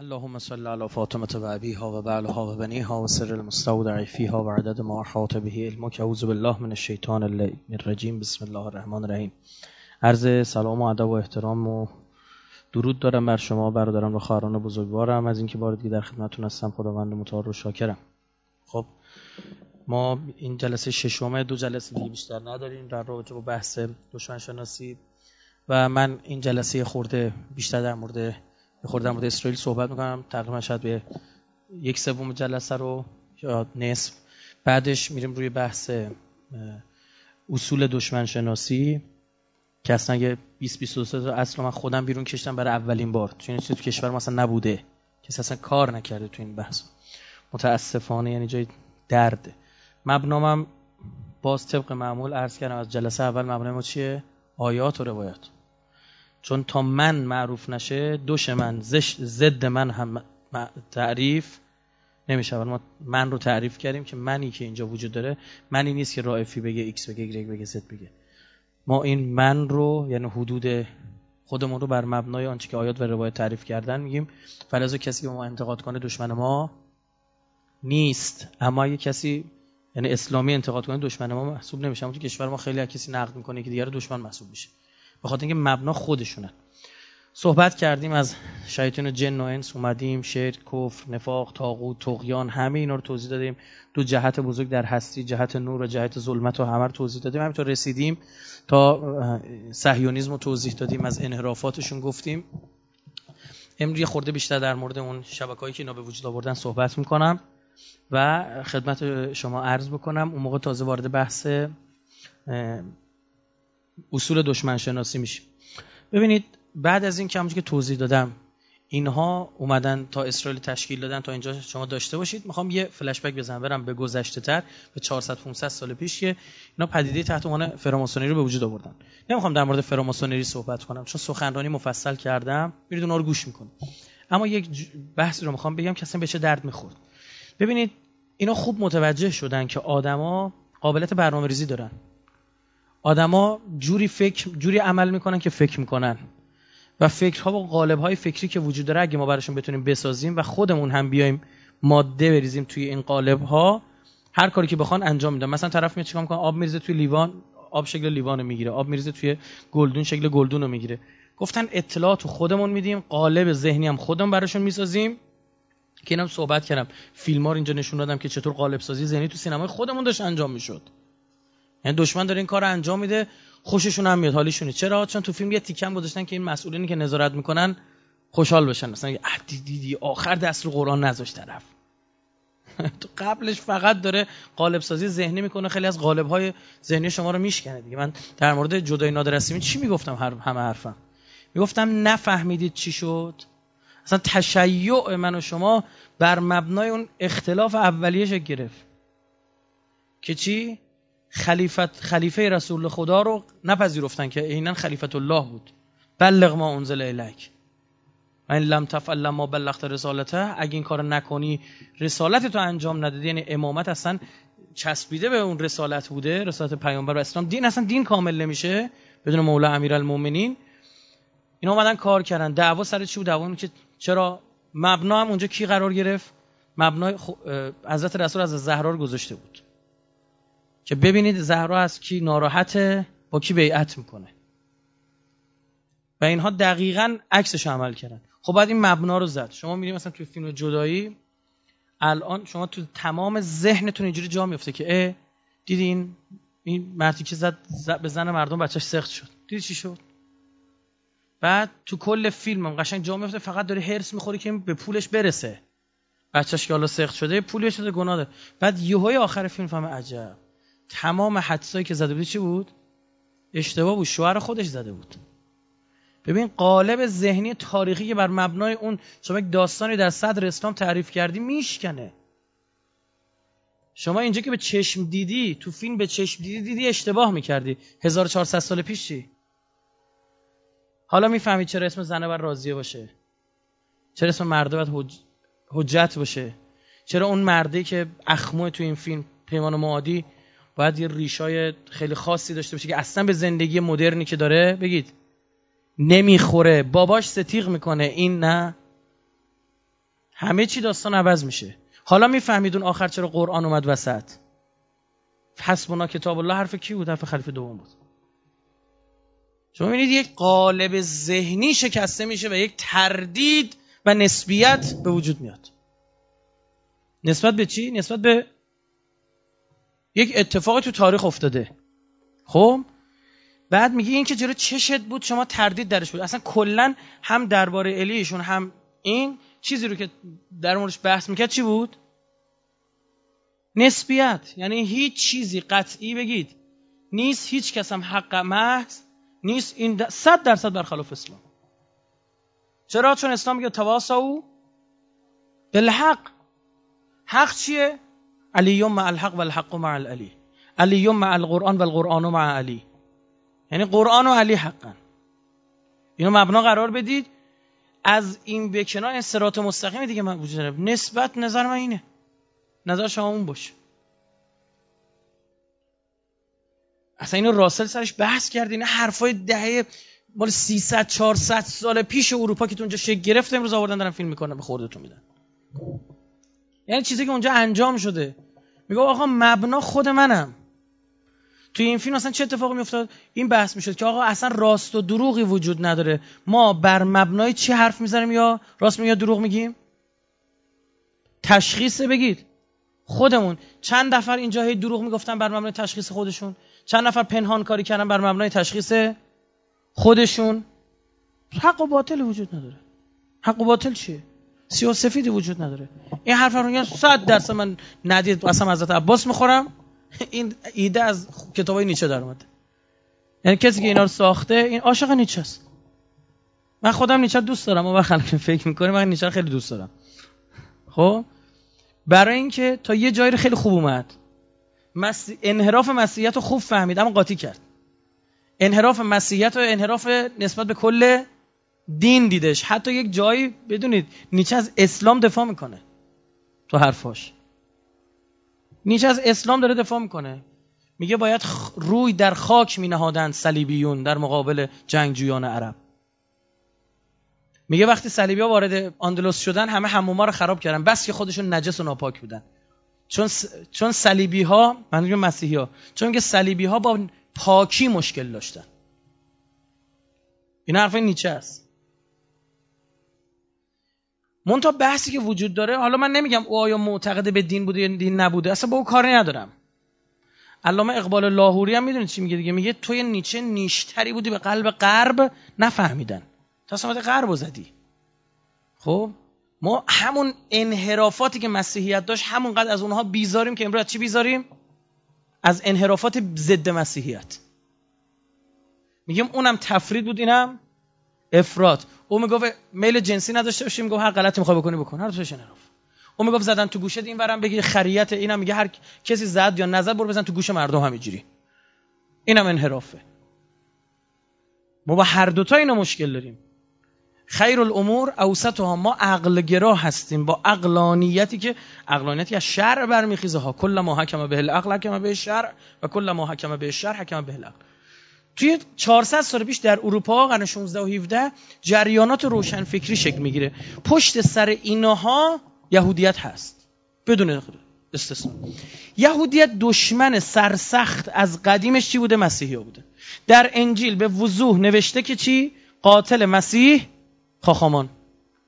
اللهم صل على فاطمة و ابیها و بعلها و بنیها و سر المستودع فیها و عدد ما احاط به علمک. اعوذ بالله من الشیطان الرجیم. بسم الله الرحمن الرحیم. عرض سلام و ادب و احترام و درود دارم بر شما برادران و خواهران بزرگوارم. از اینکه بار دیگه در خدمتتون هستم خداوند متعال رو شاکرم. خب ما این جلسه ششم دو جلسه دیگه بیشتر نداریم. در رابطه با بحث دشمن شناسی و من این جلسه خورده بیشتر در مورد خورده در مورد اسرائیل صحبت می‌کنم. تقریبا شاید به یک سوم جلسه رو یا نصف. بعدش میریم روی بحث اصول دشمن شناسی که اصلا یه 20 23 تا اصل من خودم بیرون کشتم برای اولین بار. چون چیزی تو کشور مثلا نبوده. کسی اصلا کار نکرده تو این بحث. متاسفانه یعنی جای درد. مبنامم باز طبق معمول عرض کردم از جلسه اول مبنای ما چیه؟ آیات و روایات. چون تا من معروف نشه دشمن ضد من هم تعریف نمیشه ما من رو تعریف کردیم که منی که اینجا وجود داره. منی نیست که رائفی بگه ایکس بگه ایگرگ بگه زد بگه. ما این من رو یعنی حدود خودمون رو بر مبنای آنچه که آیات و روایت تعریف کردن میگیم. فلذا کسی که ما انتقاد کنه دشمن ما نیست. اما اگه کسی یعنی اسلامی انتقاد کنه دشمن ما محسوب نمیشه. اما تو کشور ما خیلی کسی نقد می‌کنه که دیگه دشمن محسوب میشه. به خاطر اینکه مبنا خودشونه. صحبت کردیم از شیطان جن و انس اومدیم شرک کفر نفاق تاغوت تقیان همه اینا رو توضیح دادیم. دو جهت بزرگ در هستی جهت نور و جهت ظلمت و همه رو توضیح دادیم. همینطور رسیدیم تا صهیونیسم رو توضیح دادیم از انحرافاتشون گفتیم. امروز خورده بیشتر در مورد اون شبکه‌ای که اینا به وجود آوردن صحبت می‌کنم و خدمت شما عرض بکنم. اون موقع تازه وارد بحث اصول دشمن شناسی میشیم ببینید بعد از این که که توضیح دادم اینها اومدن تا اسرائیل تشکیل دادن تا اینجا شما داشته باشید. می‌خوام یه فلش بک بزنم برم به گذشته تر به 400 500 سال پیش که اینا پدیده تحت عنوان فراماسونری رو به وجود آوردن. نمی‌خوام در مورد فراماسونری صحبت کنم چون سخنرانی مفصل کردم. میرید اونها رو گوش می‌کنید. اما یک بحثی رو می‌خوام بگم که اصلا به چه درد می‌خورد. ببینید اینا خوب متوجه شدن که آدما قابلیت برنامه‌ریزی دارن. آدما جوری فکر جوری عمل می‌کنن که فکر می‌کنن. و فکرها و قالب‌های فکری که وجود داره اگه ما براشون بتونیم بسازیم و خودمون هم بیایم ماده بریزیم توی این قالب‌ها هر کاری که بخوان انجام میدن. مثلا طرف میاد چیکار می‌کنه؟ آب میریزه توی لیوان آب شکل لیوان می‌گیره. آب میریزه توی گلدون شکل گلدون رو می‌گیره. گفتن اطلاع تو خودمون میدیم قالب ذهنی هم خودمون براشون می‌سازیم. که اینم صحبت کردم. فیلم ها اینجا نشون دادم که چطور قالب سازی ذهنی تو سینمای خودمون داشت انجام می‌شد. یعنی دشمن داره این کار انجام میده خوششون هم میاد حالیشونه. چرا؟ چون تو فیلم یه تیکم گذاشتن که این مسئولینی که نظارت می‌کنن خوشحال بشن. مثلا دیدی دی آخر دست رو قرآن نذاشت طرف. تو قبلش فقط داره قالب سازی ذهنی می‌کنه خیلی از قالب های ذهنی شما رو میشکنه دیگه. من در مورد جدای نادر چی می‌گفتم هر همه حرفم؟ می‌گفتم نفهمیدید چی شد؟ اصلا تشیع من و شما بر مبنای اون اختلاف اولیه گرفت. که چی؟ خلیفت خلیفه رسول خدا رو نپذیرفتن که عینا خلیفت الله بود. بلغ ما انزل الیک. این لم تفعل ما بلغت رسالته اگه این کار نکنی رسالت تو انجام ندادی. یعنی امامت اصلا چسبیده به اون رسالت بوده رسالت پیامبر و اسلام. دین اصلا دین کامل نمیشه بدون مولا امیرالمومنین اینا اومدن کار کردن. دعوا سر چی بود؟ دعوا که چرا مبنا هم اونجا کی قرار گرفت؟ مبنای حضرت رسول از زهرا رو گذاشته بود. که ببینید زهرا از کی ناراحته با کی بیعت می‌کنه. و اینها دقیقا عکسش عمل کردن. خب بعد این مبنا رو زد. شما میریم مثلا توی فیلم جدایی الان شما تو تمام ذهنتون اینجوری جا میفته که اه دیدین این مردی که زد, به زن مردم بچهش سخت شد. دیدی چی شد؟ بعد تو کل فیلم هم قشنگ جا میفته فقط داره هرس می‌خوری که به پولش برسه. بچهش که حالا سخت شده پولی شده گناه داره. بعد یهوی آخر فیلم فهمه عجب. تمام حدسایی که زده بود چی بود؟ اشتباه بود. شوهر خودش زده بود. ببین قالب ذهنی تاریخی که بر مبنای اون شما یک داستانی در صدر اسلام تعریف کردی میشکنه. شما اینجا که به چشم دیدی تو فیلم به چشم دیدی دیدی اشتباه می‌کردی. 1400 سال پیش چی؟ حالا می‌فهمید چرا اسم زنه بر راضیه باشه. چرا اسم مرده باید حجت باشه. چرا اون مرده که اخمو تو این فیلم پیمان معادی باید یه ریشای خیلی خاصی داشته باشه که اصلا به زندگی مدرنی که داره بگید. نمی‌خوره. باباش ستیق می‌کنه. این نه. همه چی داستان عوض میشه. حالا می‌فهمید اون آخر چرا قرآن اومد وسط. حسبنا کتاب الله حرف کی بود؟ حرف خلیفه دوم بود. شما می‌بینید یک قالب ذهنی شکسته میشه و یک تردید و نسبیت به وجود میاد. نسبت به چی؟ نسبت به یک اتفاق تو تاریخ افتاده. خب؟ بعد میگه این که جلو چشت بود؟ شما تردید درش بود. اصلا کلا هم درباره الیشون هم این چیزی رو که در موردش بحث می‌کرد چی بود؟ نسبیت. یعنی هیچ چیزی قطعی بگید. نیست هیچ کس هم حق محض نیست این صد درصد برخلاف اسلام. چرا؟ چون اسلام میگه او بالحق. حق چیه؟ علی مع الحق و الحق مع العلی علی مع القرآن و القرآن مع علی یعنی قرآن و علی حقا. اینو مبنا قرار بدید. از این به کنار این سرات مستقیمی دیگه من وجود داره. نسبت نظر من اینه. نظر شما اون باشه. اصلا اینو راسل سرش بحث کرد. حرفای دهه مال 300 400 سال پیش اروپا که تو اونجا شکل گرفت امروز آوردن دارن فیلم می‌کنن به خوردتون میدن. یعنی چیزی که اونجا انجام شده. میگه آقا مبنا خود منم. توی این فیلم اصلا چه اتفاقی میافتاد؟ این بحث می‌شد که آقا اصلا راست و دروغی وجود نداره. ما بر مبنای چی حرف می‌زنیم یا راست میگیم یا دروغ میگیم؟ تشخیص بگید خودمون. چند نفر اینجا هی دروغ می‌گفتن بر مبنای تشخیص خودشون؟ چند نفر پنهان کاری کردن بر مبنای تشخیص خودشون؟ حق و باطل وجود نداره. حق و باطل چیه؟ سیاه سفیدی وجود نداره. این حرف رو میگن 100 درصد من ندید اصلا حضرت عباس می‌خورم. این ایده از کتابای نیچه در اومده. یعنی کسی که اینا رو ساخته این عاشق نیچه است. من خودم نیچه دوست دارم و وقتی فکر می‌کنه من نیچه خیلی دوست دارم. خب؟ برای اینکه تا یه جایی خیلی خوب اومد. مس... انحراف مسیحیت رو خوب فهمید اما قاطی کرد. انحراف مسیحیت و انحراف نسبت به کل دین دیدش. حتی یک جایی بدونید نیچه از اسلام دفاع می‌کنه. تو حرفاش. نیچه از اسلام داره دفاع می‌کنه. میگه باید روی در خاک می نهادن صلیبیون در مقابل جنگجویان عرب. میگه وقتی صلیبی ها وارد آندلوس شدن همه حموما رو خراب کردن. بس که خودشون نجس و ناپاک بودن. چون چون صلیبی ها من مسیحی ها چون که صلیبی ها با پاکی مشکل داشتن. این حرف نیچه است. منتها بحثی که وجود داره حالا من نمیگم او آیا معتقد به دین بوده یا دین نبوده اصلا با او کاری ندارم. علامه اقبال لاهوری هم می‌دونید چی میگه دیگه میگه توی نیچه نیشتری بودی به قلب غرب نفهمیدن. تا سمت غرب زدی. خب؟ ما همون انحرافاتی که مسیحیت داشت همونقدر از اونها بیزاریم که امروز چی بیزاریم؟ از انحرافات ضد مسیحیت. میگیم اونم تفرید بود اینم افراد او می‌گفت میل جنسی نداشته باشی می‌گفت هر غلطی می‌خوای بکنی بکن. هر توش انحراف او می‌گفت زدن تو گوشه این برم بگی خریت اینم میگه هر کسی زد یا نزد برو بزن تو گوش مردم همینجوری. اینم انحرافه. ما با هر دوتا اینو مشکل داریم. خیر الامور اوسطها ما عقل گرا هستیم با عقلانیتی که عقلانیتی از شرع برمیخیزه ها. کل ما حکم به العقل حکم به شرع و کل ما حکم به شرع حکم به العقل. توی 400 سال پیش در اروپا قرن 16 و 17 جریانات روشن فکری شکل می‌گیره. پشت سر اینها یهودیت هست. بدون استثنا. یهودیت دشمن سرسخت از قدیمش چی بوده؟ مسیحی بوده. در انجیل به وضوح نوشته که چی؟ قاتل مسیح خاخامان.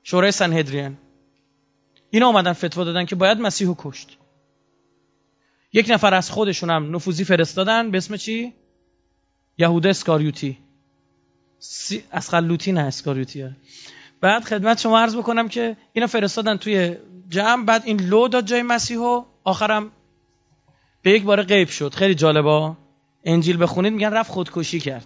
شورای سنهدریان اینا آمدن فتوا دادن که باید مسیحو کشت. یک نفر از خودشون هم نفوذی فرستادن. به اسم چی؟ یهوده اسکاریوتی. سی... از خلوتی نه اسکاریوتیه بعد خدمت شما عرض بکنم که اینا فرستادن توی جمع بعد این لو داد جای مسیحو. آخرم به یک بار غیب شد. خیلی جالبا. انجیل بخونید میگن رفت خودکشی کرد.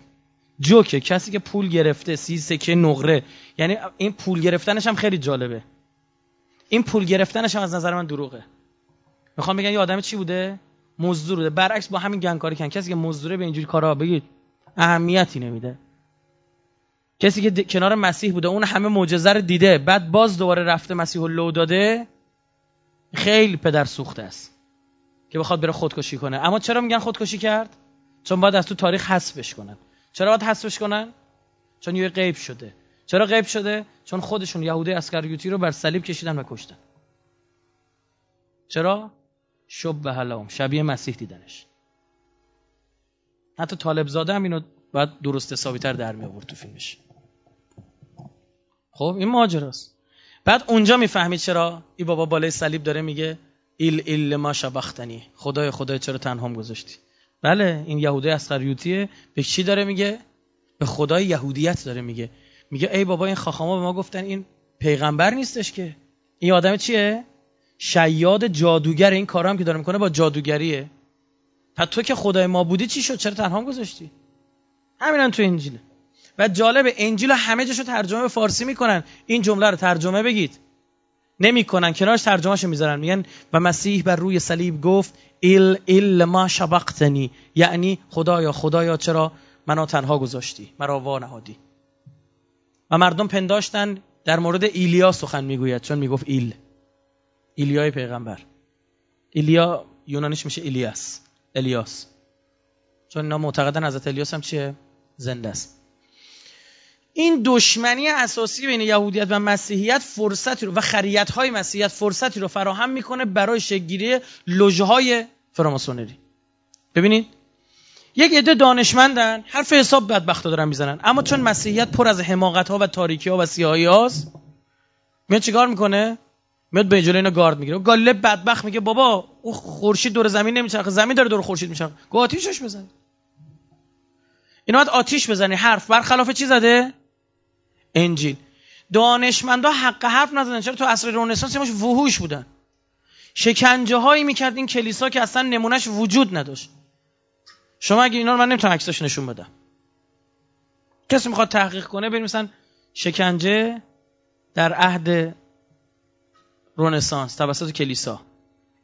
جوکه کسی که پول گرفته سی سکه نقره. یعنی این پول گرفتنش هم خیلی جالبه. این پول گرفتنش هم از نظر من دروغه. می‌خوام بگن یه آدم چی بوده؟ مزدور بوده. برعکس با همین گنگکاری کن کسی که مزدوره به اینجوری کارا بگید. اهمیتی نمیده. کسی که کنار مسیح بوده اون همه معجزه رو دیده بعد باز دوباره رفته مسیح رو لو داده خیلی پدر سوخته است که بخواد بره خودکشی کنه. اما چرا میگن خودکشی کرد؟ چون باید از تو تاریخ حذفش کنن. چرا باید حذفش کنن؟ چون یه غیب شده. چرا غیب شده؟ چون خودشون یهودی اسکریوتی رو بر صلیب کشیدن و کشتن. چرا؟ شب به هلام شبیه مسیح دیدنش. حتی طالب زاده هم اینو باید درست حسابی تر در می آورد تو فیلمش. خب این ماجراست. بعد اونجا می‌فهمید چرا؟ این بابا بالای صلیب داره میگه ایل ایل ما شبختنی. خدای خدای چرا تنهام گذاشتی؟ بله این یهودی اسخریوتیه به چی داره میگه؟ به خدای یهودیت داره میگه. میگه ای بابا این خاخاما به ما گفتن این پیغمبر نیستش که. این آدم چیه؟ شیاد جادوگر این کارا هم که داره می‌کنه با جادوگریه. پس تو که خدای ما بودی چی شد؟ چرا تنها گذاشتی؟ همینن تو انجیله و جالب انجیل همه جاشو ترجمه به فارسی می‌کنن. این جمله رو ترجمه بگید. نمی‌کنن. کنارش ترجمهشو می‌ذارن. میگن و مسیح بر روی صلیب گفت ایل ایل ما شبقتنی. یعنی خدایا خدایا چرا منو تنها گذاشتی؟ مرا وا نهادی و مردم پنداشتن. در مورد ایلیا سخن می‌گوید. چون می‌گفت ایل. ایلیای پیغمبر. ایلیا یونانیش میشه الیاس الیاس. چون اینا معتقدن حضرت الیاس هم چیه؟ زنده است. این دشمنی اساسی بین یهودیت و مسیحیت فرصتی رو و خریت های مسیحیت فرصتی رو فراهم می‌کنه برای شگیری لوژه های فراماسونری ببینید یک عده دانشمندن حرف حساب بدبختا دارن می‌زنن. اما چون مسیحیت پر از حماقت ها و تاریکی ها و سیاهی هاست میاد چیکار می‌کنه؟ میاد به جلوی اینا گارد می‌گیره. گاله بدبخت میگه بابا او خورشید دور زمین نمیچرخه زمین داره دور خورشید میچرخه. گو آتیشش بزن. اینا باید آتیش بزنی حرف برخلاف چی زده؟ انجیل. دانشمندا حق حرف نزدن. چرا تو عصر رنسانس همش وحوش بودن؟ شکنجه هایی می‌کرد این کلیسا که اصلا نمونهش وجود نداشت. شما اگه اینا رو من نمی‌تونم عکساش نشون بدم. کسی می‌خواد تحقیق کنه بریم مثلا شکنجه در عهد رونسانس توسط کلیسا.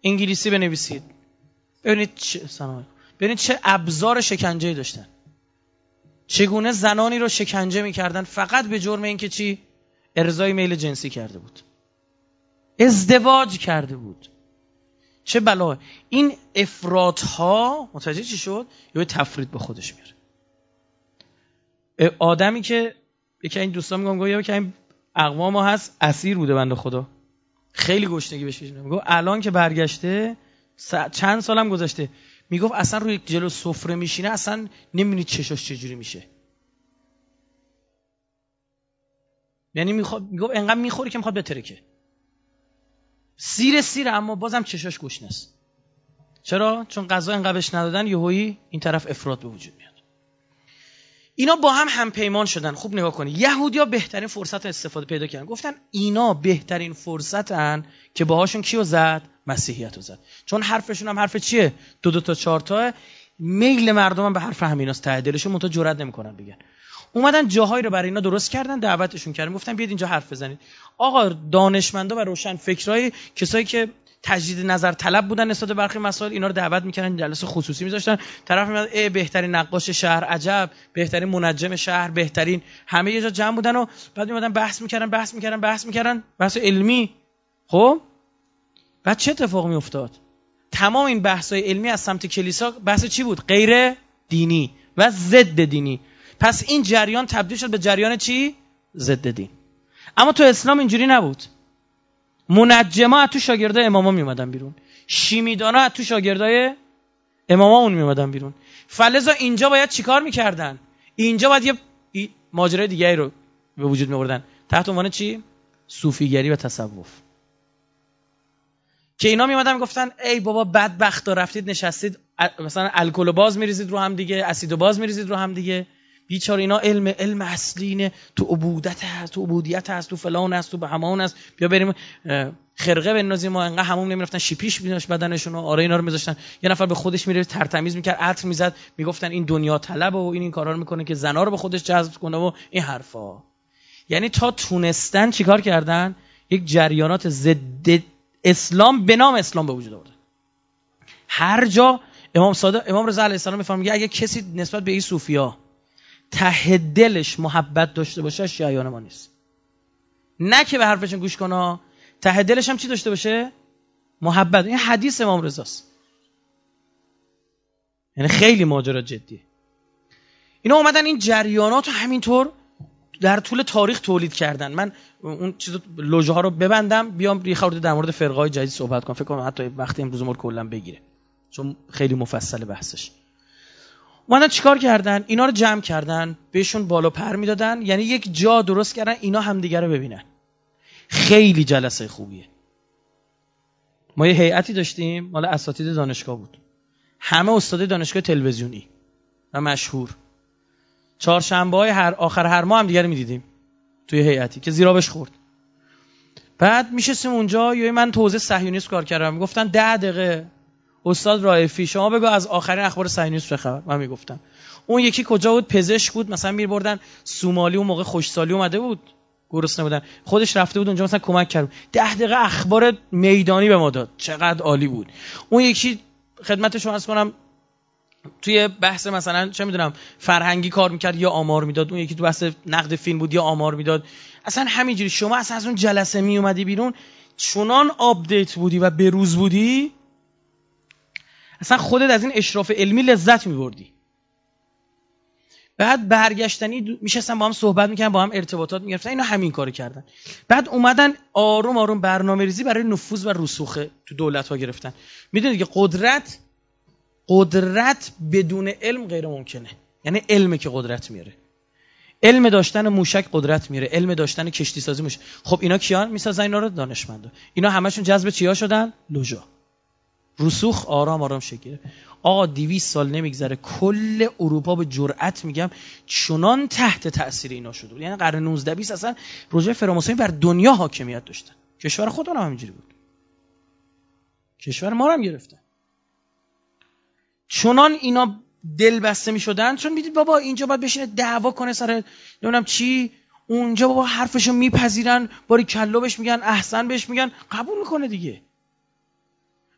انگلیسی بنویسید. ببینید چه سلام ببینید چه ابزار شکنجه داشتن. چگونه زنانی رو شکنجه می‌کردن فقط به جرم اینکه چی؟ ارزای میل جنسی کرده بود. ازدواج کرده بود. چه بلا. این افراد ها متوجه چی شد؟ یه تفرید به خودش میاره آدمی که یکی این دوستان میگم یا که این اقوام هست اسیر بوده بنده خدا. خیلی گشنگی بهش میگه الان که برگشته چند سالم گذشته. می‌گفت اصلا روی جلو سفره میشینه اصلا نمی‌دونی چشاش چجوری میشه. یعنی می‌خواد می‌گفت انقدر می‌خوری که می‌خواد بترکه. سیر سیر اما بازم چشاش گوش است. چرا؟ چون غذا انقدر بهش ندادن یهویی این طرف افراد به وجود میاد. اینا با هم هم پیمان شدن. خوب نگاه کنید یهودیا بهترین فرصت استفاده پیدا کردن. گفتن اینا بهترین فرصتن که باهاشون کیو زد؟ مسیحیت زد. چون حرفشون هم حرف چیه؟ دو دو تا چهار تا. میل مردم هم به حرف همیناست. ته دلشون منتها جرئت نمی‌کنن بگن. اومدن جاهایی رو برای اینا درست کردن دعوتشون کردن. گفتن بیاید اینجا حرف بزنید. آقا دانشمندا و روشن فکرای کسایی که تجدید نظر طلب بودن نسبت به برخی مسائل اینا رو دعوت می‌کردن جلسه خصوصی میذاشتن. طرف میاد ای بهترین نقاش شهر عجب بهترین منجم شهر بهترین. همه یه جا جمع بودن و بعد میمدن بحث می‌کردن بحث می‌کردن بحث می‌کردن. بحث علمی. خب؟ بعد چه اتفاق میافتاد؟ تمام این بحث های علمی از سمت کلیسا بحث چی بود؟ غیر دینی و ضد دینی. پس این جریان تبدیل شد به جریان چی؟ ضد دین. اما تو اسلام اینجوری نبود. منجما از تو شاگرده اماما میومدن بیرون. شیمیدانا از تو شاگردای اماما اون میومدن بیرون. فلزا اینجا باید چیکار می‌کردن؟ اینجا باید یه ماجرای دیگری رو به وجود میوردن تحت عنوان چی? صوفیگری و تصوف. که اینا میومدن گفتن ای بابا بدبختا رفتید نشستید مثلا الکل باز میریزید رو هم دیگه اسید باز میریزید رو هم دیگه. بیچاره اینا علم علم اصلینه تو عبودت هست تو عبودیت هست تو فلان هست تو به همان هست. بیا بریم خرقه بندازیم ما انقدر همون نمی‌رفتن. شیپیش بیناش بدنشون آره اینا رو میذاشتن. یه نفر به خودش میره ترتمیز می‌کرد عطر می‌زد. می‌گفتن این دنیا طلب و این این کارا رو می‌کنه که زنا رو به خودش جذب کنه و این حرفا. یعنی تا تونستن چیکار کردن؟ یک جریانات ضد اسلام به نام اسلام به وجود آوردن. هر جا امام صادق امام رضا علیه السلام میفرمایه اگه کسی نسبت به این صوفیا ته دلش محبت داشته باشه شیعیان ما نیست. نه که به حرفشون گوش کنه ته دلش هم چی داشته باشه؟ محبت. این حدیث امام رضاست. یعنی خیلی ماجرا جدیه. اینا اومدن این جریانات رو همینطور در طول تاریخ تولید کردن. من اون چیز لوژه ها رو ببندم بیام یه خورده در مورد فرقای جدید صحبت کنم. فکر کنم حتی وقتی امروز مور کلا بگیره. چون خیلی مفصل بحثش. اومدن چیکار کردن؟ اینا رو جمع کردن بهشون بالا پر می‌دادن. یعنی یک جا درست کردن اینا همدیگه رو ببینن. خیلی جلسه خوبیه. ما یه هیئتی داشتیم مال اساتید دانشگاه بود. همه استاد دانشگاه تلویزیونی و مشهور. چهارشنبه های هر آخر هر ماه هم دیگر می‌دیدیم توی هیئتی که زیرابش خورد. بعد میشستیم اونجا یا من توضیح صهیونیست کار کردم. می‌گفتن ده دقیقه استاد رایفی شما بگو از آخرین اخبار صهیونیست چه خبر؟ من می‌گفتم. اون یکی کجا بود؟ پزشک بود مثلا میبردن سومالی اون موقع خوشسالی اومده بود گرسنه بودن. خودش رفته بود اونجا مثلا کمک کرد. ده دقیقه اخبار میدانی به ما داد. چقدر عالی بود. اون یکی خدمت شما از کنم توی بحث مثلا چه می‌دونم فرهنگی کار می‌کرد یا آمار می‌داد. اون یکی تو بحث نقد فیلم بود یا آمار می‌داد. اصلا همینجوری. شما اصلا از اون جلسه می اومدی بیرون چنان آپدیت بودی و بروز بودی اصلا خودت از این اشراف علمی لذت میبردی. بعد برگشتنی میشستن با هم صحبت می‌کنن با هم ارتباطات می‌گرفتن اینا همین کارو کردن. بعد اومدن آروم آروم برنامه ریزی برای نفوذ و رسوخ تو دولت ها گرفتن. می‌دونید که قدرت قدرت بدون علم غیر ممکنه. یعنی علمه که قدرت میاره. علم داشتن موشک قدرت میاره. علم داشتن کشتی سازی موشک. خب اینا کیان؟ می‌سازن اینا رو دانشمندا. اینا همشون جذب چیا شدن؟ لوژا. رسوخ آرام آرام شکل. آقا 200 سال نمیگذره کل اروپا به جرأت میگم چنان تحت تاثیر اینا شده یعنی قرن 19 20 اصلا روزه فراماسونی بر دنیا حاکمیت داشتن. کشور خودمون هم اینجوری بود. کشور ما هم گرفتن. چنان اینا دل بسته می شدن چون می‌دید بابا اینجا باید بشینه دعوا کنه سر نمی‌دونم چی اونجا بابا حرفشو میپذیرن باری کلو بهش میگن احسن بهش میگن قبول می‌کنه دیگه.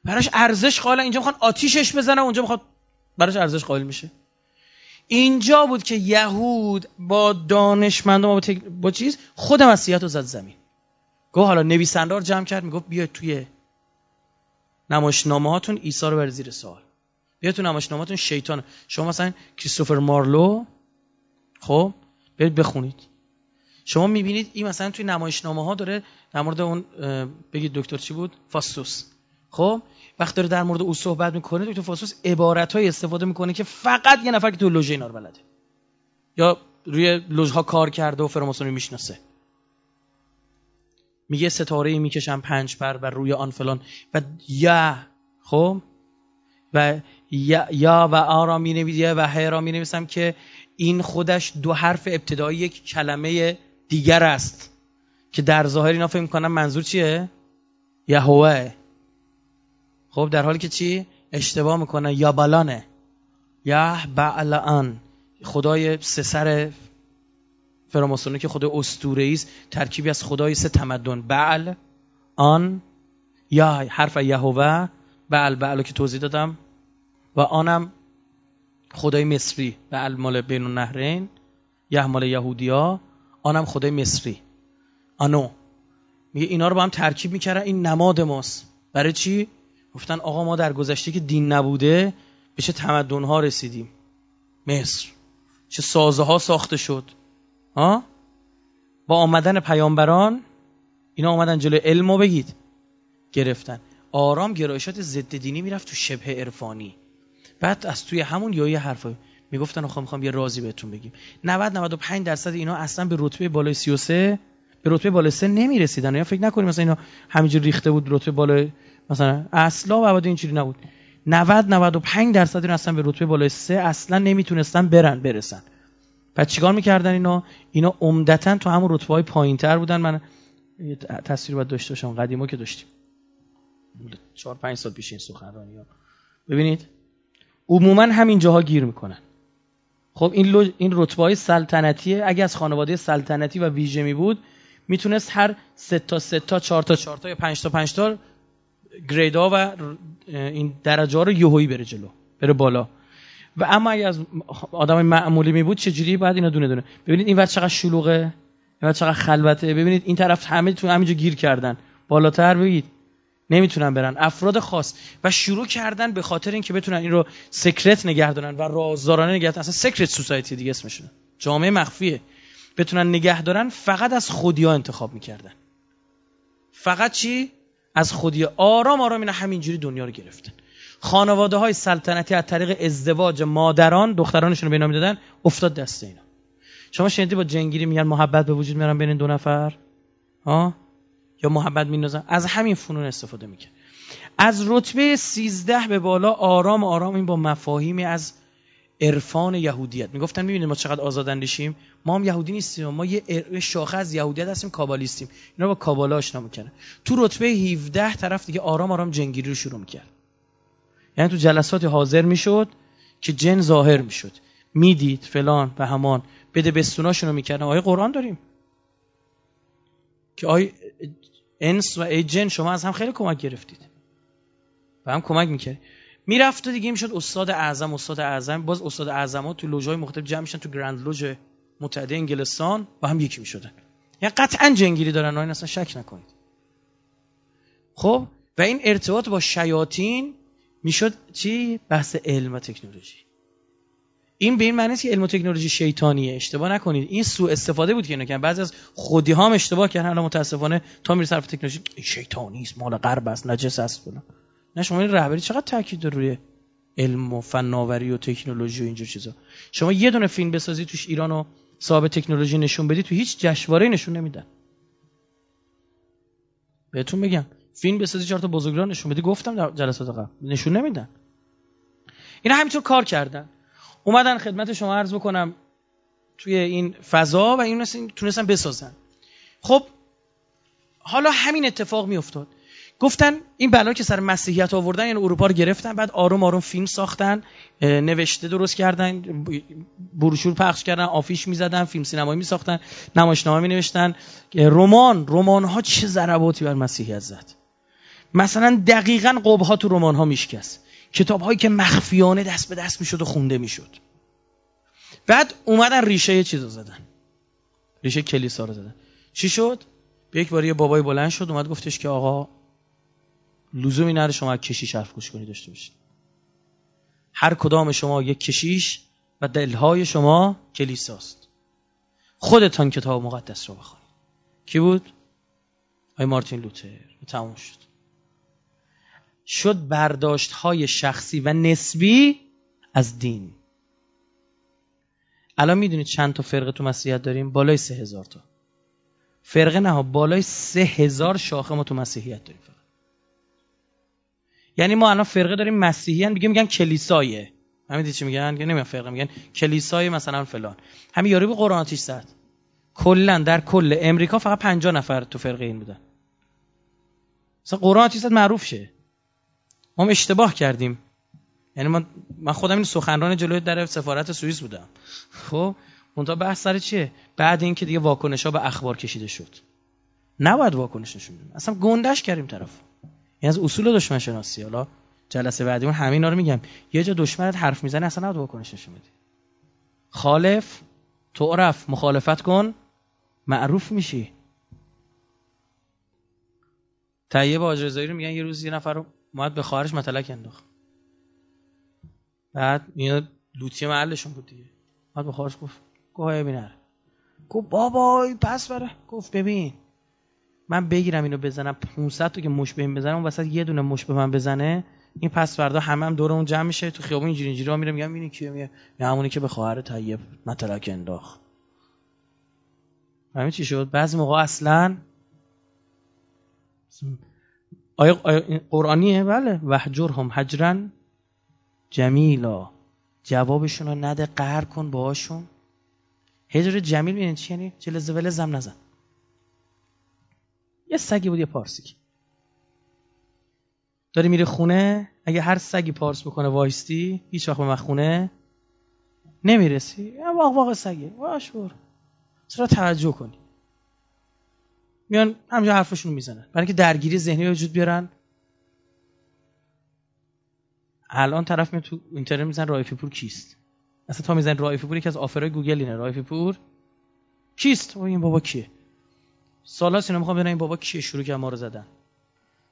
براش ارزش قائل اینجا می‌خوان آتیشش بزنن اونجا می‌خواد براش ارزش قائل میشه. اینجا بود که یهود با دانشمندان با, تک... با چیز خود مسیحیت رو زد زمین. گفت حالا نویسنده جمع کرد می‌گفت بیا توی نمایشنامه هاتون عیسی رو بر زیر سوال. بیا تو نمایشنامهاتون شیطان. شما مثلا کریستوفر مارلو خب برید بخونید. شما می‌بینید این مثلا توی نمایشنامه ها داره در مورد اون بگید دکتر چی بود؟ فاستوس خب؟ وقتی داره در مورد او صحبت می‌کنه دکتر فاستوس عبارت های استفاده می‌کنه که فقط یه نفر که تو لوژه اینا بلده. یا روی لوژ ها کار کرده و فراماسونی می‌شناسه. میگه ستاره می‌کشم پنج پر و روی آن فلان. و یا خب؟ و یا و آ را می و ه را می نویسم که این خودش دو حرف ابتدایی یک کلمه دیگر است که در ظاهر اینا فکر می‌کنن منظور چیه؟ یهوه. خب در حالی که چی؟ اشتباه می‌کنه. یا بالانه یا بعلان خدای سه سر فراماسونی که خدای اسطوره‌ای است ترکیبی از خدای سه تمدن. بعل آن یا حرف یهوه بعل بعل که توضیح دادم. و آنم خدای مصری. و المال بین النهرین یهمال یهودیا آنم خدای مصری. آنو. میگه اینا رو با هم ترکیب می‌کردن این نماد ماست. برای چی؟ گفتن آقا ما در گذشته که دین نبوده به چه تمدن ها رسیدیم. مصر. چه سازه ها ساخته شد. ها؟ با آمدن پیامبران اینا آمدن جلوی علم بگید. گرفتن. آرام گرایشات ضد دینی می‌رفت تو شبه عرفانی. بعد از توی همون یه حرفا می‌گفتن آخه می‌خوام یه رازی بهتون بگیم. 90 95 درصد اینا اصلا به رتبه بالای 33 به رتبه بالای 3 نمی‌رسیدن. یا فکر نکنیم مثلا اینا همینجور ریخته بود رتبه بالای مثلا اصلا و اینجوری نبود. 90 95 درصد اینا اصلا به رتبه بالای 3 اصلا نمی‌تونستن برن برسن. پس چیکار می‌کردن اینا؟ اینا عمدتا تو همون رتبه های پایینتر بودن. من یه تصویر باید داشته باشم. قدیما که داشتیم. 4 5 سال پیش این سخنرانی ها. ببینید؟ عموما همین جاها گیر می‌کنن. خب این لو... این رتبه های سلطنتیه اگه از خانواده سلطنتی و ویژه می بود می‌تونست هر سه تا سه تا چهار تا چهار تا یا پنج تا پنج تا گریدا و این درجه ها رو یهویی بره جلو بره بالا. و اما اگه از آدم معمولی می بود چجوری بعد اینا دونه دونه؟ ببینید این وقت چقدر شلوغه این چقدر خلوته. ببینید این طرف همه تو همینجا گیر کردن. بالاتر بگید. نمی‌تونن برن. افراد خاص. و شروع کردن به خاطر اینکه بتونن این رو سکرت نگه دارن و رازدارانه نگه دارن. اصلا سکرت سوسایتی دیگه اسمشون. جامعه مخفیه. بتونن نگه دارن فقط از خودیا انتخاب می‌کردن. فقط چی؟ از خودی آرام آرام اینا همینجوری دنیا رو گرفتن. خانواده های سلطنتی از طریق ازدواج مادران دخترانشون رو به می‌دادن افتاد دست اینا. شما شنیدی با جنگیری میگن محبت به وجود میارن بین دو نفر؟ ها یا محبت مینازن از همین فنون استفاده می‌کرد. از رتبه 13 به بالا آرام آرام این با مفاهیمی از عرفان یهودیت. می‌گفتن می‌بینید ما چقدر آزاداندیشیم ما هم یهودی نیستیم ما یه شاخه از یهودیت هستیم کابالیستیم. اینا با کابالا آشنا می‌کنه تو رتبه 17 طرف دیگه آرام آرام جنگیری رو شروع می‌کرد. یعنی تو جلسات حاضر می‌شد که جن ظاهر می‌شد. می‌دید فلان و همان بده بستوناشونو می‌کردن. آیه قرآن داریم. که آی انس و ای جن شما از هم خیلی کمک گرفتید. و هم کمک می‌کرد می‌رفت و دیگه می‌شد استاد اعظم استاد اعظم. باز استاد اعظم ها تو لوژهای مختلف جمع میشن تو گرند لوژ متحده انگلستان و هم یکی می‌شدن. یعنی قطعا جنگیری دارن این اصلا شک نکنید. خب؟ و این ارتباط با شیاطین می‌شد چی؟ بحث علم و تکنولوژی. این به این معنی که علم و تکنولوژی شیطانیه. اشتباه نکنید. این سوء استفاده بود که اینا کردن بعضی از خودی هم اشتباه کردن. حالا متاسفانه تا میره صرف تکنولوژی شیطانی است مال غرب است نجس است فلان. نه شما این رهبری چقدر تاکید داره روی علم و فناوری و تکنولوژی و اینجور چیزا؟ شما یه دونه فیلم بسازی توش ایران و صاحب تکنولوژی نشون بدی تو هیچ جشنواره نشون نمیدن. بهتون بگم فیلم بسازی چهار تا بزرگراه نشون بدی گفتم در جلسات قبل نشون نمیدن. اینا همینطور کار کردن. اومدن خدمت شما عرض بکنم توی این فضا و این تونستن بسازن. خب حالا همین اتفاق میافتاد. گفتن این بلا که سر مسیحیت آوردن یعنی اروپا رو گرفتن بعد آروم آروم فیلم ساختن نوشته درست کردن بروشور پخش کردن آفیش می‌زدن فیلم سینمایی میساختن نمایشنامه می نوشتن رمان رمان ها چه ضرباتی بر مسیحیت زد؟ مثلا دقیقا قبه ها تو رمان ها میشکست. کتاب هایی که مخفیانه دست به دست می‌شد و خونده می‌شد. بعد اومدن ریشه چیز رو زدن. ریشه کلیسا رو زدن. چی شد؟ یک بار یه بابای بلند شد اومد گفتش که آقا لزومی نره شما کشیش حرف گوش کنی داشته باشید هر کدام شما یک کشیش و دلهای شما کلیساست. خودتان کتاب مقدس رو بخونید. کی بود؟ آی مارتین لوتر. تموم شد. شد برداشت های شخصی و نسبی از دین. الان می‌دونید چند تا فرقه تو مسیحیت داریم؟ بالای سه هزار تا. فرقه نه بالای سه هزار شاخه ما تو مسیحیت داریم یعنی ما الان فرقه داریم مسیحیان میگه میگن کلیسایه. همین چی میگن؟ که نمیگن فرقه میگن کلیسای مثلا فلان. همین یاری به قرآن آتیش زد. کلا در کل امریکا فقط 50 نفر تو فرقه این بودن. مثلا قرآن آتیش زد معروف شه. ما هم اشتباه کردیم. یعنی من من خودم این سخنران جلوی در سفارت سوئیس بودم. خب اونتا بحث سر چیه؟ بعد اینکه دیگه واکنش ها به اخبار کشیده شد. نباید واکنش نشون اصلا گندش کردیم طرف. این از اصول دشمن شناسی حالا جلسه بعدی اون همین رو میگم. یه جا دشمنت حرف می‌زنه اصلا نباید واکنش نشون بدی خالف تعرف مخالفت کن معروف میشی. طیب آجرزایی رو میگن یه روز یه نفر رو اومد به خواهرش متلک انداخت. بعد میاد لوتی محلشون بود دیگه. اومد به خواهرش گفت گوه بینر گفت بابای پس بره. گفت ببین. من بگیرم اینو بزنم 500 تا که مش به این بزنم اون وسط یه دونه مش به من بزنه این پس فردا همه هم دور اون جمع میشه تو خیابون اینجوری اینجوری میره میگم اینی کیه؟ میگه همونی که به خواهر طیب متلک انداخت. همین چی شد؟ بعضی موقع اصلا آیا, قرآنیه؟ بله. وحجرهم حجرن جمیلا. جوابشون رو نده قهر کن باهاشون. هجر جمیل بینید چی یعنی؟ جلزه ولزم نزن. یه سگی بود یه پارسی داری میره خونه اگه هر سگی پارس بکنه وایستی هیچ وقت به خونه نمی‌رسی. واق واق سگه واش بر چرا توجه کنی؟ میان همجا حرفشون می‌زنن. برای اینکه درگیری ذهنی وجود بیارن. الان طرف می تو اینترنت میزن رایفی پور کیست؟ اصلا تا میزن رایفی پور یکی از offer ای گوگل اینه. رایفی پور کیست؟ و این بابا کیه؟ سالا اینا می‌خوام ببینم این بابا کیه؟ شروع کرد ما رو زدن.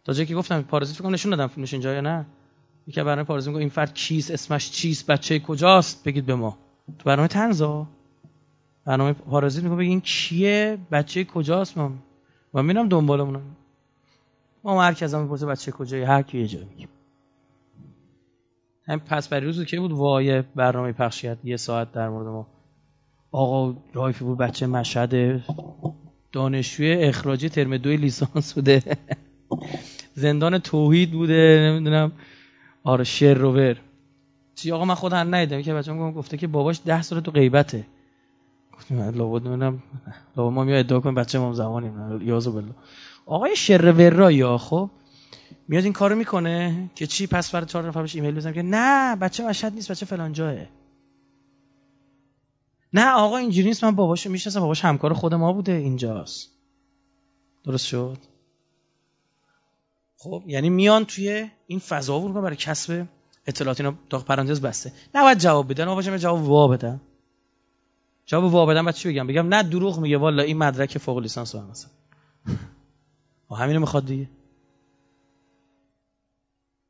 تا جایی که گفتم پارازیت فکر نشون دادم. فیلمش اینجا یا نه. یکی برنامه پارازیت میگه این فرد کیست؟ اسمش چیست؟ بچه کجاست؟ بگید به ما. تو برنامه طنزا. برنامه پارازیت میگه این کیه؟ بچه کجاست؟ ما و میرم دنبالمون. ما هر ازم می‌پرسه بچه کجایی هر کی یه جا میگیم. هم پس روز که بود وای برنامه پخشیت یه ساعت در مورد ما. آقا رایفی بود بچه مشهد دانشجوی اخراجی ترم دوی لیسانس بوده. زندان توحید بوده نمی‌دونم. آره شر روور چی آقا من خودم ندیدم. که بچه‌م گفته که باباش ده سال تو غیبته. گفتم لابد نمی‌دونم لابد ما میاد ادعا کنیم بچه ما زمانیم یازو بالله. آقای شر ورا یا خب میاد این کارو می‌کنه که چی؟ پس فردا چهار نفر بهش ایمیل بزنم که نه بچه مشهد نیست بچه فلان جاه نه آقا اینجوری نیست من باباشو می‌شناسم باباش همکار خود ما بوده اینجاست. درست شد؟ خب یعنی میان توی این فضا رو برای کسب اطلاعات اینا تا پرانتز بسته. باید جواب بدن آقا باشم جواب وا بدم. جواب وا بدم بعد چی بگم؟ بگم نه دروغ میگه والا این مدرک فوق لیسانس رو مثلا و همینو می‌خواد دیگه.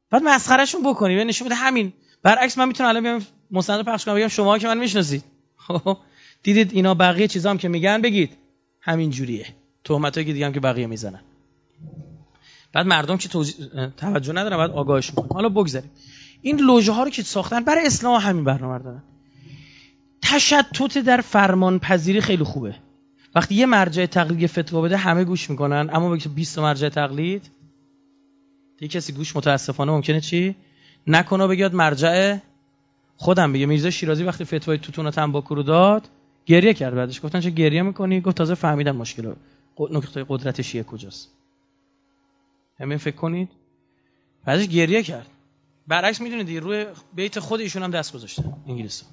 بعد مسخرهشون بکنی و نشون بده همین. برعکس من می‌تونم الان بیام مستند پخش کنم بگم شما که من می‌شناسید. خب دیدید اینا بقیه چیزا هم که میگن بگید همین جوریه. تهمتایی که دیگه هم که بقیه می‌زنن. بعد مردم که توجه ندارن بعد آگاهش می‌کنن. حالا بگذاریم. این لوژه ها رو که ساختن برای اسلام همین برنامه دارن. تشتت در فرمان پذیری خیلی خوبه. وقتی یه مرجع تقلید فتوا بده همه گوش می‌کنن. اما بگه 20 مرجع تقلید یه کسی گوش متاسفانه ممکنه چی؟ نکنه بگیاد مرجع خودم بگه میرزا شیرازی وقتی فتوای توتون تنباکو رو داد گریه کرد بعدش. گفتن چه گریه می‌کنی؟ گفت تازه فهمیدم مشکل نقطه قدرت شیعه کجاست. همین فکر کنید. بعدش گریه کرد. برعکس می‌دونید روی بیت خود ایشون هم دست گذاشته انگلیس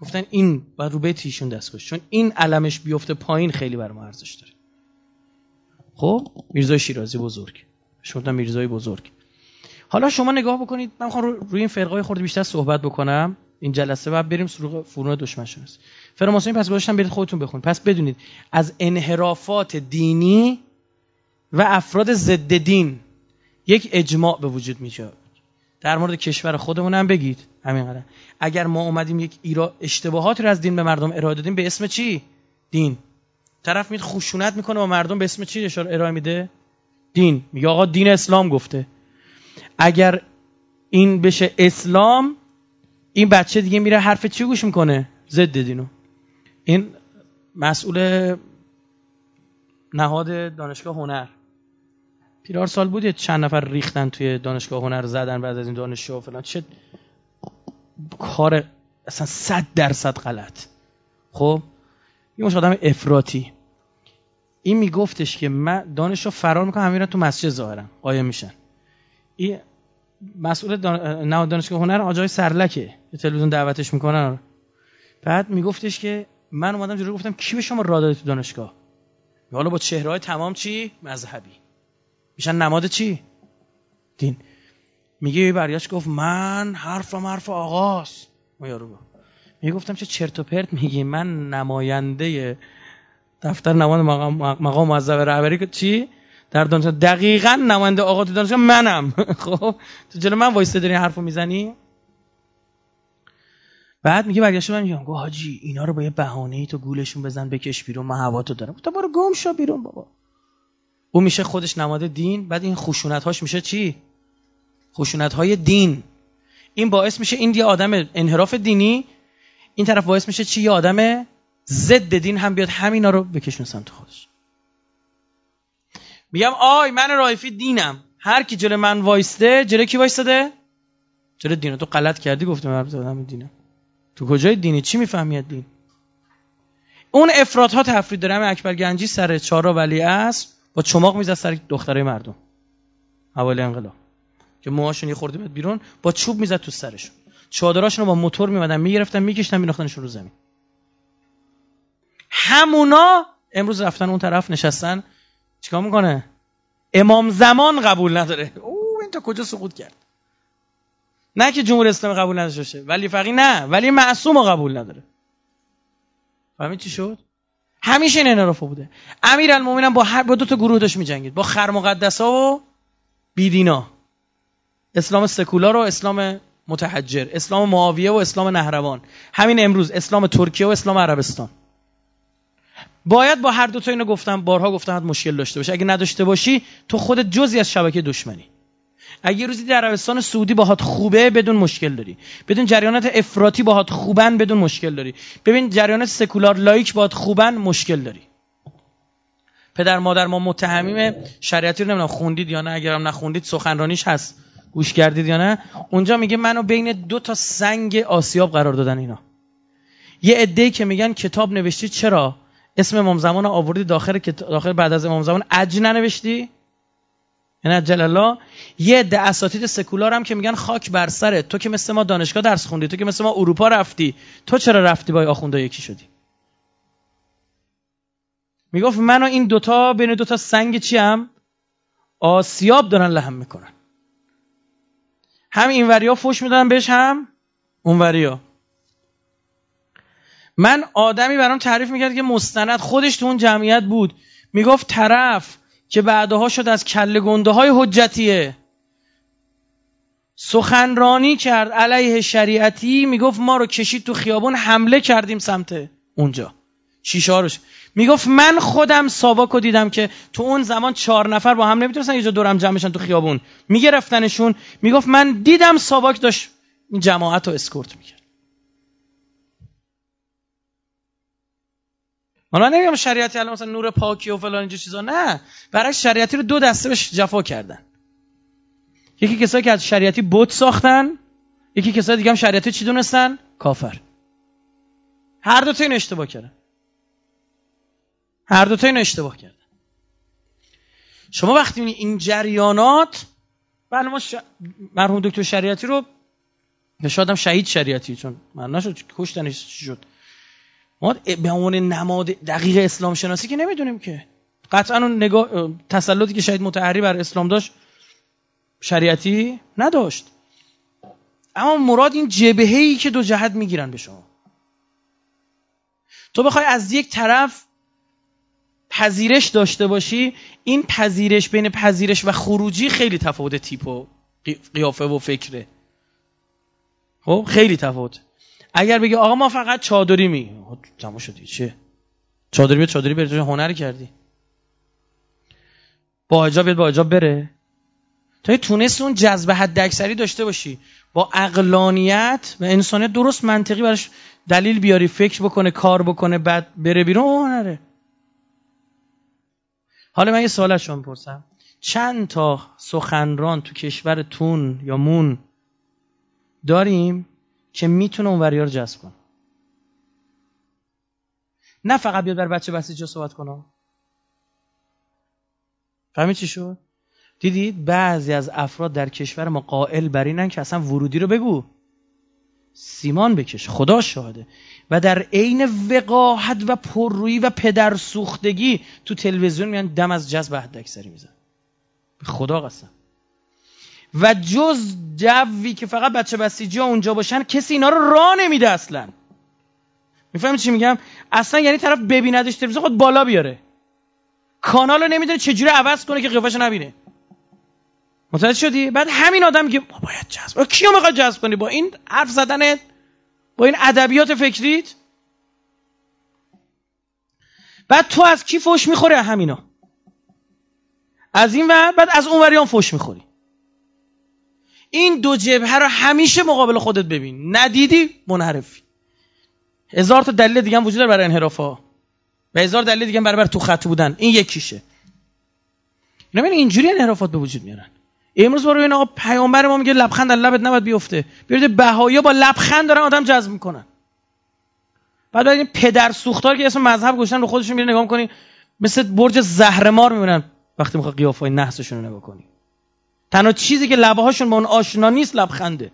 گفتن این بر رو بیت ایشون دست گذاشت چون این علمش بیفته پایین خیلی بر ما ارزش داره. خب میرزا شیرازی بزرگ. شما میرزای بزرگ. حالا شما نگاه بکنید من می‌خوام روی این فرقای خورده بیشتر صحبت بکنم. این جلسه بعد بریم سراغ فرون دشمن شناسی فراماسونی پس گذاشتم برید خودتون بخونید. پس بدونید از انحرافات دینی و افراد ضد دین یک اجماع به وجود میشه در مورد کشور خودمون هم بگید. همین قدر. اگر ما اومدیم یک ایرا اشتباهات رو از دین به مردم ارائه دادیم به اسم چی؟ دین. طرف میاد خشونت می‌کنه با مردم به اسم چی ارائه میده؟ دین. میگه آقا دین اسلام گفته. اگر این بشه اسلام این بچه دیگه میره حرف چی گوش می‌کنه؟ ضد دینو. این مسئول نهاد دانشگاه هنر. پیرار سال بود چند نفر ریختن توی دانشگاه هنر زدن بعد از این دانشجو فلان. چه کار اصلا صد درصد غلط. خب؟ این مش آدم افراطی. این میگفتش که من دانشجو فرار می‌کنم میرن تو مسجد ظاهرا قایم میشن. این مسئول دان... دانشگاه هنر آجای سرلکه تلویزیون دعوتش می‌کنن. بعد میگفتش که من اومدم جلو گفتم کی به شما راه داده تو دانشگاه؟ حالا با چهره تمام چی؟ مذهبی. میشن نماد چی؟ دین. میگه برگشت گفت من حرفم حرف آغاز ما یارو گفت. میگه گفتم چه چرت و پرت میگی؟ من نماینده دفتر نماینده مقام معذب رهبری چی؟ در دانشگاه. دقیقا نماینده آقا تو دانشگاه منم. خب؟ تو جلو من وایسته داری حرفو می‌زنی؟ بعد میگه برگشت من میگم گو حاجی اینا رو با یه بهانه تو گولشون بزن بکش بیرون من هوا تو دارم. گفتم برو گم شو بیرون بابا. او میشه خودش نماد دین بعد این خشونت هاش میشه چی؟ خشونت های دین. این باعث میشه این یه آدم انحراف دینی این طرف باعث میشه چی؟ یه آدم ضد دین هم بیاد همینا رو بکشونه سمت خودش. میگم آی من رایفی دینم. هر کی جلو من وایسته جلو کی وایستده جلو دینه تو غلط کردی گفتم من زدم دینم. تو کجای دینی؟ چی می‌فهمی دین؟ اون افراد ها تفرید داره. اکبر گنجی سر چارا ولی است با چماق می‌زد سر دختره مردم. حوالی انقلاب. که موهاشون یه خورده بیرون با چوب می‌زد تو سرشون. چادراشون رو با موتور میمدن می‌گرفتن میکشتن میناختنشون رو زمین. همونا امروز رفتن اون طرف نشستن چیکار می‌کنه؟ امام زمان قبول نداره. او این تا کجا سقوط کرد؟ نه که جمهوری اسلامی قبول نداشته ولی فقی نه. ولی معصوم قبول نداره. فهمید چی شد؟ همیشه این انرافه بوده. امیرالمومنین با هر با دو تا گروه داشت میجنگید. با خر مقدسا و بیدینا. اسلام سکولار و اسلام متحجر. اسلام معاویه و اسلام نهروان. همین امروز اسلام ترکیه و اسلام عربستان. باید با هر دو تا اینو گفتم بارها گفتم مشکل داشته باشه اگه نداشته باشی تو خودت جزی از شبکه دشمنی. اگه روزی در عربستان سعودی باهات خوبه بدون مشکل داری. بدون جریانات افراطی باهات خوبن بدون مشکل داری. ببین جریانات سکولار لایک باهات خوبن مشکل داری. پدر مادر ما متهمیم. شریعتی رو نمی‌دونم خوندید یا نه. اگرم نخوندید سخنرانیش هست. گوش کردید یا نه. اونجا میگه منو بین دو تا سنگ آسیاب قرار دادن اینا. یه عده‌ای که میگن کتاب نوشتی چرا؟ اسم امام زمان آوردی داخل داخل بعد از امام زمان. اج ننوشتی؟ یعنی عجل الله. یه عده اساتید سکولار هم که میگن خاک بر سرت تو که مثل ما دانشگاه درس خوندی تو که مثل ما اروپا رفتی تو چرا رفتی با آخونده یکی شدی؟ می‌گفت من و این دوتا بین دوتا سنگ چی هم؟ آسیاب دارن لهم می‌کنن. هم این وریا فوش میدن بهش هم اون وریا من آدمی برام تعریف می‌کرد که مستند خودش تو اون جمعیت بود. می‌گفت طرف که بعدها شد از کله گنده های حجتیه. سخنرانی کرد علیه شریعتی می‌گفت ما رو کشید تو خیابون حمله کردیم سمت اونجا. شیشاروش می‌گفت من خودم ساواکو دیدم که تو اون زمان چهار نفر با هم نمی‌تونستن یه جا دورم جمع بشن تو خیابون. میگرفتنشون. می‌گفت من دیدم ساواک داشت این جماعت رو اسکورت می‌کرد. حالا نمیگم شریعتی الان مثلا نور پاکی و فلان اینجا چیزا نه. برای شریعتی رو دو دسته بهش جفا کردن. یکی کسایی که از شریعتی بت ساختن یکی کسایی دیگه هم شریعتی چی دونستن؟ کافر. هر دو تا این اشتباه کردن. هر دو تا این اشتباه کردن. شما وقتی این جریانات بله ما ش... مرحوم دکتر شریعتی رو شادم شهید شریعتی چون من نشد کشتنش شد. ما به عنوان نماد دقیق اسلام شناسی که نمی‌دونیم که. قطعا اون نگاه تسلطی که شاید متحری بر اسلام داشت شریعتی نداشت. اما مراد این جبهه ای که دو جهت می‌گیرن به شما. تو بخوای از یک طرف پذیرش داشته باشی این پذیرش بین پذیرش و خروجی خیلی تفاوت تیپ و قیافه و فکره. خب خیلی تفاوت. اگر بگی آقا ما فقط چادری می تمام شدی چه چادری به چادری بره هنر کردی. با اجاب با اجاب بره. تا تونست اون جذب حد اکثری داشته باشی. با اقلانیت و انسانیت درست منطقی براش دلیل بیاری فکر بکنه کار بکنه بعد بره بیرون هنره. حالا من یه سوال از شما پرسم چند تا سخنران تو کشورتون یا مون داریم؟ که می‌تونه اون وریا رو جذب کنه. نه فقط بیاد بر بچه بسیجا صحبت کنه. فهمید چی شد؟ دیدید بعضی از افراد در کشور ما قائل بر اینن که اصلا ورودی رو بگو. سیمان بکش. خدا شاهده. و در عین وقاحت و پررویی و پدر سوختگی تو تلویزیون میان دم از جذب حد اکثری میزن به خدا قسم. و جز جوی که فقط بچه بسیجی ها اونجا باشن کسی اینا رو راه نمیده اصلا. می‌فهمی چی میگم؟ اصلا یعنی طرف ببیندش تلویزیون خود بالا بیاره. کانال رو نمی‌دونه چجوری عوض کنه که قیافش نبینه. متوجه شدی؟ بعد همین آدم که باید جذب کیو می‌خواد جذب کنی؟ با این حرف زدن با این ادبیات فکریت؟ بعد تو از کی فوش می‌خوری؟ همینا. از این ور بعد از اون وریان فوش می‌خوری. این دو جبهه رو همیشه مقابل خودت ببین. ندیدی منحرفی. هزار تا دلیل دیگه هم وجود داره برای انحراف ها و هزار دلیل دیگه هم برای, برای تو خط بودن. این یکیشه. نمی‌دونی اینجوری انحرافات به وجود میارن. امروز برو این آقا پیامبر ما میگه لبخند در لبت نباید بیفته. بیارید بهایی با لبخند دارن آدم جذب می‌کنن. بعد این پدر سوختار که اسم مذهب گوشتن رو خودشون میره نگاه کنی مثل برج زهرمار می‌بینن. وقتی می‌خواد قیافه نحسشون رو نگاه کنی. تنها چیزی که لبه هاشون با اون آشنا نیست لبخنده.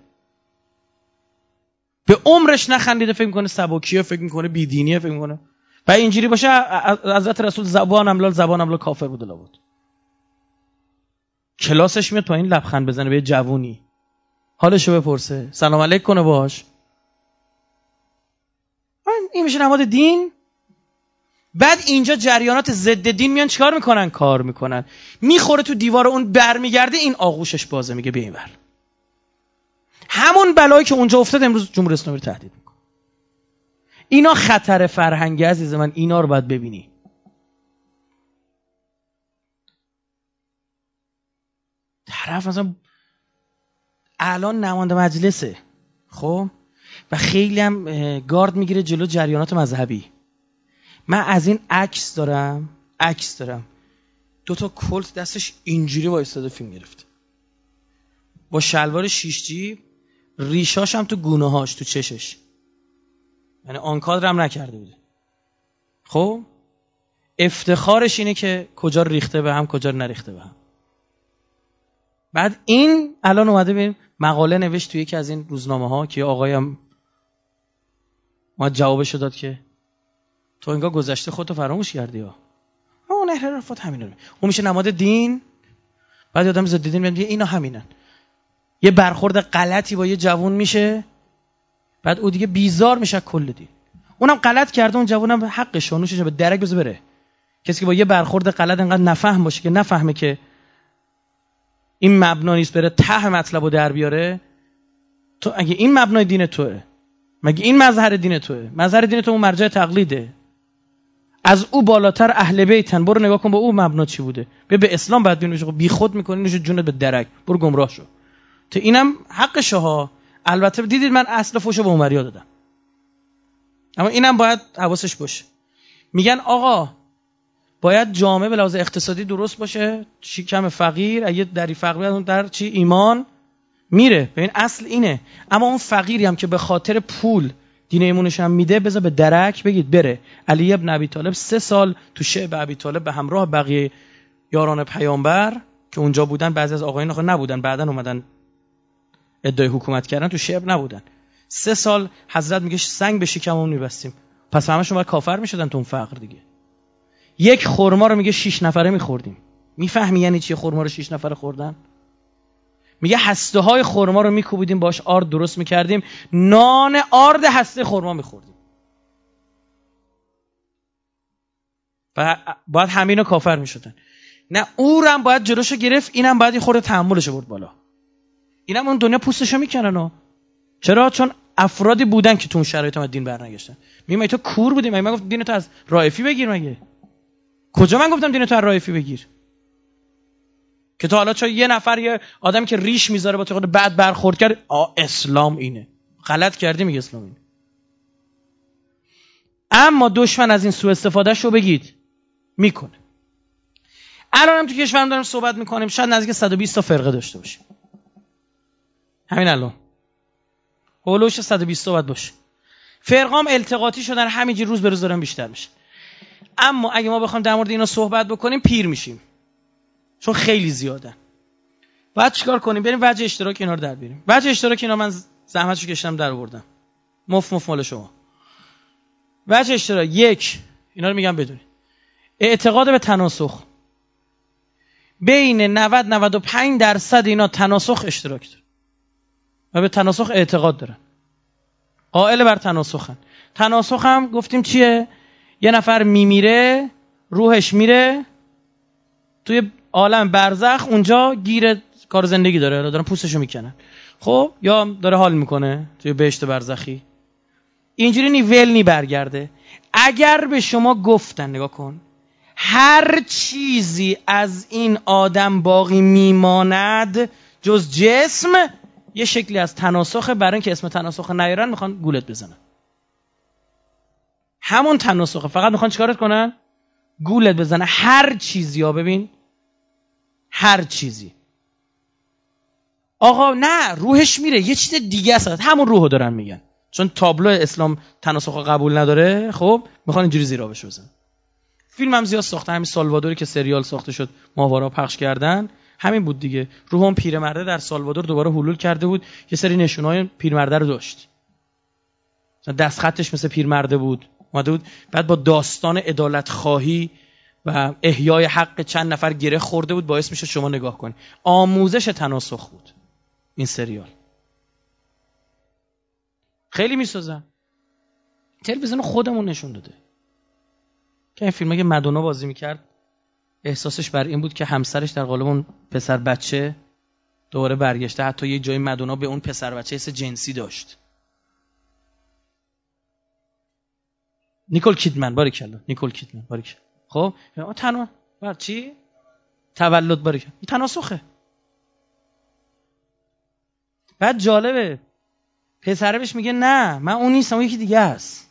به عمرش نخندیده فکر می‌کنه سبکیه فکر می‌کنه بیدینیه فکر می‌کنه. و اینجوری باشه حضرت رسول زبان املال زبان املال کافر بود بود کلاسش میاد این لبخند بزنه به جوونی. حالشو بپرسه. سلام علیک کنه باش این میشه نماد دین؟ بعد اینجا جریانات ضد دین میان چیکار می‌کنن؟ کار می‌کنن. می‌خوره تو دیوار اون برمیگرده این آغوشش بازه میگه بیا اینور همون بلایی که اونجا افتاد امروز جمهوری اسلامی رو تهدید می‌کنه. اینا خطر فرهنگی عزیز من اینا رو باید ببینی. طرف مثلا الان نماینده مجلسه خب؟ و خیلی هم گارد می‌گیره جلو جریانات مذهبی. من از این عکس دارم عکس دارم. دو تا کلت دستش اینجوری با استاده فیلم گرفت. با شلوار شیش جیب ریشاش هم تو گونه هاش تو چشش. یعنی آن کادر هم نکرده بوده. خب؟ افتخارش اینه که کجا ریخته به هم کجا نریخته به هم. بعد این الان اومده ببین مقاله نوشت تو یکی از این روزنامه ها که آقایم ما جوابشو داد که تو انگار گذشته خودتو فراموش کردی ها. اون انحرافات همین اون میشه نماد دین؟ بعد آدم ضد دین میگه اینا همینن. یه برخورد غلطی با یه جوون میشه بعد او دیگه بیزار میشه کل دین. اونم غلط کرده اون جوونم حقش نوشش به درک بزنه بره. کسی که با یه برخورد غلط انقدر نفهم باشه که نفهمه که این مبنا نیست بره ته مطلب رو در بیاره تو اگه این مبنای دین توه مگه این مظهر دین توه؟ مظهر دین تو اون مرجع تقلیده. از او بالاتر اهل بیتن. برو نگاه کن با او مبنا چی بوده. به به اسلام بعد بینوش بی خود می‌کنی نوش جونت به درک. برو گمراه شو. تو اینم حقشه ها البته دیدید من اصل فوشو به عمریا دادم. اما اینم باید حواسش باشه. میگن آقا باید جامعه به لحاظ اقتصادی درست باشه. چی کم فقیر اگه دری فقیر در چی؟ ایمان میره. ببین اصل اینه. اما اون فقیری هم که به خاطر پول دین ایمونش هم میده بذار به درک بگید. بره. علی ابن ابی طالب سه سال تو شعب ابی طالب به همراه بقیه یاران پیامبر که اونجا بودن بعضی از آقایان آخه نبودن بعدا اومدن ادعای حکومت کردن تو شعب نبودن. سه سال حضرت میگه سنگ به شکممون میبستیم. پس همشون باید کافر می‌شدن تو اون فقر دیگه. یک خورما رو میگه شش نفره میخوردیم. می‌فهمی یعنی چی خورما رو شش نفره خوردن؟ میگه هسته های خورما رو میکوبیدیم باش آرد درست می‌کردیم. نان آرد هسته خورما میخوردیم. و باید همین رو کافر می‌شدن. نه او هم باید جلوشو گرفت اینم باید این خورده تحملش برد بالا. اینم اون دنیا پوستشو می‌کنن و. چرا؟ چون افرادی بودن که تو اون شرایط هم دین برنگشتن. میگم تو کور بودیم من گفت دین تو از رایفی بگیر مگه؟ کجا من گفتم دین تو از رایفی بگیر؟ که تا حالا چون یه نفر یه آدم که ریش می‌ذاره با خود بعد برخورد کرد آ اسلام اینه. غلط کردی میگه اسلام اینه. اما دشمن از این سوء استفاده شو بگید. می‌کنه. الان هم تو کشورم داریم صحبت می‌کنیم. شاید نزدیک 120 تا فرقه داشته باشیم همین الان. هولوش 120 تا باشه فرقام التقاطی شدن همینجوری روز به روز دارن بیشتر میشه اما اگه ما بخوایم در مورد اینا صحبت بکنیم پیر میشیم. چون خیلی زیادن بعد چیکار کنیم؟ بریم وجه اشتراک اینا رو در بیاریم. وجه اشتراک اینا من زحمتشو کشیدم در آوردم. مف مف مال شما. وجه اشتراک یک اینا رو میگم بدونید. اعتقاد به تناسخ. بین 90 95 درصد اینا تناسخ اشتراک دارن و به تناسخ اعتقاد دارن. قائل بر تناسخن. تناسخ هم گفتیم چیه؟ یه نفر میمیره روحش میره توی عالم برزخ اونجا گیر کار زندگی داره دارن پوستشو می‌کنن. خب یا داره حال می‌کنه توی بهشت برزخی. اینجوری نی ول نی برگرده. اگر به شما گفتن نگاه کن. هر چیزی از این آدم باقی میماند جز جسم یه شکلی از تناسخه برای اینکه اسم تناسخ نیارن می‌خوان گولت بزنن. همون تناسخه. فقط می‌خوان چیکارت کنن؟ گولت بزنن. هر چیزی ها ببین. هر چیزی. آقا نه روحش میره. یه چیز دیگه است. همون روحو دارن میگن. چون تابلو اسلام تناسخ قبول نداره خب می‌خوان اینجوری زیرا بشه بزن فیلم هم زیاد ساخته. همین سالوادوری که سریال ساخته شد ماهوارا پخش کردن. همین بود دیگه. روح اون پیرمرده در سالوادور دوباره حلول کرده بود. یه سری نشونای پیرمرده رو داشت. دست خطش مثل پیرمرده بود. اومده بود. بعد با داستان عدالت خواهی و احیای حق چند نفر گره خورده بود باعث میشه شما نگاه کنید آموزش تناسخ بود. این سریال. خیلی می‌سازن. تلویزیون خودمون نشون داده. که این فیلمه که مدونا بازی می‌کرد احساسش بر این بود که همسرش در قالب اون پسر بچه دوباره برگشته. حتی یه جای مدونا به اون پسر بچه حس جنسی داشت. نیکول کیدمن باری کلا نیکول کیدمن باری خب؟ تنها. بر چی؟ تولد باری تناسخه بعد جالبه. پسره بهش میگه نه من اون نیستم اون یکی دیگه است.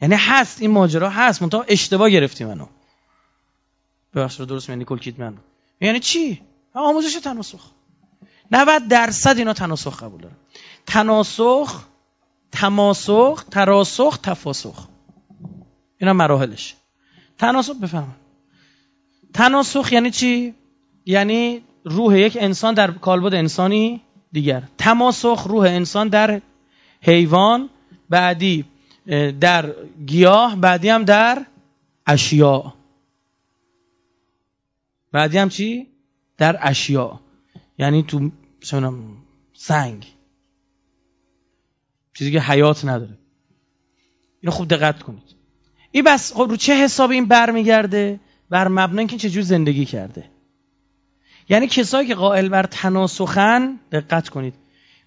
یعنی هست این ماجرا هست. منتها اشتباه گرفتی منو. ببخشید درست میگه نیکول کیدمن. یعنی چی؟ آموزش تناسخ 90 درصد اینا تناسخ قبول دارن. تناسخ تماسخ تراسخ تفاسخ. اینا مراحلش. تناسخ بفهم تناسخ یعنی چی؟ یعنی روح یک انسان در کالبد انسانی دیگر. تماسخ روح انسان در حیوان بعدی در گیاه بعدی هم در اشیاء. بعدی هم چی؟ در اشیاء. یعنی تو سنگ. چیزی که حیات نداره. اینو خوب دقت کنید. این بس خب رو چه حساب این برمیگرده؟ بر مبنای اینکه چجور زندگی کرده؟ یعنی کسایی که قائل بر تناسخن دقت کنید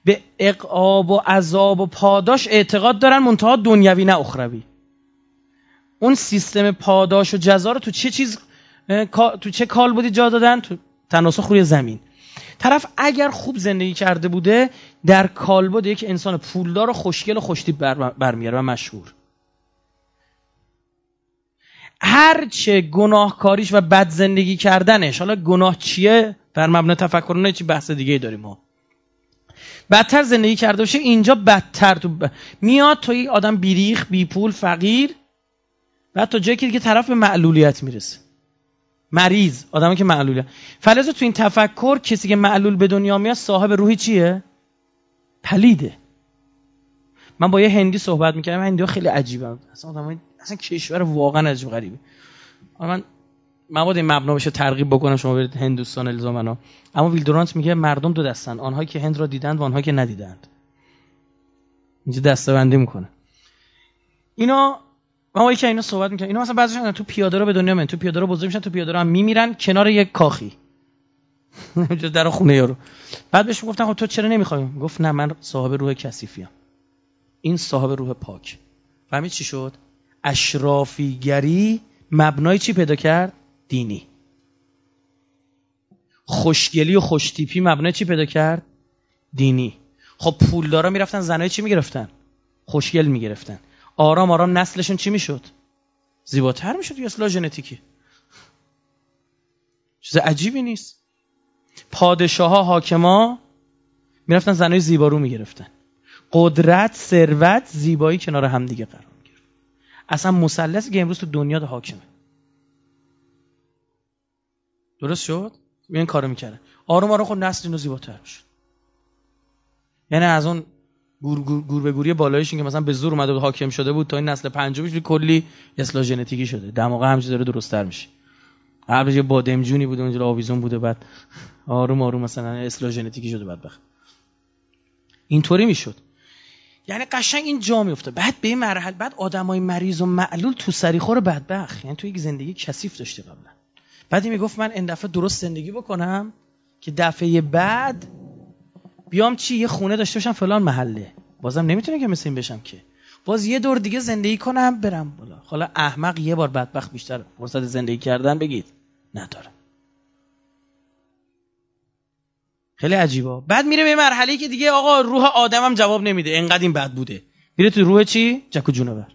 به اقعاب و عذاب و پاداش اعتقاد دارن منتها دنیوی نه اخروی. اون سیستم پاداش و جزا رو تو چه چیز تو چه کال بودی جا دادن؟ تو تناسخ روی زمین. طرف اگر خوب زندگی کرده بوده در کالبد یک انسان پولدار و خوشگل و خوشتیپ برمیاره و مشهور. هرچه گناهکاریش و بد زندگی کردنش حالا گناه چیه؟ بر مبنای تفکر چی بحث دیگه داریم ما. بدتر زندگی کرده باشه اینجا بدتر تو ب... میاد تو یک آدم بیریخ بی پول فقیر بعد تا جایی که طرف به معلولیت می‌رسه. مریض آدمی که معلوله. فلز تو این تفکر کسی که معلول به دنیا میاد صاحب روحی چیه؟ پلیده. من با یه هندی صحبت می‌کردم هندی خیلی عجیبه اصلا آدم اصلا کشور واقعا عجیب غریبه. من باید این مبنا بشه ترغیب بکنم شما برید هندوستان الزامنا اما ویلدورانت میگه مردم دو دستن آنهایی که هند را دیدند و آنهایی که ندیدند. اینجا دستبندی می‌کنه. اینا ما یکی اینا صحبت می‌کنه اینا مثلا بعضیشون تو پیاده رو به دنیا میان تو پیاده رو بزرگ میشن تو پیاده رو هم میمیرن. کنار یک کاخی. در خونه یارو. بعد بهش گفتم خب تو چرا نمی‌خوای؟ گفت نه من صاحب روح کثیفی این صاحب روح پاک. فهمید چی شد؟ اشرافیگری مبنای چی پیدا کرد؟ دینی. خوشگلی و خوشتیپی مبنای چی پیدا کرد؟ دینی. خب پولدارا می‌رفتن زنای چی می‌گرفتن؟ خوشگل می‌گرفتن. آرام آرام نسلشون چی می‌شد؟ زیباتر می‌شد یه اصلاح ژنتیکی؟ چیز عجیبی نیست. پادشاه ها حاکما می‌رفتن زنای زیبارو می‌گرفتن. قدرت ثروت زیبایی کنار همدیگه قرار اصلا مثلثی که امروز تو دنیا ده حاکمه. درست شد؟ این کارو می‌کرده آروم آروم خود نسل اینو زیباتر می‌شد. یعنی از اون گور, گور, گور به گوری بالایشون که مثلا به زور اومده بود حاکم شده بود تا این نسل پنجمش کلی اصلاح ژنتیکی شده. دماغه همچین داره درستتر میشه. قبلش یه بادمجونی بوده اونجا آویزون بوده بعد آروم آروم مثلا اصلاح ژنتیکی شده بدبخت. اینطوری می‌شد. یعنی قشنگ این جا میفته بعد به این مرحله بعد آدمای مریض و معلول تو سریخور بدبخت. یعنی تو یک زندگی کثیف داشته قبلا. بعدی می‌گفت من این دفعه درست زندگی بکنم که دفعه بعد بیام چی یه خونه داشته باشم فلان محله. بازم نمی‌تونه که مثل این بشم که. باز یه دور دیگه زندگی کنم برم بالا. حالا احمق یه بار بدبخت بیشتر فرصت زندگی کردن بگید. نداره خیلی عجیبا بعد میره به مرحله که دیگه آقا روح آدمم جواب نمیده. انقدر این بد بوده. میره تو روح چی؟ جک جونور.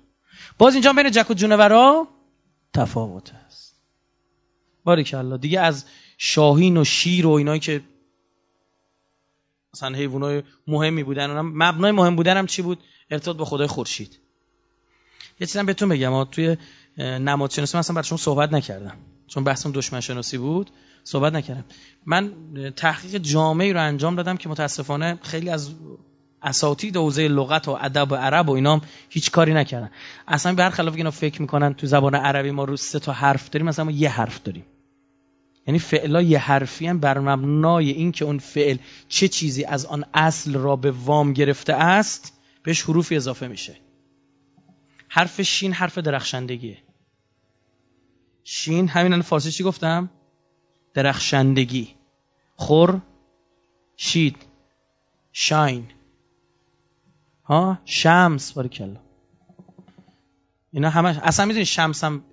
باز اینجا بین جک و جونورا تفاوت است. الله دیگه از شاهین و شیر و اینایی که مثلا حیوانای مهمی بودن اونم مبنای مهم بودن هم چی بود؟ ارتباط با خدای خورشید. یه چیزی بهتون بگم. توی نماد شناسی مثلا برای شما صحبت نکردم. چون بحثم دشمن شناسی بود صحبت نکردم. من تحقیق جامعی رو انجام دادم که متاسفانه خیلی از اساتید حوزه لغت و ادب عرب و اینام هیچ کاری نکردن. اصلا برخلاف اینا فکر می‌کنن تو زبان عربی ما رو سه تا حرف داریم مثلا ما یه حرف داریم. یعنی فعلا یه حرفی هم بر مبنای این که اون فعل چه چیزی از آن اصل را به وام گرفته است بهش حروفی اضافه میشه. حرف شین حرف درخشندگیه. شین همین فارسی چی گفتم؟ درخشندگی. خور شید شاین. ها؟ شمس باریکلا. اینا همه اصلا می‌دونی شمس هم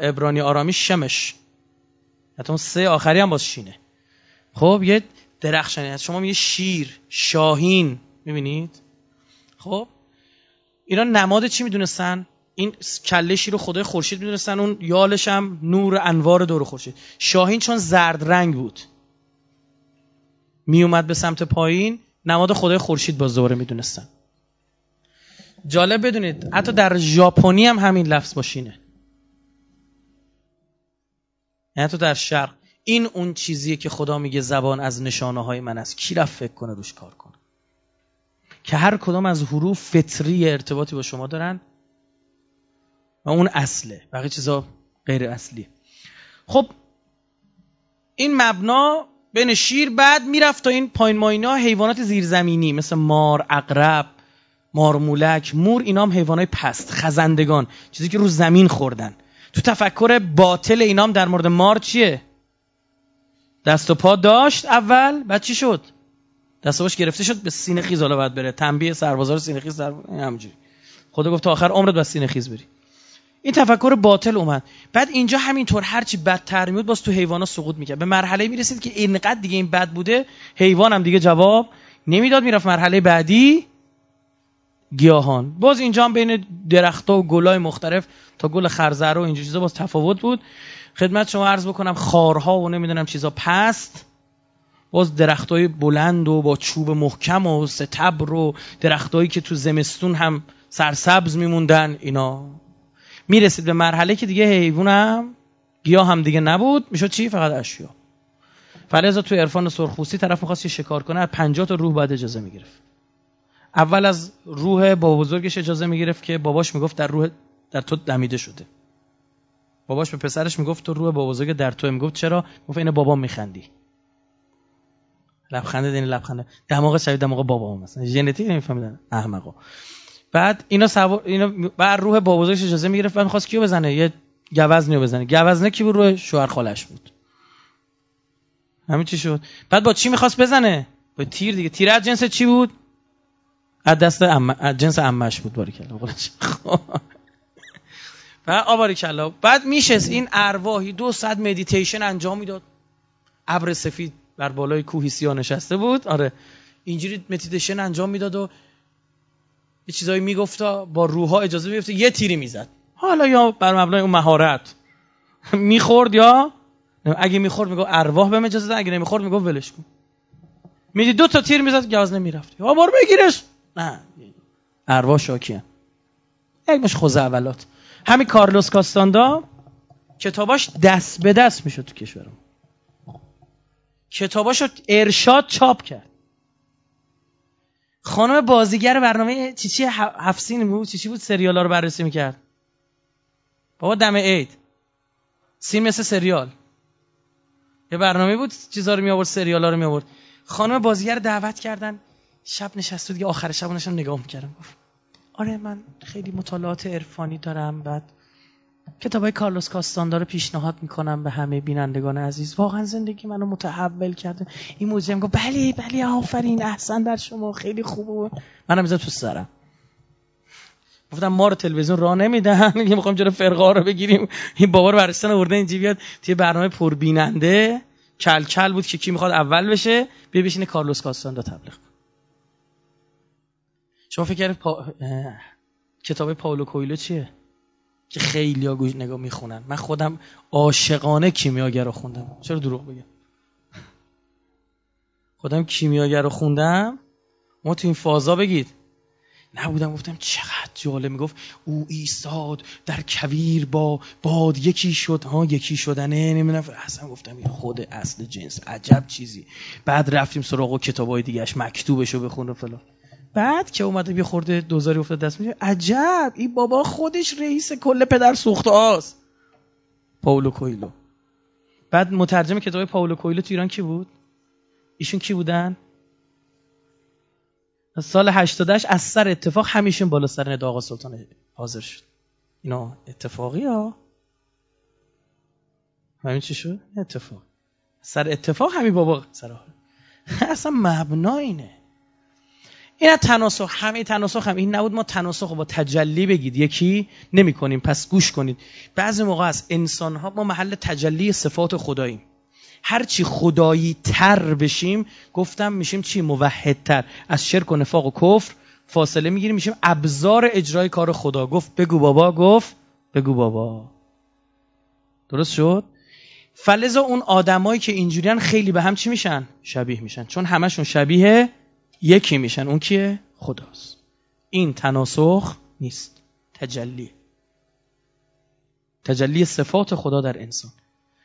ابرانی آرامی شمش. حتی اون سه آخری هم باز شینه. خب یه درخشانی هست شما میگه شیر شاهین. می‌بینید؟ خب اینا نماد چی می‌دونستن؟ این کله شیر رو خدای خورشید می‌دونستن اون یالش هم نور انوار دور خورشید. شاهین چون زرد رنگ بود. میومد به سمت پایین نماد خدای خورشید باز دوباره می‌دونستن. جالب بدونید حتی در ژاپنی هم همین لفظ باشینه یعنی حتی در شرق این اون چیزیه که خدا میگه زبان از نشانه های من است. کی رفت فکر کنه روش کار کنه؟ که هر کدام از حروف فطری ارتباطی با شما دارن و اون اصله. بقیه چیزا غیر اصلی خب این مبنا بین شیر بعد می‌رفت تا این پایین ماینا حیوانات زیرزمینی مثل مار، اقرب، مارمولک، مور اینا هم حیوانات پست، خزندگان چیزی که رو زمین خوردن. تو تفکر باطل اینام در مورد مار چیه؟ دست و پا داشت اول بعد چی شد؟ دست باش گرفته شد به سینه خیز حالا باید بره. تنبیه سربازار سینه خیز در همجوری خدا گفت تا آخر عمرت بس سینه خیز بری. این تفکر باطل اومد. بعد اینجا همینطور هرچی بدتر میود باز تو حیوانا سقوط می‌کرد. به مرحله می‌رسید که اینقدر دیگه این بد بوده حیوان هم دیگه جواب نمی‌داد می‌رفت مرحله بعدی گیاهان. باز اینجا هم بین درختها و گلای مختلف تا گل خرزر و اینجور چیزا باز تفاوت بود. خدمت شما عرض بکنم خارها و نمی‌دونم چیزا پست. باز درختای بلند و با چوب محکم و ستبر و درختایی که تو زمستون هم سرسبز میموندن اینا. می‌رسید به مرحله که دیگه حیوان هم گیاه هم دیگه نبود. می‌شد چی؟ فقط اشیا. فلزا تو عرفان سرخوستی طرف می‌خواست شکار کنه از 50 تا روح باید اجازه می‌گرفت. اول از روح با بزرگش اجازه می‌گرفت که باباش می‌گفت در روح در تو دمیده شده. باباش به پسرش می‌گفت تو روح با بزرگ در تو می‌گفت چرا؟ گفت این بابا میخندی. لبخنده دین لبخنده دماغ شبیه دماغ بابا مثلا ژنتیک نمیفهمیدن. احمقا. بعد اینا سوار اینا بعد روح بابازش اجازه می‌گرفت و می‌خواست کیو بزنه؟ یه گوزنیو بزنه. گوزنه کی بود روح شوهر خالش بود. همین چی شد؟ بعد با چی می‌خواست بزنه؟ با تیر دیگه. تیر از جنس چی بود؟ از دست ام... از جنس امش بود باری کلا بعد آباری کلا بعد میشست این ارواحی دو ساعت مدیتیشن انجام می‌داد. ابر سفید بر بالای کوهی سیاه نشسته بود. آره. اینجوری مدیتیشن انجام می‌داد و یه چیزایی میگفتا با روحا اجازه می‌گفت یه تیری می‌زد. حالا یا بر مبنای اون مهارت. می‌خورد یا؟ اگه می‌خورد میگو ارواح بهم اجازه اگه نمی‌خورد میگو ولش کن. میدی دو تا تیر می‌زد گاز نمی‌رفت. یا بار بگیرش. نه. ارواح شاکیه یک مش خوز اولات. همین کارلوس کاستاندا کتاباش دست به دست می‌شد تو کشورم. کتاباشو ارشاد چاپ کرد. خانم بازیگر برنامه چیچی هفسین بود؟ چیچی بود؟ سریال ها رو بررسی می‌کرد. بابا دم عید. سین مثل سریال. یه برنامه بود چیزا رو می آورد سریال ها رو می آورد خانم بازیگر دعوت کردن. شب نشست دیگه آخر شب نشم نگاه می‌کردم. آره من خیلی مطالعات عرفانی دارم بعد کتاب های کارلوس کاستاندا رو پیشنهاد می‌کنم به همه بینندگان عزیز. واقعا زندگی منو متحول کرده. این موزه گفت بله بله آفرین احسن در شما خیلی خوبه منم می‌ذارم تو سرم. گفتم ما رو تلویزیون راه نمیدن یه می‌خوام جلو فرقه رو بگیریم. این بابا رو برستان آورده اینجا بیاد توی برنامه پربیننده کل کل بود که کی می‌خواد اول بشه. بیا بشینه کارلوس کاستاندا تبلیغ شما فکر پا... کتاب پاولو کویلو چیه؟ که خیلی ها گوش نگاه می‌خونن. من خودم عاشقانه کیمیاگر رو خوندم. چرا دروغ بگم خودم کیمیاگر رو خوندم. ما تو این فازا بگید. نبودم گفتم چقدر جالب می‌گفت. او ایستاد در کویر با باد یکی شد. ها یکی شدنه نمی‌دونم. اصلا گفتم این خود اصل جنس عجب چیزی. بعد رفتیم سراغ کتابای دیگهش مکتوبش رو بخونه فلان. بعد که اومده یه خورده دوزاری افتاد دست میشه عجب این بابا خودش رئیس کل پدر سوخته هاست. پاولو کویلو. بعد مترجم کتاب پاولو کویلو تو ایران کی بود؟ ایشون کی بودن؟ سال 88 از سر اتفاق همیشون بالا سر ند آقا سلطان حاضر شد. اینا اتفاقی ها. همین چی شد؟ اتفاق. سر اتفاق همین بابا سر اصلا مبنا اینه. این تناسخ همه تناسخ هم این نبود ما تناسخ با تجلی بگید. یکی نمی کنیم پس گوش کنید. بعضی موقع از انسان ها ما محل تجلی صفات خداییم. هرچی خدایی تر بشیم گفتم میشیم چی؟ موحدتر. از شرک و نفاق و کفر فاصله می‌گیریم میشیم ابزار اجرای کار خدا. گفت بگو بابا گفت بگو بابا. درست شد؟ فلز اون آدمایی که اینجوریان خیلی به هم چی میشن؟ شبیه میشن. چون همشون شبیه یکی میشن. اون کیه؟ خداست. این تناسخ نیست. تجلی. تجلی صفات خدا در انسان.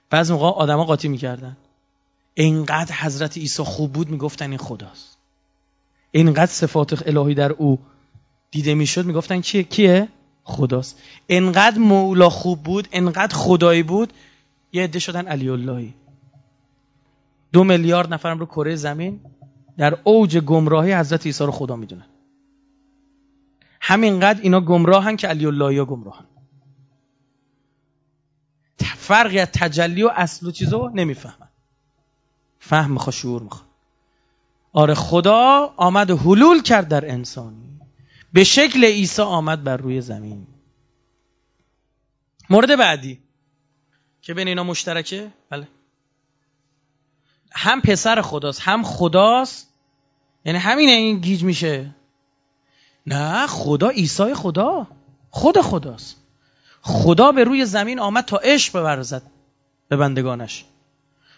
بعض موقع آدما قاطی می‌کردن. اینقدر حضرت عیسی خوب بود می‌گفتن این خداست. اینقدر صفات الهی در او دیده می‌شد می‌گفتن کیه کیه؟ خداست. اینقدر مولا خوب بود اینقدر خدایی بود یه عده شدن علی اللهی دو میلیارد نفرم رو کره زمین در اوج گمراهی حضرت عیسی رو خدا می‌دونن همینقدر اینا گمراهن که علی اللهی ها گمراهن. فرقی از تجلی و اصل و چیزو نمی‌فهمن. فهم میخوا شعور میخوا آره خدا آمد و حلول کرد در انسانی. به شکل عیسی آمد بر روی زمین. مورد بعدی. که بین اینا مشترکه؟ بله. هم پسر خداست هم خداست. یعنی همین این گیج میشه. نه خدا عیسی خدا. خود خداست. خدا به روی زمین آمد تا عشق بورزد به بندگانش.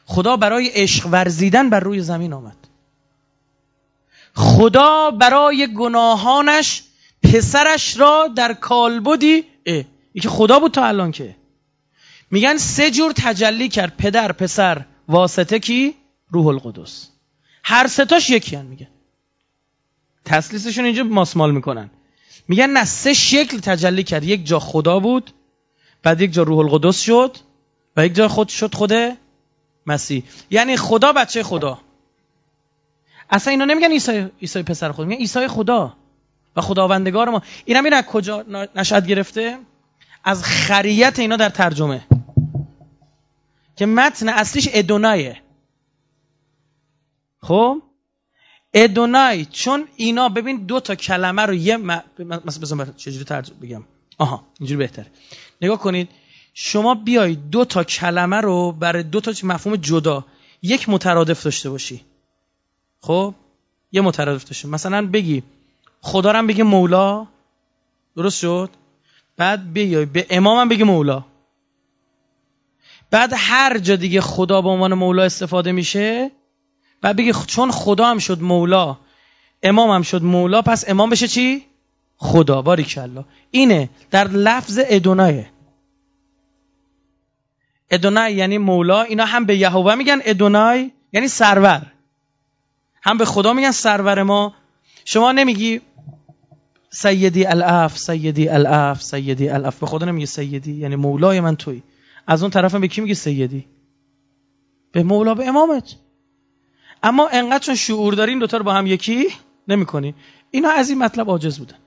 خدا برای عشق ورزیدن بر روی زمین آمد. خدا برای گناهانش پسرش را در کالبدی ای که خدا بود تا الان که. میگن سه جور تجلی کرد پدر پسر. واسطه کی؟ روح القدس. هر ستاش یکی هن میگن. تسلیسشون اینجا ماسمال می‌کنن. میگن نه سه شکل تجلی کرد. یک جا خدا بود بعد یک جا روح القدس شد و یک جا خود شد خود مسیح. یعنی خدا بچه خدا. اصلا اینا نمیگن عیسی عیسی پسر خدا میگن عیسی خدا و خداوندگار ما. اینا میره کجا نشد گرفته؟ از خریت اینا در ترجمه. که متن اصلیش ادونایه. خب؟ ادونای چون اینا ببین دو تا کلمه رو یه م... مثلا چجوری ترجمه بگم. آها اینجوری بهتره. نگاه کنید شما بیای دو تا کلمه رو برای دو تا مفهوم جدا یک مترادف داشته باشی. خب؟ یه مترادف داشته مثلا بگی خدا رو بگی مولا. درست شد؟ بعد بیای به امامم بگی مولا. بعد هر جا دیگه خدا به عنوان مولا استفاده میشه بعد بگی چون خدا هم شد مولا امام هم شد مولا پس امام بشه چی؟ خدا. باریکلا. اینه. در لفظ ادونایه. ادونای یعنی مولا. اینا هم به یهوه میگن ادونای یعنی سرور. هم به خدا میگن سرور ما. شما نمیگی سیدی الاف سیدی الاف سیدی الاف به خدا نمیگی سیدی. یعنی مولای من توی. از اون طرفم به کی میگی سیدی؟ به مولا به امامت. اما انقدر چون شعور داری این دوتا رو با هم یکی نمی‌کنی اینا از این مطلب عاجز بودن.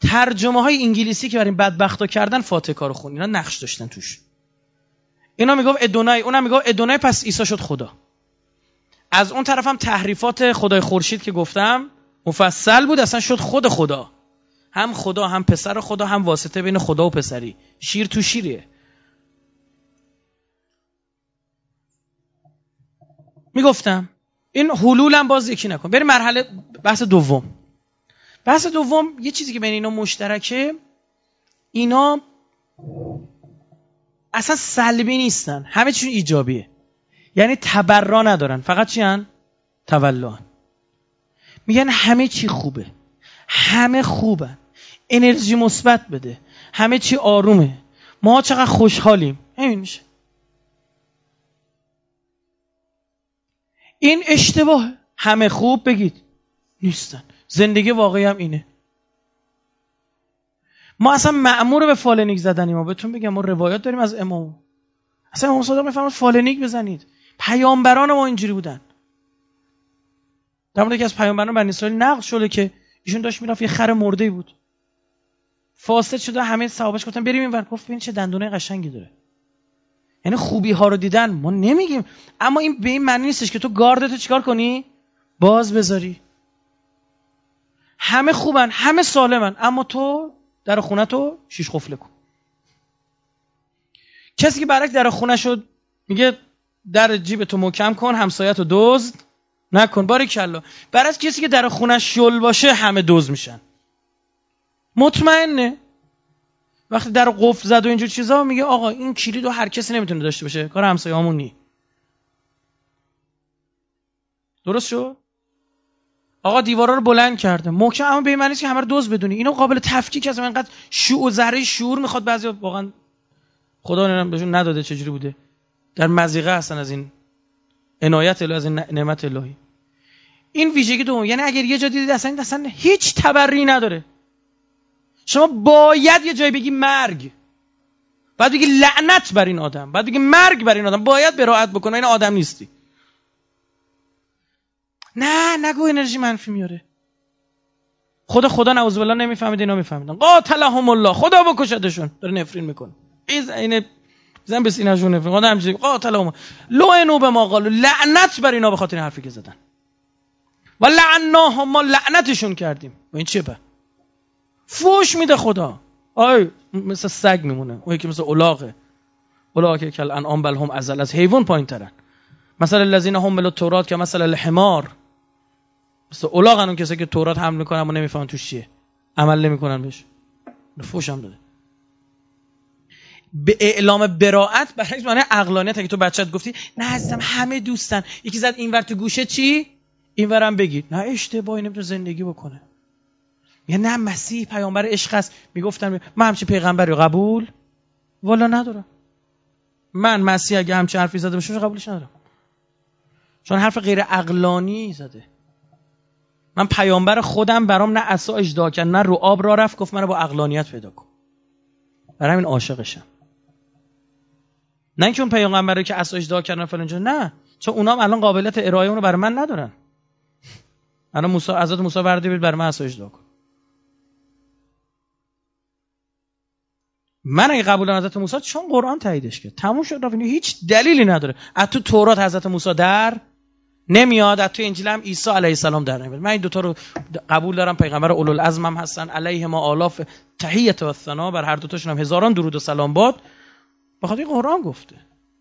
ترجمه های انگلیسی که برای بدبخت ها کردن فاتحه کارو خون اینا نقش داشتن توش. اینا می‌گفت ادونای اونم می‌گفت ادونای پس عیسی شد خدا. از اون هم تحریفات خدای خورشید که گفتم مفصل بود اصلا شد خود خدا. هم خدا هم پسر خدا هم واسطه بین خدا و پسری. شیر تو شیریه. می‌گفتم این حلولم باز یکی نکن. بریم مرحله بحث دوم. بحث دوم یه چیزی که بین اینا مشترکه. اینا اصلا سلبی نیستن. همه چیشون ایجابیه. یعنی تبرا ندارن. فقط چی هن؟ تولان میگن همه چی خوبه. همه خوبن انرژی مثبت بده. همه چی آرومه. ما چقدر خوشحالیم. همین میشه. این اشتباه. همه خوب بگید. نیستن. زندگی واقعی هم اینه. ما اصلا مأمور به فال نیک زدنیم. ما بهتون بگم ما روایات داریم از امام. اصلا امام صادق میفرماد فال نیک بزنید. پیامبران ما اینجوری بودن. در مورد که از پیامبران بنی اسرائیل نقل شده که ایشون داشت می‌رفت یه خر مرده بود. فاسد شده همه صحابش گفتن بریم اینور. گفت ببین چه دندونه قشنگی داره. یعنی خوبی ها رو دیدن. ما نمیگیم. اما این به این معنی نیستش که تو گاردتو چیکار کنی؟ باز بذاری. همه خوبن همه سالمن اما تو در خونه تو شیش قفله کن کسی که برعکس در خونه شد میگه در جیب تو محکم کن همسایت رو دزد نکن. باری کلا. برعکس کسی که در خونه شل باشه همه دوز میشن. مطمئنه. وقتی در قفل زد و اینجور چیزا میگه آقا این کلید رو هر کسی نمی‌تونه داشته باشه. کار همسایه نی درست شد؟ آقا دیوارا رو بلند کرده. محکم اما به این معنی که همه رو دوز بدونی. اینو قابل تفکیک از اینقدر شعور ذره شعور می‌خواد بعضی واقعا خدا بهشون نداده چجوری بوده. در مزیقه هستن از این عنایت الهی از این نعمت الهی. این ویژگی دوم. یعنی اگر یه جا دیدید اصلا اصلا هیچ تبری نداره. شما باید یه جایی بگی مرگ. بعد بگی لعنت بر این آدم. بعد بگی مرگ بر این آدم. باید براعت بکنه. این آدم نیستی. نه نگو انرژی منفی میاره. خدا خدا نعوذ بالله نمی‌فهمید اینا میفهمیدن. قاتلهم الله. خدا بکشدشون. داره نفرین می‌کنه. این این زن به سینه‌شون نفرین. خدا همینجوری قاتلهم. لعنوا به ما قالوا. لعنت بر اینا به خاطر حرفی که زدن. و لعناهم ما لعنتشون کردیم. و این چیه فوش میده خدا. آی مثل سگ میمونه. اون که مثل اولاغه. اولاغ که کل انعام بل هم ازل از حیوان پایین ترن مثلا الذین هم ملو تورات که مثلا الحمار. مثل اولاغ اون کسی که تورات حمل می‌کنن اما نمی‌فهمن توش چیه. عمل نمی‌کنن بهش. فوش هم داده. به اعلام براعت برای معنی عقلانیت اگه تو بچت گفتی نه عزیزم همه دوستن. یکی زد اینور تو گوشه چی؟ اینورم بگید نه اشتباهی نمی‌تونه زندگی بکنه. میگه نه مسیح پیامبر عشق است. می‌گفتن من همچی پیغمبری قبول؟ والا ندارم. من مسیح اگه همچی حرفی زده باشه قبولش ندارم؟ چون حرف غیر عقلانی زده. من پیامبر خودم برام نه عصا اجدا کرد نه رو آب را رفت گفت منو با عقلانیت پیدا کن. برای همین عاشقشم. نه اینکه اون پیامبره که عصا اجدا کردن فلان نه. چون اونام الان قابلیت ارائه اونو برای من ندارن. الان موسی حضرت موسی برده برای من عصا اجدا کن. من اگه قبول حضرت موسی چون قرآن تاییدش کرد. تموم شد رفت هیچ دلیلی نداره. از تو تورات حضرت موسی در نمیاد از تو انجیل هم عیسی علیه السلام در نمیاد. من این دوتا رو قبول دارم. پیغمبر اولوالعزم هم هستن. علیه ما آلاف تحیت و ثنا بر هر دوتاشون هم هزاران درود و سلام باد. بخاطر قرآن گفته.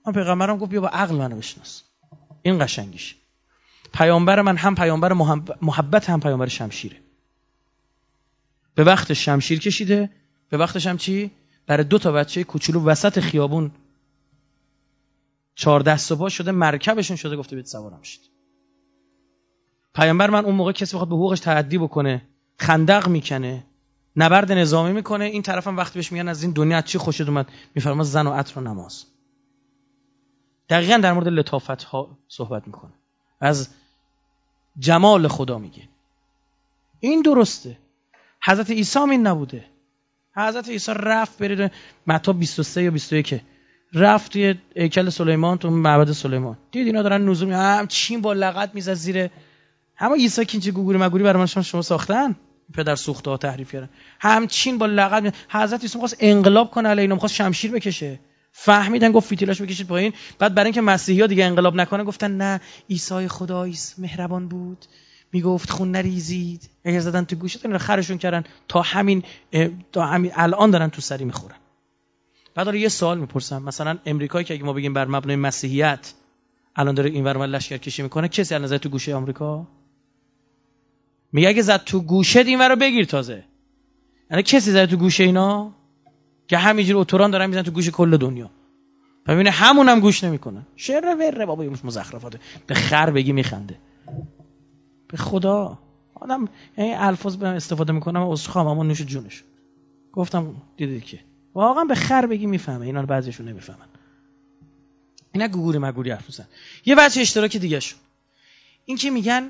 من پیغمبرم گفت بیا با عقل منو بشناس. این قشنگیش. پیامبر من هم پیامبر محبت هم پیامبر شمشیره. به وقت شمشیر کشیده. به وقتش هم چی؟ برای دو تا بچه کوچولو وسط خیابون چهار دست و پا شده مرکبشون شده گفته بید سوارم شید. پیامبر من اون موقع کسی بخواد به حقوقش تعدی بکنه خندق می‌کنه نبرد نظامی می‌کنه این طرفم وقتی بهش میگن از این دنیا چی خوشت اومد میفرما زن و عطر و نماز. دقیقا در مورد لطافت ها صحبت می‌کنه. از جمال خدا میگه. این درسته. حضرت عیسی این نبوده. حضرت عیسی رفت برید متا 23 یا 21 رفت توی هیکل سلیمان تو معبد سلیمان. دید اینا دارن نزول هم چین با لغت می‌زد زیر. همه عیسی که اینجا گوگوری مگوری برای شما ساختن. پدر سوخته ها تحریف کردن. همچین با لغت حضرت عیسی می‌خواست انقلاب کنه علی اینا می‌خواست شمشیر بکشه. فهمیدن گفت فیتیلاش بکشید پایین. بعد برای اینکه مسیحی ها دیگه انقلاب نکنه گفتن نه عیسی خداییست مهربان بود. می‌گفت خون نریزید. اگر زدن تو گوشتون خرشون کردن. تا همین تا همین الان دارن تو سری می‌خورن. بعد داره یه سوال می‌پرسم. مثلا امریکایی که اگه ما بگیم بر مبنای مسیحیت الان داره این ور لشکر کشی می‌کنه کسی الان زد تو گوشه آمریکا؟ میگه اگه زد تو گوشه این رو بگیر تازه. یعنی کسی زد تو گوشه اینا؟ که همینجوری اتوران دارن می‌زنن تو گوشه کل دنیا. ببینه همون هم گوش نمی‌کنن شر وره بابا مزخرفاته. به خر بگی میخنده. به خدا. آدم یعنی الفاظ استفاده می‌کنم اسخام اما نوش جونش. گفتم دیدید که؟ واقعا به خر بگی می‌فهمه. اینا بعضیشون نمی‌فهمن. اینا گوگوری مگوری حرف یه بچه اشتراک دیگه شون این که میگن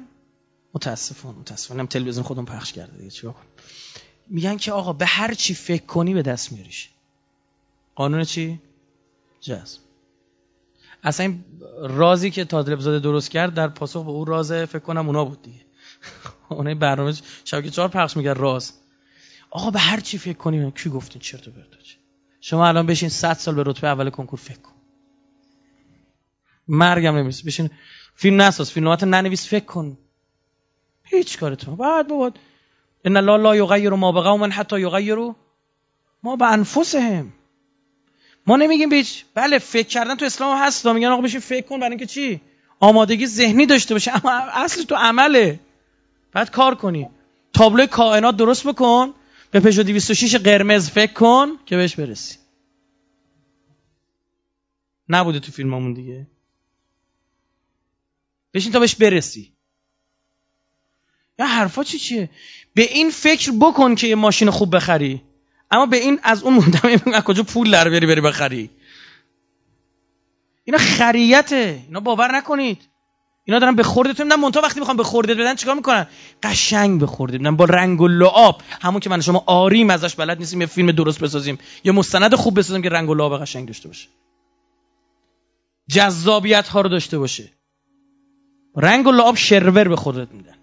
متاسفانه متاسفانه تلویزیون خودم پخش کرده دیگه چیکار کنم؟ میگن که آقا به هر چی فکر کنی به دست میاریش. قانون چی؟ جذب. اصلا این رازی که تادلب زاده درست کرد در پاسخ به اون راز فکر کنم اونا بود دیگه. اون برنامه شبکه چهار پخش میگه راز. آقا به هر چی فکر کنی کی گفتین چرت و پرت شما الان بشین 100 سال به رتبه اول کنکور فکر کن. مرگم نمی‌رسه بشین فیلم نساز فیلمات ننویس فکر کن. هیچ کار تو. بعد بابا ان الله لا یغیر ما بقوم حتی یغیروا ما به انفسهم. ما نمیگیم بیچ بله فکر کردن تو اسلام هست. میگن آقا بشین فکر کن برای اینکه چی؟ آمادگی ذهنی داشته باشه. اما اصل تو عمله. بعد کار کنی. تابلو کائنات درست بکن. به پژو 206 قرمز فکر کن که بهش برسی. نبوده تو فیلمامون دیگه. بشین تا بهش برسی. یا حرفا چی چیه؟ به این فکر بکن که یه ماشین خوب بخری. اما به این از اون مدام از کجا پول در بری بری بخری. اینا خریته. اینا باور نکنید. اینا دارن به خوردتون میدن. مونتا وقتی می‌خوام به خوردت بدن چیکار می‌کنن؟ قشنگ به خوردت بدن. با رنگ و لعاب. همون که من شما آریم ازش بلد نیستیم یه فیلم درست بسازیم. یه مستند خوب بسازیم که رنگ و لعاب قشنگ داشته باشه. جذابیت ها رو داشته باشه. رنگ و لعاب شرور به خودت میدن.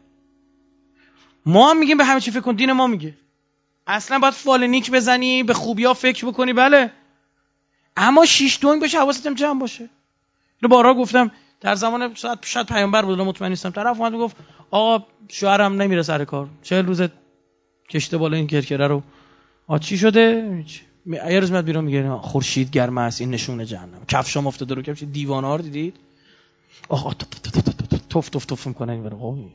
ما هم میگیم به همه چی فکر کن. دین ما میگه. اصلا باید فالنیک بزنی به خوبی ها فکر بکنی بله. اما شیش دونگ بشه حواست جمع باشه. رو بارها گفتم در زمان شاید شاید پیامبر بود مطمئن نیستم. طرف اومد گفت آقا شوهرم نمیره سر کار. چه روز کشته بالا این کرکره رو. آ چی شده؟ یه روز میاد بیرون میگه خورشید گرم است این نشونه جهنم. کفشام افتاده رو کفش. رو دیدید؟ آقا توف توف توف می‌کنن این برو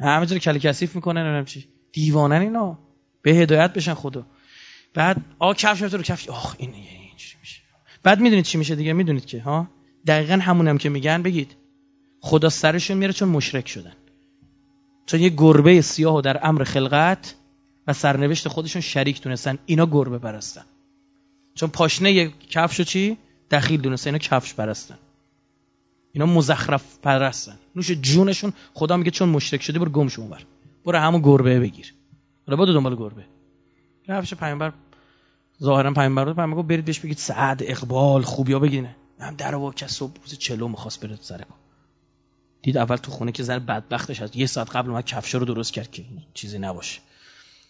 همینجوری کلی کثیف می‌کنن نمی‌دونم چی. دیوانن اینا. به هدایت بشن خدا. بعد آ کفش رو کفش. آخ این اینجوری میشه؟ بعد می‌دونید چی میشه دیگه؟ می‌دونید که ها؟ دقیقا همونم که میگن بگید. خدا سرشون میره چون مشرک شدن. چون یه گربه سیاه در امر خلقت و سرنوشت خودشون شریک دونستن. اینا گربه پرستن. چون پاشنه یه کفشو چی؟ دخیل دونستن. اینا کفش پرستن. اینا مزخرف پرستن. نوش جونشون خدا میگه چون مشرک شده برو گم شو برو همون گربه بگیر. حالا برو دنبال گربه. کفش پیامبر ظاهرا پیامبر رو پیامبر برید بهش بگید سعد اقبال خوبیا بگینه. هم در وا کس روز چلو می‌خواست بره سر دید اول تو خونه که زن بدبختش هست یه ساعت قبل اومد کفش رو درست کرد که چیزی نباشه.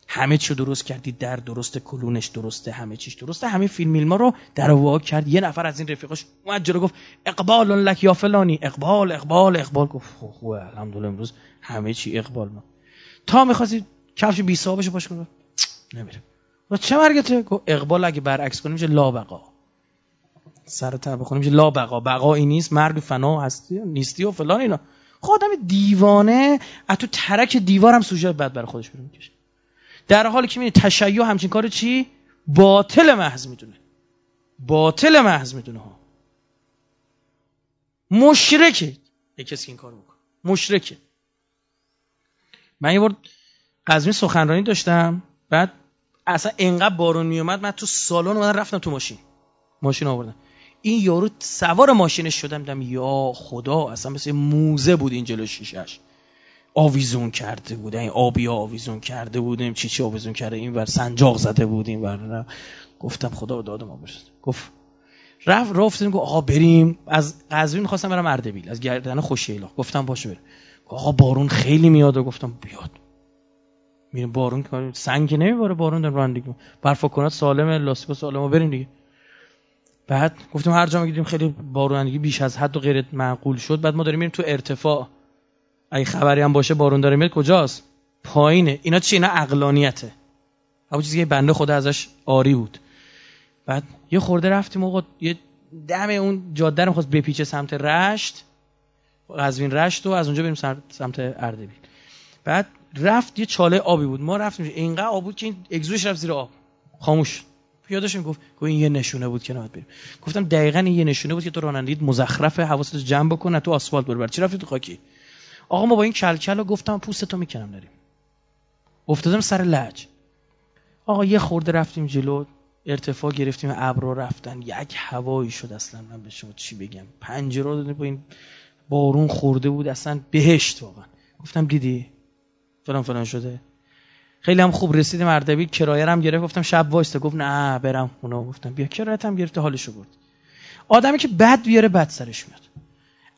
همه چی درست کردی در درست کلونش درسته همه چیش درسته. همه فیلم ما رو در وا کرد. یه نفر از این رفیقاش اومد جلو گفت اقبال لک یا فلانی. اقبال اقبال اقبال. گفت خوبه. الحمدلله امروز همه چی اقبال ما. تا می‌خواستی کفش بی صاحبشو پاش کنه نمیره و چه مرگته؟ اقبال اگه برعکس کنیم میشه لا بقا سر تر بخونیم میشه لا بقا بقایی نیست مرگ فنا هستی نیستی و فلان اینا. خودم دیوانه از تو ترک دیوارم سوژه بد برای خودش بیرون می‌کشه. در حالی که می‌بینی تشیع همچین کار چی؟ باطل محض می‌دونه. باطل محض می‌دونه ها. مشرکه. یه کسی این کار بکن. مشرکه. من یه بار قزمی سخنرانی داشتم بعد اصلا انقدر بارون میومد من تو سالن اومدم رفتم تو ماشین. ماشین آوردم. این یارو سوار ماشینش شدم دیدم یا خدا اصلا مثل موزه بود این جلو شیشش آویزون کرده بوده این آبی آویزون کرده بودیم چی چی آویزون کرده این ور سنجاق زده بودیم ور گفتم خدا داد ما برسد گفت رفت رفتیم گفت آقا بریم. از قزوین خواستم برم اردبیل از گردن خوشیلا گفتم باشه بریم. آقا بارون خیلی میاد و گفتم بیاد. میریم بارون که سنگ نمیباره بارون در رانندگی برف کنات سالمه لاستیک سالمه بریم دیگه. بعد گفتیم هر جا میگیدیم خیلی بارونندگی بیش از حد و غیر معقول شد. بعد ما داریم میریم تو ارتفاع. اگه خبری هم باشه بارون داره میاد کجاست؟ پایینه. اینا چی؟ اینا عقلانیته. همون چیزی که بنده خدا ازش آری بود. بعد یه خورده رفتیم آقا یه دم اون جاده رو خواست بپیچه سمت رشت. قزوین رشت و از اونجا بریم سمت اردبیل. بعد رفت یه چاله آبی بود. ما رفتیم. اینقدر آب بود که این اگزوش رفت زیر آب. خاموش. پیادهشون گفت گفت این یه نشونه بود که نباید بریم. گفتم دقیقا این یه نشونه بود که تو رانندگیت مزخرف حواست جمع بکن تو آسفالت برو چی رفتی تو خاکی؟ آقا ما با این کلکل رو گفتم پوستتو می‌کنم داریم. افتادم سر لج. آقا یه خورده رفتیم جلو ارتفاع گرفتیم ابرا رفتن. یک هوایی شد اصلا. من به شما چی بگم؟ پنجره رو با این بارون خورده بود اصلا بهشت واقعا. گفتم دیدی؟ فلان فلان شده. خیلی هم خوب رسیدیم اردبیل کرایه هم گرفت. گفتم شب وایسته گفت نه برم اونا گفتم بیا کرایه هم گرفته حالشو برد. آدمی که بد بیاره بد سرش میاد.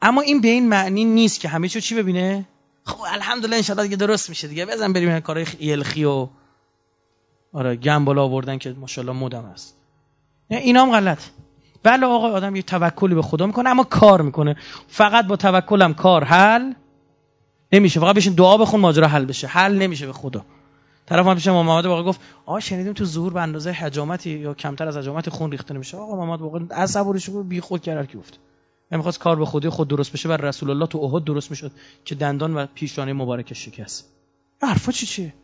اما این به این معنی نیست که همه چی ببینه؟ خب الحمدلله ان دیگه درست میشه دیگه. بزن بریم کارهای یلخی و آره گم بالا آوردن که ماشاءالله مودم است. نه اینام غلط. بله آقا آدم یه توکلی به خدا می‌کنه اما کار می‌کنه. فقط با توکلم کار حل نمیشه. فقط بشین دعا بخون ماجرا حل بشه. حل نمیشه به خدا. طرف هم پیش محمد باقر گفت آ شنیدیم تو ظهور به اندازه حجامتی یا کمتر از حجامت خون ریخته نمیشه. آقا محمد باقر عصبانی شد بی خود کرد کی گفت. می‌خواست کار به خودی خود درست بشه و رسول الله تو احد درست می‌شد که دندان و پیشانی مبارکش شکست. حرفا چی چیه؟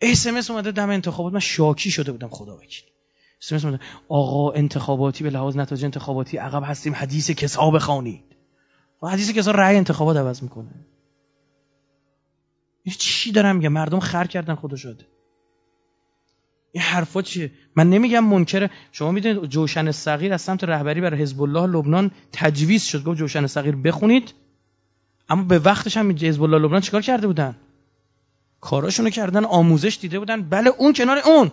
SMS اومده دم انتخابات. من شاکی شده بودم خدا وکیل. آقا انتخاباتی به لحاظ نتایج انتخاباتی عقب هستیم حدیث کسا بخوانید. و حدیث کسا رأی انتخابات عوض می‌کنه. چی دارم میگم؟ مردم خر کردن شده این حرفا چیه؟ من نمیگم منکر. شما می‌دونید جوشن صغیر از سمت رهبری برای حزب الله لبنان تجویز شد. گفت جوشن صغیر بخونید. اما به وقتش هم حزب الله لبنان چیکار کرده بودن؟ کاراشونو کردن آموزش دیده بودن. بله اون کنار اون.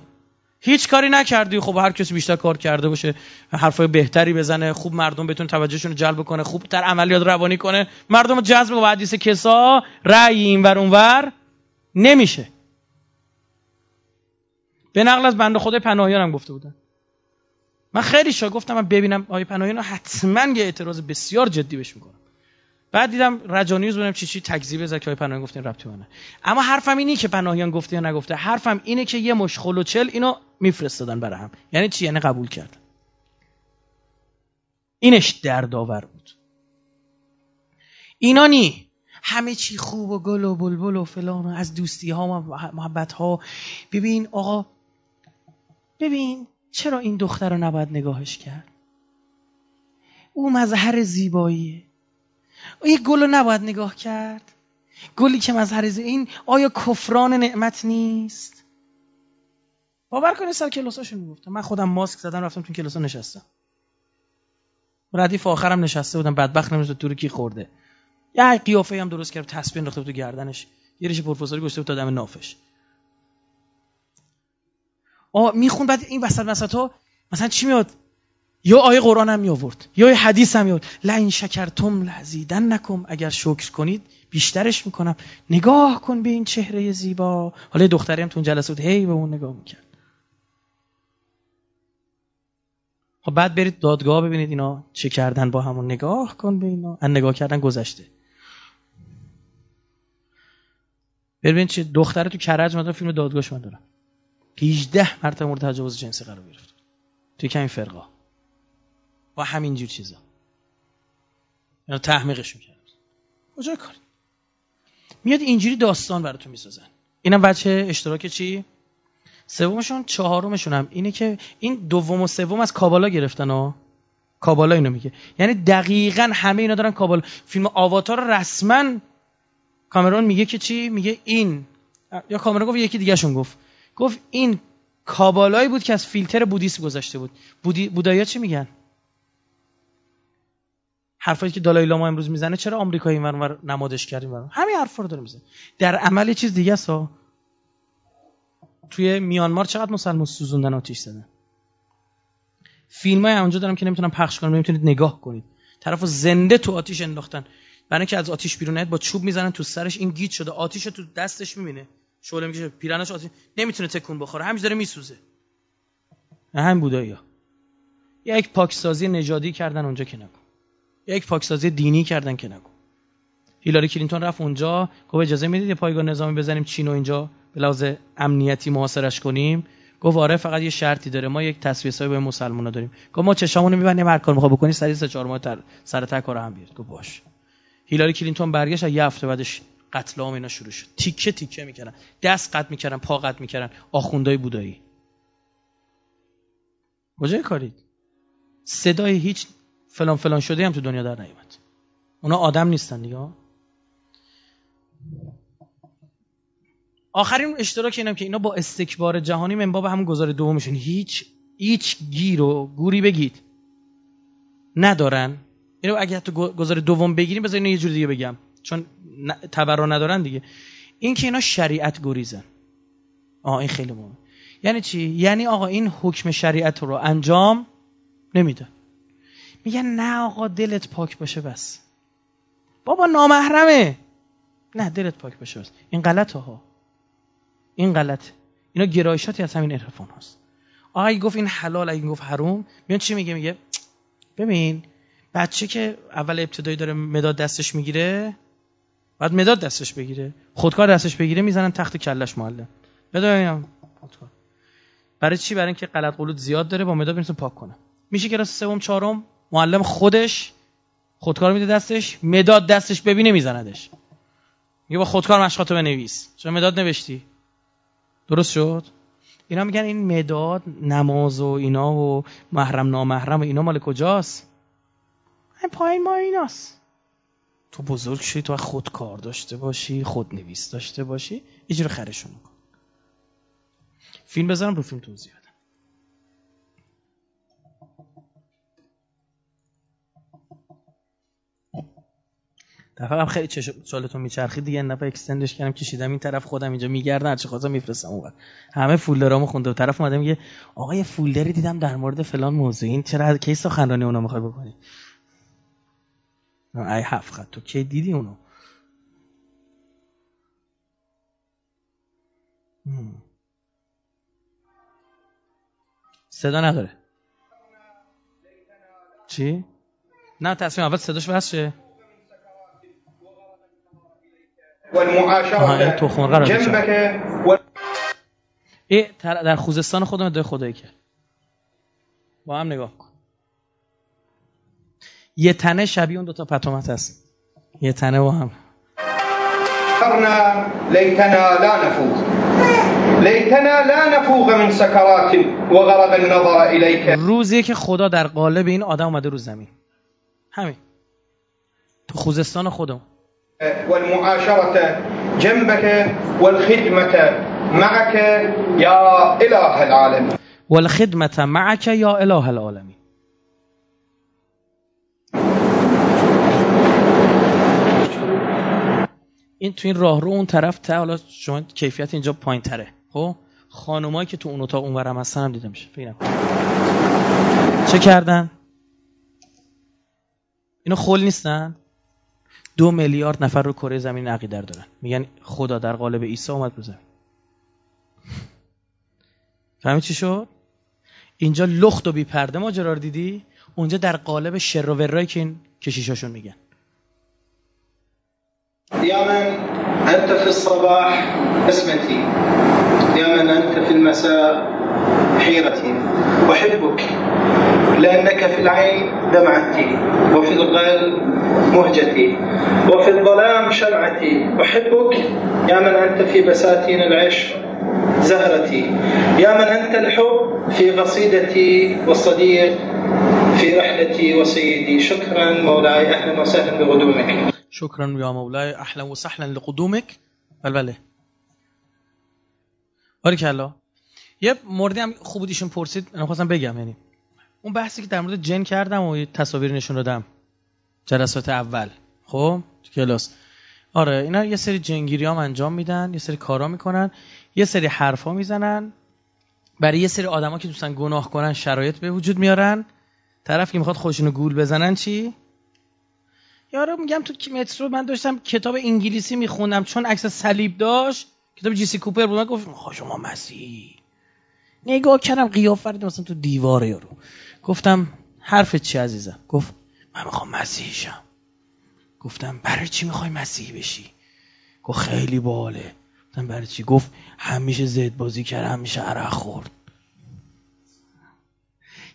هیچ کاری نکردی. خب هر کسی بیشتر کار کرده باشه. حرفای بهتری بزنه. خوب مردم بتون توجهشون رو جلب کنه. خوب تر عملیات روانی کنه. مردم جذب و حدیث کسا رأی این ور اونور نمیشه. به نقل از بنده پناهیان هم گفته بودن. من خیلی شا گفتم من ببینم آیه پناهیان حتما یه اعتراض بسیار جدی بهش می‌کنم. بعد دیدم رجانیوز بودم چی چی تکذیب زکای پناهیان گفتین ربطی منه. اما حرفم اینی که پناهیان گفته یا نگفته حرفم اینه که یه و چل اینو میفرستادن برای هم. یعنی چی؟ یعنی قبول کرد اینش دردآور بود. اینا نی. همه چی خوب و گل و بلبل و فلان و از دوستی ها و محبت ها ببین آقا ببین چرا این دختر رو نباید نگاهش کرد؟ او مظهر زیباییه. یه گل رو نباید نگاه کرد. گلی که مظهر این آیا کفران نعمت نیست؟ باور کنید سر کلاساشون می‌گفتم. من خودم ماسک زدم رفتم تو کلاسا نشستم. ردیف آخرم نشسته بودم بدبخت نمیشه دور کی خورده. یه قیافه هم درست کرد تسبیح انداخته بود تو گردنش. یه ریش پروفسوری گشته بود تا دم نافش. آه میخون بعد این وسط وسط ها مثلا چی میاد یا آیه قرآن هم میآورد یا آیه حدیث هم میآورد. لئن شکرتم لزیدن نکم اگر شکر کنید بیشترش می‌کنم. نگاه کن به این چهره زیبا. حالا دختری هم تو اون جلسه بود هی به اون نگاه می‌کرد. خب بعد برید دادگاه ببینید اینا چه کردن با همون. نگاه کن به اینا. ان نگاه کردن گذشته. ببین چه دختره تو کرج مثلا فیلم دادگاهش من دارم. 18 مرتبه مورد تجاوز جنسی قرار گرفت. توی کمی فرقا با همینجور چیزا. اینا تحمیقش می‌کرد کجا کاری؟ میاد اینجوری داستان براتون می‌سازن. اینم بچه اشتراک چی؟ سومشون چهارمشون هم اینه که این دوم و سوم از کابالا گرفتن ها. کابالا اینو میگه. یعنی دقیقا همه اینا دارن کابالا. فیلم آواتار رسما کامرون میگه که چی؟ میگه این. یا کامرون گفت یکی دیگه شون گفت. گفت این کابالایی بود که از فیلتر بودیسم گذاشته بود. بودی بودایا چی میگن؟ حرفایی که دالای لاما امروز می‌زنه چرا آمریکایی اینور نمادش کردیم همین حرفا رو داره می‌زنه. در عمل یه چیز دیگه است توی میانمار چقدر مسلمان سوزوندن آتیش زدن؟ فیلم های اونجا دارم که نمی‌تونم پخش کنم نمی‌تونید نگاه کنید. طرفو زنده تو آتیش انداختن. برای اینکه از آتیش بیرون نیاد با چوب می‌زنن تو سرش این گیت شده. آتیش تو دستش می‌بینه. شعله می‌کشه پیرنش آتیش نمی‌تونه تکون بخوره. همینجوری داره میسوزه. همین بودایی یک پاکسازی نژادی کردن اونجا که نکن. یک پاکسازی دینی کردن که نکن هیلاری کلینتون رفت اونجا گفت اجازه می‌دید یه پایگاه نظامی بزنیم چین و اینجا به لحاظ امنیتی محاصرش کنیم؟ گفت آره فقط یه شرطی داره. ما یک تصویه سای با مسلمونا داریم. گفت ما چشامونو میبندیم هر کار می‌خواد بکنی سری سه چهار ماه تر سر تا کار هم بیاد گفت باش. هیلاری کلینتون برگشت یه هفته بعدش قتل عام اینا شروع شد. تیکه تیکه می‌کردن. دست قطع می‌کردن پا قطع می‌کردن. آخوندای بودایی. کجای کارید صدای هیچ فلان فلان شده هم تو دنیا در نیومد. اونا آدم نیستن دیگه. آخرین اشتراک اینم که اینا با استکبار جهانی منباب همون گذار دومشون. هیچ هیچ گیر و گوری بگید. ندارن. اینو اگه حتی گذار دوم بگیریم بذار اینو یه جور دیگه بگم. چون تبرا ندارن دیگه. این که اینا شریعت گریزن. آه این خیلی مهمه. یعنی چی؟ یعنی آقا این حکم شریعت رو انجام نمیده میگن نه آقا دلت پاک باشه بس. بابا نامحرمه. نه دلت پاک باشه بس. این غلطه ها. این غلط. اینا گرایشاتی از همین عرفان هست آقا گفت این حلال اگه گفت حروم میان چی میگه؟ میگه ببین بچه که اول ابتدایی داره مداد دستش می‌گیره بعد مداد دستش بگیره. خودکار دستش بگیره می‌زنن تخت کلش معلم. بدونم. خودکار. برای چی؟ برای اینکه غلط قلوت زیاد داره با مداد می‌تونه پاک کنه میشه کلاس سوم چهارم؟ معلم خودش خودکار میده دستش مداد دستش ببینه میزندش. میگه با خودکار مشقاتو بنویس. چرا مداد نوشتی؟ درست شد؟ اینا میگن این مداد نماز و اینا و محرم نامحرم و اینا مال کجاست؟ این پایین ما ایناست. تو بزرگ شی تو خود کار داشته باشی خود نویس داشته باشی یه خرشون کن فیلم بذارم رو فیلم توضیح دفعه هم خیلی چالتون میچرخید دیگه نفع اکستندش کردم کشیدم. این طرف خودم اینجا میگردن هرچی خواستم میفرستم اون همه فولدرامو خونده و طرف اومده میگه آقا یه فولدری دیدم در مورد فلان موضوع. این چرا کی سخنرانی اونو می‌خوای بکنی؟ ای هفت خط. تو کی دیدی اونو؟ صدا نداره. چی؟ نه تصمیم اول صداش بس شه والمعاشرة جنبك و... ای در خوزستان خودم ادعای خدایی که. با هم نگاه کن. یه تنه شبیه اون دوتا پتومت هست. یه تنه با هم. لیتنا لا نفوق. لیتنا لا نفوق من سکرات و غرق النظر الیک. روزی که خدا در قالب این آدم اومده رو زمین. همین. تو خوزستان خودم والمعاشرة جنبك والخدمة معك يا إله العالمين. والخدمة معك يا إله العالمين. این تو این راه رو اون طرف تا حالا شما کیفیت اینجا پایین تره خب؟ خانومایی که تو اون اتاق اونورم هستن هم دیده میشه. فکر چه کردن؟ اینا خول نیستن؟ دو میلیارد نفر رو کره زمین عقیده دارن. میگن خدا در قالب عیسی اومد رو زمین. فهمی چی شد؟ اینجا لخت و بی پرده ماجرا دیدی؟ اونجا در قالب شر و ورایی که این کشیشاشون میگن. یا من انت فی الصباح اسمتی. یا من انت فی المساء حیرتی. احبك لانك في العين دمعتي وفي القلب مهجتي وفي الظلام شمعتي أحبك يا من أنت في بساتين العشق زهرتي يا من أنت الحب في قصيدتي والصديق في رحلتي وسيدي. شكرا مولاي أهلا وسهلا بقدومك. شكرا يا مولاي أهلا وسهلا لقدومك. بله بله. الله. یه موردی هم خوب بودیشون پرسید من خواستم بگم یعنی اون بحثی که در مورد جن کردم و تصاویر نشون دادم. جلسات اول. خب؟ کلاس. آره اینا یه سری جنگیری هم انجام میدن یه سری کارا می‌کنن یه سری حرفا می‌زنن. برای یه سری آدما که دوستن گناه کنن شرایط به وجود میارن. طرف که می‌خواد خودشونو گول بزنن چی؟ یارو میگم تو مترو من داشتم کتاب انگلیسی میخوندم چون عکس صلیب داشت. کتاب جیسی کوپر بود. من گفت شما مسیح نگاه کردم قیافت مثلا تو دیواره یارو. گفتم حرف چی عزیزم؟ گفت من می‌خوام مسیحی شم گفتم برای چی می‌خوای مسیحی بشی؟ گفت خیلی باله. گفتم برای چی؟ گفت همیشه زد بازی کرد همیشه عرق خورد.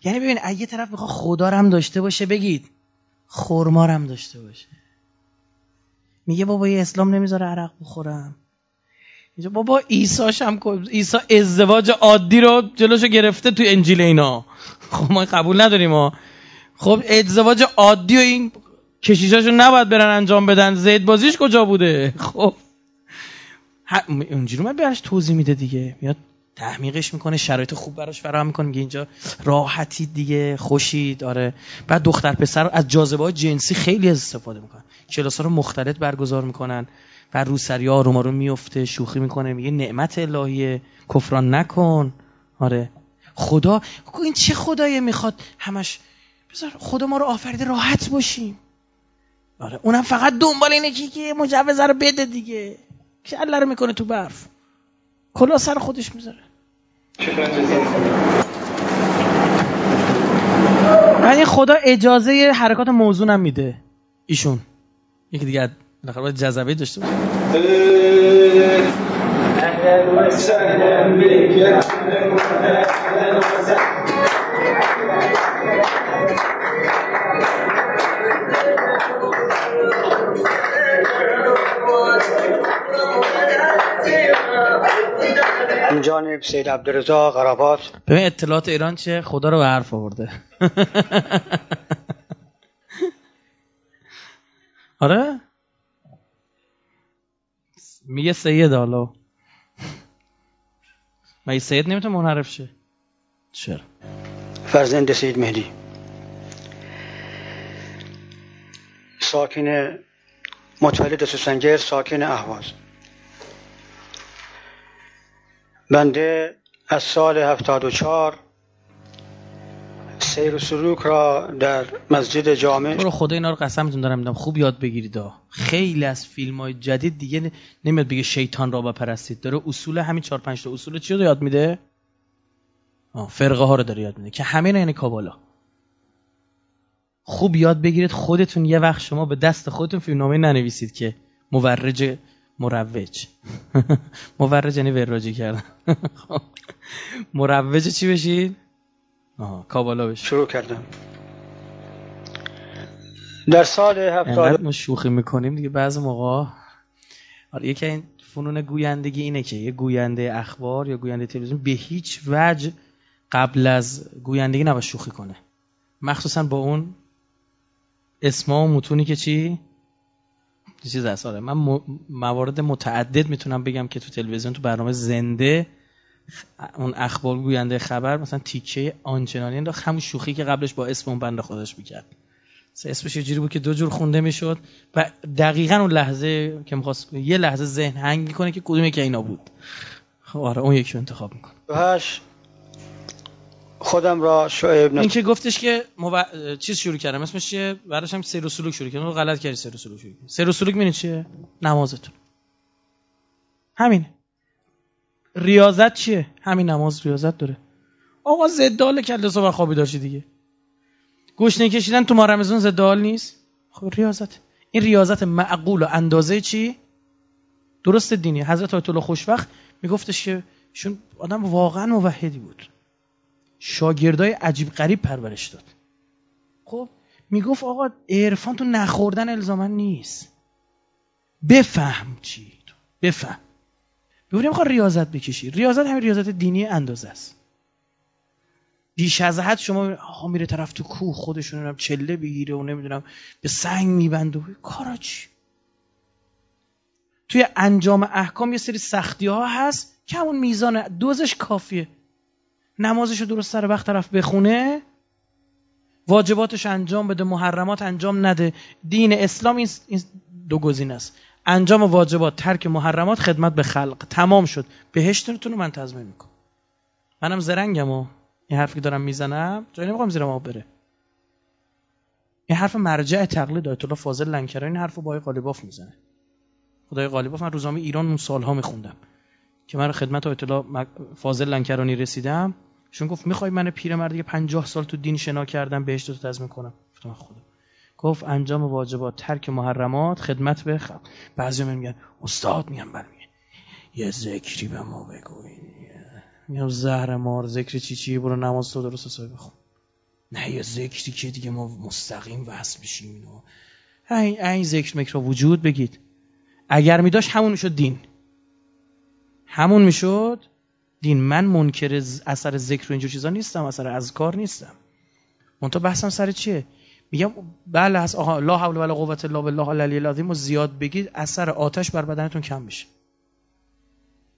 یعنی ببین اگه طرف می‌خواد خدا هم داشته باشه بگید خورمارم داشته باشه. میگه بابا یه اسلام نمی‌ذاره عرق بخورم. اینجا بابا عیساش هم عیسی ازدواج عادی رو جلوشو گرفته تو انجیل اینا. خب ما قبول نداریم ما خب ازدواج عادی و این کشیشاشو نباید برن انجام بدن. زید بازیش کجا بوده؟ خب. اونجوری من براش توضیح میده دیگه. میاد تحمیقش می‌کنه شرایط خوب براش فراهم می‌کنه میگه اینجا راحتی دیگه خوشید. آره. بعد دختر پسر از جاذبه های جنسی خیلی استفاده می‌کنن. کلاس ها رو مختلط برگزار می‌کنن و روسری ها رو میفته شوخی می‌کنه میگه نعمت الهیه کفران نکن. آره. خدا این چه خدایه می‌خواد همش؟ بذار خدا ما رو آفریده راحت باشیم. آره اونم فقط دنبال اینه که که مجوز رو بده دیگه. که الله رو می‌کنه تو برف. کلا سر خودش می‌ذاره. ولی خدا اجازه حرکات موزون هم میده. ایشون. یکی دیگه بالاخره باید جذبه داشته باشه. جانب سید عبدالرزا قرابات. ببین اطلاعات ایران چه خدا رو به حرف آورده. آره؟ میگه سید حالا. مگه سید نمی‌تونه منحرف شه؟ چرا؟ فرزند سید مهدی. ساکن متولد سوسنگر ساکن اهواز. بنده از سال 74 سیر و سلوک را در مسجد جامع تو رو خدا اینا رو قسمتون دارم میدم. خوب یاد بگیرید خیلی از فیلم های جدید دیگه نمیاد بگه شیطان را بپرستید. داره اصول همین چهار پنج تا اصول چی رو یاد میده؟ فرقه ها رو داره یاد میده. که همین یعنی کابالا. خوب یاد بگیرید. خودتون یه وقت شما به دست خودتون فیلمنامه ننویسید که مورج مروج. مورج یعنی وراجی کردن. مروج چی بشید آها کابالا بشید شروع کردم. در سال هفتاد ما شوخی می‌کنیم دیگه بعض موقع آره یکی این فنون گویندگی اینه که یه گوینده اخبار یا گوینده تلویزیون به هیچ وجه قبل از گویندگی نباید شوخی کنه. مخصوصا با اون اسما و متونی که چی؟ چیز هست آره من موارد متعدد می‌تونم بگم که تو تلویزیون تو برنامه زنده اون اخبار گوینده خبر مثلا تیکه آنچنانی انداخت همون شوخی که قبلش با اسم اون بنده خودش می‌کرد. اسمش یه جوری بود که دو جور خونده می‌شد و دقیقا اون لحظه که می‌خواست یه لحظه ذهن هنگ می‌کنه که کدوم که اینا بود. خب آره اون یکی انتخاب می‌کنه. خودم را شعیب این که گفتش که مو... چیز شروع کردم. اسمش چیه؟ بعدش هم سیر و سلوک شروع کردم. غلط کردی سیر و سلوک شروع سیر و سلوک می‌بینی چیه؟ نمازتون. همین. ریاضت چیه؟ همین نماز ریاضت داره. آقا زدال کله صبح خوابی داشتی دیگه. گوش کشیدن تو ماه رمضان زدال نیست؟ خب ریاضت. این ریاضت معقول و اندازه چی؟ درست دینی. حضرت آیت الله خوشوقت میگفتش که شون آدم واقعا موحدی بود. شاگردای عجیب غریب پرورش داد. خب می‌گفت آقا عرفان تو نخوردن الزامن نیست. بفهم چی بفهم. ببینیم آقا ریاضت بکشی. ریاضت همین ریاضت دینی اندازه است. بیش از حد شما آقا میره طرف تو کوه خودشون نمی‌دونم چله بگیره و نمی‌دونم به سنگ میبنده و کارا چی؟ توی انجام احکام یه سری سختی ها هست که همون میزان دوزش کافیه. نمازش رو درست سر وقت طرف بخونه واجباتش انجام بده محرمات انجام نده. دین اسلام این دو گزینه است. انجام واجبات ترک محرمات خدمت به خلق. تمام شد. بهشتتون رو من تضمین می‌کنم. منم زرنگم و این حرفی که دارم می‌زنم جایی نمی‌خوام زیرم آب بره این حرف مرجع تقلید آیت الله فاضل لنکرانی این حرفو با آقای قالیباف می‌زنه. خدای قالیباف من روزنامه ایران اون سالها میخوندم. که من خدمت آیت الله فاضل لنکرانی رسیدم. چون گفت می‌خوای من پیرمرد دیگه 50 سال تو دین شنا کردم بهش رو تضمین کنم گفتم خدا. گفت انجام واجبات ترک محرمات خدمت به خلق بعضی میگن استاد میگن بله میگن یه ذکری به ما بگوین میگم زهر مار ذکر چی چی؟ برو نماز تو درست حسابی بخون. نه یه ذکری که دیگه ما مستقیم وصل بشیم اینو. این این ذکر مکر وجود بگید. اگر میداشت همون می‌شد دین. همون می‌شد دین من منکر اثر ذکر و اینجور چیزا نیستم اثر اذکار نیستم. منتها بحثم سر چیه؟ میگم بله هست آقا لا حول ولا قوت الا بالله العلی العظیم و زیاد بگید اثر آتش بر بدنتون کم میشه.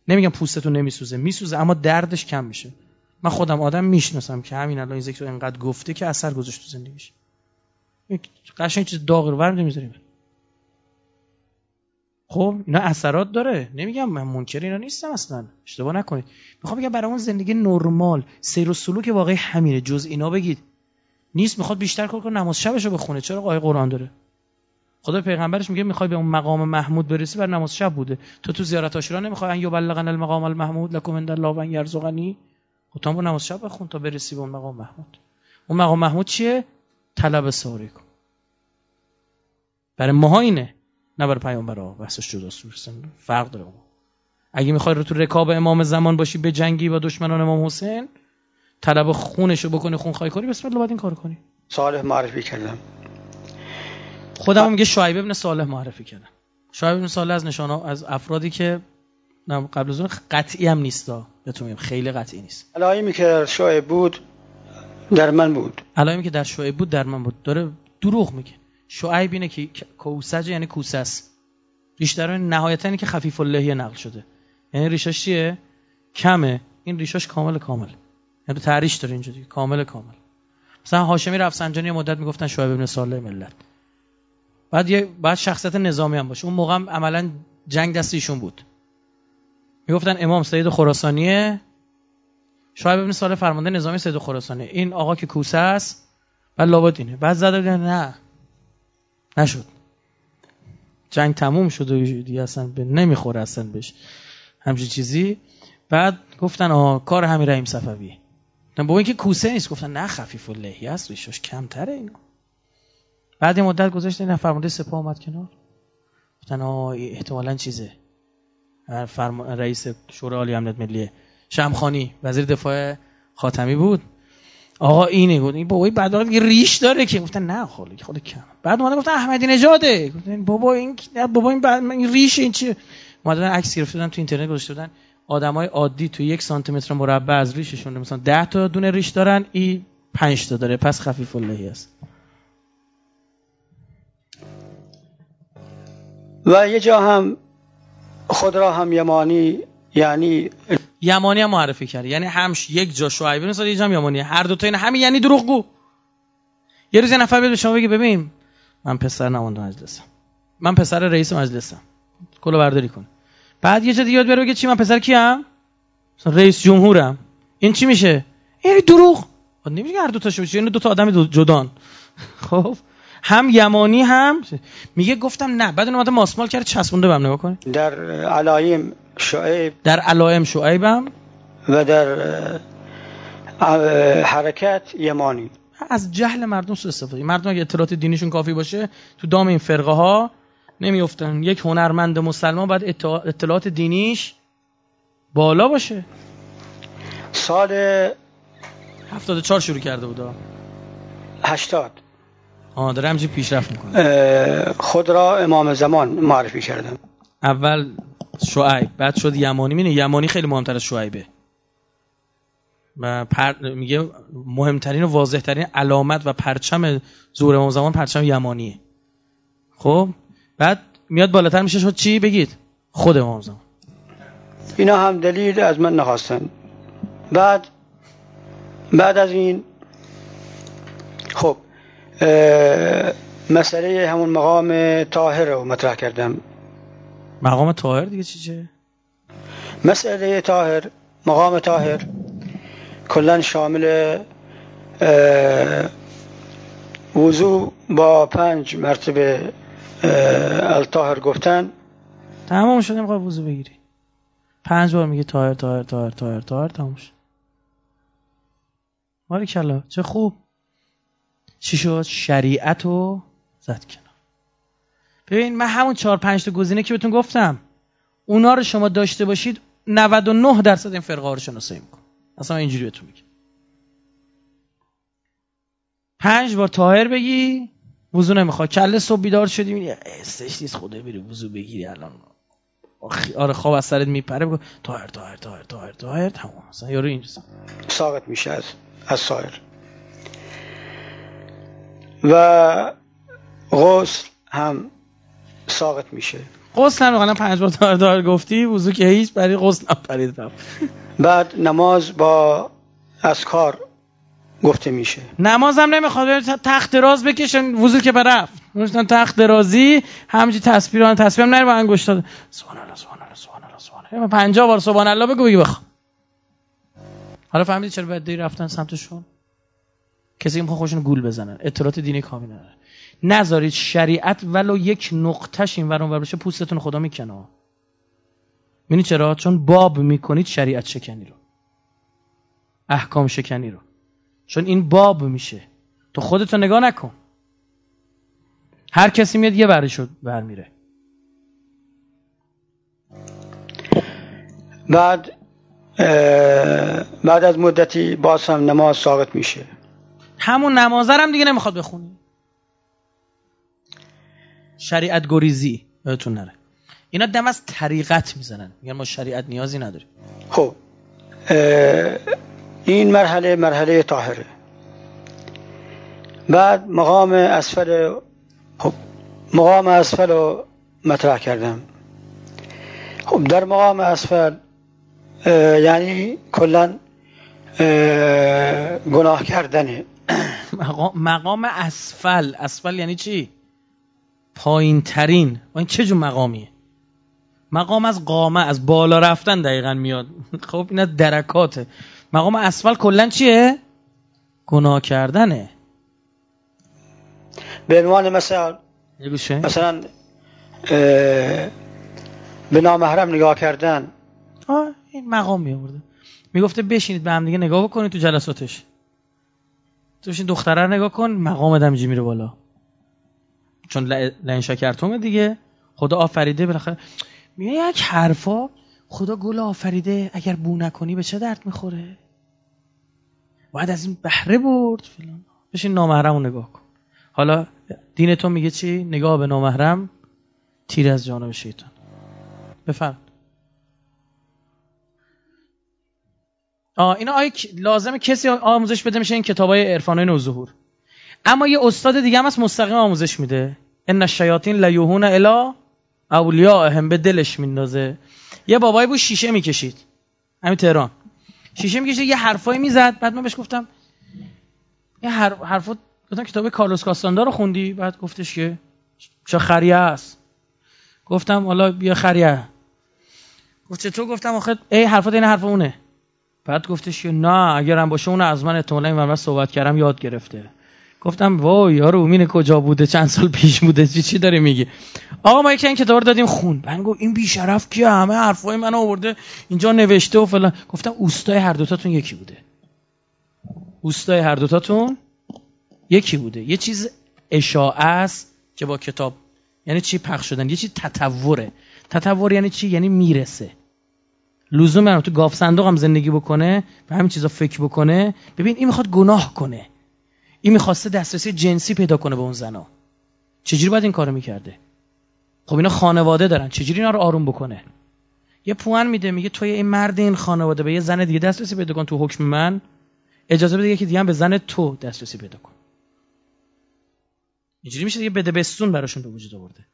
نمیگم پوستتون نمیسوزه میسوزه اما دردش کم میشه. من خودم آدم می‌شناسم که همین الان این ذکر اینقدر گفته که اثر گذاشت تو زندگیش. قشنگ چیز داغ رو ور می‌ذاریم. خب اینا اثرات داره. نمیگم من منکر اینا نیستم اصلا. اشتباه نکنید. می‌خوام بگم برای اون زندگی نرمال سیر و سلوک واقعی همینه. جز اینا بگید. نیست می‌خواد بیشتر کار کنه نماز شبشو بخونه. چرا آیه قرآن داره؟ خدا پیغمبرش میگه می‌خوای به اون مقام محمود برسی بر نماز شب بوده. تو تو زیارت عاشورا نمی‌خوای ان یبلغن المقام المحمود لکم عند الله و یرزقنی. خب با نماز شب بخون تا برسی به اون مقام محمود. اون مقام محمود چیه؟ طلب ساری کن. برای ماها اینه. نه برای پیامبرا بحثش جداست فرق داره اگه می‌خوای رو تو رکاب امام زمان باشی به جنگی با دشمنان امام حسین طلب خونشو بکنی خون خواهی کنی بسم الله باید این کار کنی. صالح معرفی کردم. خودم میگه شعیب ابن صالح معرفی کردم. شعیب ابن صالح از نشانه از افرادی که قبل از اون قطعی هم نیستا بهتون میگم خیلی قطعی نیست. علائمی که در شعیب بود در من بود. علائمی که در شعیب بود در من بود. داره دروغ میگه. شعیب اینه که کوسج یعنی کوسس. ریشتر نهایتا اینه که خفیف اللهی نقل شده. یعنی ریشاش چیه؟ کمه. این ریشاش کامل کامل. یعنی تعریش داره اینجوری کامل کامل. مثلا هاشمی رفسنجانی مدت می‌گفتن شعیب ابن صالح ملت. بعد یه بعد شخصیت نظامی هم باشه. اون موقع هم عملا جنگ دست ایشون بود. می‌گفتن امام سید خراسانیه. شعیب ابن صالح فرمانده نظامی سید خراسانیه. این آقا که کوسه است بعد لابد اینه. بعد زده نه. نشد. جنگ تموم شد و دیگه اصلا به نمی‌خوره اصلا بهش. همچین چیزی. بعد گفتن آه کار همین رحیم صفوی. با اینکه کوسه نیست. گفتن نه خفیف و لحی است ریشش کمتره اینا. بعد این مدت گذاشت این فرمانده سپاه اومد کنار. گفتن آه احتمالا چیزه. فرمان رئیس شورای عالی امنیت ملیه. شمخانی وزیر دفاع خاتمی بود. آقا اینه بود این بابای بعد ریش داره که. گفتن نه خاله خود کم. بعد اومدن گفتن احمدی نژاده. گفتن بابا این بابا این بعد این ریش این چیه؟ اومدن عکس گرفته تو اینترنت گذاشته بودن. آدمای عادی تو یک سانتی متر مربع از ریششون مثلا 10 تا دونه ریش دارن ای 5 تا داره. پس خفیف اللهی است. و یه جا هم خود را هم یمانی یعنی یمانی هم معرفی کرد. یعنی همش یک جا شعیبی نیست یه جا یمانی هر دو تا این همین یعنی دروغگو. یه روز نفر بیاد به شما بگه ببین من پسر نماینده مجلسم. من پسر رئیس مجلسم. کلو برداری کن. بعد یه جا دیگه بره بگه چی من پسر کیم؟ رئیس جمهورم. این چی میشه؟ یعنی دروغ. نمیشه هر دو تا این دو تا آدم جدان. خب. هم یمانی هم میگه گفتم نه. بعد اومده ماسمال کرد چسبونده بهم نگاه کنه. در علایم شعیب در علائم شعیبم و در حرکت یمانی. از جهل مردم سو استفاده. مردم اگه اطلاعات دینیشون کافی باشه تو دام این فرقه ها نمیافتن. یک هنرمند مسلمان باید اطلاعات دینیش بالا باشه. سال 74 شروع کرده بود 80 آه داره همچین پیشرفت می‌کنه. خود را امام زمان معرفی کردم اول شعیب. بعد شد یمانی. مینه یمانی خیلی مهمتر از شعیبه. و پر... میگه مهمترین و واضحترین علامت و پرچم زور امام زمان پرچم یمانیه. خب؟ بعد میاد بالاتر میشه شد چی بگید؟ خود امام زمان. اینا هم دلیل از من نخواستن. بعد بعد از این خب مسئله همون مقام طاهر رو مطرح کردم. مقام طاهر دیگه چی چه؟ مسئله طاهر مقام طاهر. کلا شامل وضوع با پنج مرتبه الطاهر گفتن. تمام شده می‌خوای وضو بگیری. پنج بار میگه طاهر طاهر طاهر طاهر طاهر تمام شد. کلا چه خوب. چی شد؟ شریعت رو زد کنار ببین من همون چهار پنج تا گزینه که بهتون گفتم اونا رو شما داشته باشید 99 درصد این فرقه ها رو شناسایی میکن اصلا اینجوری بهتون میگم. پنج بار طاهر بگی وضو نمی‌خواد. کله صبح بیدار شدی میگی استش نیست خوده بری وضو بگیری الان. آره خواب از سرت میپره بگو طاهر طاهر طاهر طاهر طاهر تمام. اصلا یارو اینجا ساقط میشه از از سایر و غسل هم ساقط میشه. غسل هم مثلا پنج بار دار دار گفتی وضو که هیچ برای غسل نپریدم بعد نماز با اسکار گفته میشه. نماز هم نمی‌خواد تخت دراز بکشن وضو که برفت. گفتن تخت درازی همچی تسبیح تسبیح هم نره با انگشت سبحان الله سبحان الله سبحان الله سبحان الله 50 بار سبحان الله بگو بگی بخوا حالا فهمیدی چرا بعد رفتن سمتشون؟ کسی می‌خواد خودشون گول بزنن اطلاعات دینی کامل نداره. نذارید شریعت ولو یک نقطهش این ورون ور بشه پوستتون خدا می‌کنه. می‌بینی چرا؟ چون باب می‌کنید شریعت شکنی رو. احکام شکنی رو. چون این باب میشه. تو خودتو نگاه نکن. هر کسی میاد یه بری شد برمیره. بعد بعد از مدتی باز هم نماز ساقط میشه. همون نمازرم دیگه نمی‌خواد بخونی. شریعت گریزی یادتون نره. اینا دم از طریقت می‌زنن. میگن ما شریعت نیازی نداریم. خب این مرحله مرحله طاهره. بعد مقام اسفل خب مقام اسفل رو مطرح کردم. خب در مقام اسفل یعنی کلا گناه کردنه. مقام اسفل. اسفل یعنی چی؟ پایین ترین این چه جور مقامیه؟ مقام از قامه از بالا رفتن دقیقا میاد. خب این درکاته. مقام اسفل کلا چیه؟ گناه کردنه. به عنوان مثال مثلا به نامحرم نگاه کردن. آه این مقام می آورده. می‌گفته بشینید به هم دیگه نگاه بکنید تو جلساتش. تو بشین دختره نگاه کن مقام دمجی میره بالا. چون لین شاکرتومه دیگه. خدا آفریده بالاخره. میگه یک حرفا خدا گل آفریده اگر بو نکنی به چه درد می‌خوره؟ باید از این بهره برد فلان. بشین نامحرم رو نگاه کن. حالا دین تو میگه چی؟ نگاه به نامحرم تیر از جانب شیطان. بفرم آه اینا آیا لازمه کسی آموزش بده میشه این کتابای عرفانای نوظهور اما یه استاد دیگه هم هست مستقیم آموزش میده. ان الشیاطین لیوهون الا اولیاءهم به دلش میندازه. یه بابایی بود شیشه می‌کشید. همین تهران. شیشه می‌کشید یه حرفایی می‌زد. بعد من بهش گفتم یه حرف حرفا گفتم کتاب کارلوس کاستاندا رو خوندی؟ بعد گفتش که چه خریه است؟ گفتم حالا بیا خریه. گفت چطور؟ گفتم آخه ای حرفات این حرف اونه. بعد گفتش که نه اگرم باشه اون از من احتمالاً این صحبت کردم یاد گرفته. گفتم وای یارو اومین کجا بوده؟ چند سال پیش بوده؟ چی چی داره میگه آقا ما یک این کتاب رو دادیم خون. من گفت این بیشرف کیه؟ همه حرفای من آورده اینجا نوشته و فلان. گفتم اوستای هر دوتاتون یکی بوده. اوستای هر دوتاتون یکی بوده. یه چیز اشاعه است که با کتاب یعنی چی پخش شدن؟ یه چیز تطوره. تطور یعنی چی؟ یعنی می‌رسه. لزوم تو گاف صندوق هم زندگی بکنه و همین چیزا فکر بکنه. ببین این می‌خواد گناه کنه. این می‌خواسته دسترسی جنسی پیدا کنه به اون زنا. چجوری باید این کارو می‌کرده؟ خب اینا خانواده دارن چجوری اینا رو آروم بکنه؟ یه پوان میده میگه توی این مرد این خانواده به یه زن دیگه دسترسی پیدا کن تو حکم من. اجازه بده یکی دیگه هم به زن تو دسترسی پیدا کن. اینجوری میشه دیگه بده بستون براشون به وجود آورده.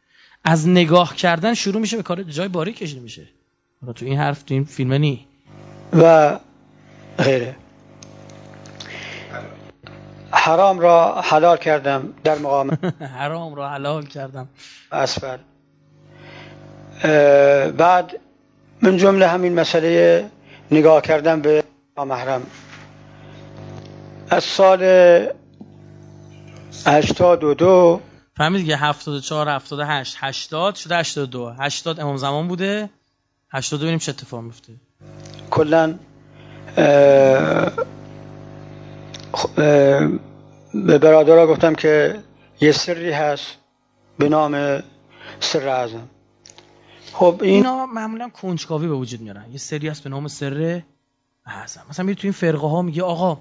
از نگاه کردن شروع میشه به کار جای باری کشیده میشه. حالا تو این حرف تو این فیلم نی. و غیره. حرام را حلال کردم در مقام. حرام را حلال کردم. اسفل بعد. من جمله همین مسئله نگاه کردم به محرم. از سال 82 فهمید که 74 78 80 شده 82 80 امام زمان بوده. 82 ببینیم چه اتفاق میفته. کلا به برادرها گفتم که یه سری هست به نام سر اعظم. خب این اینا معمولا کنجکاوی به وجود میارن. یه سری هست به نام سر اعظم. مثلا میری تو این فرقه ها میگه آقا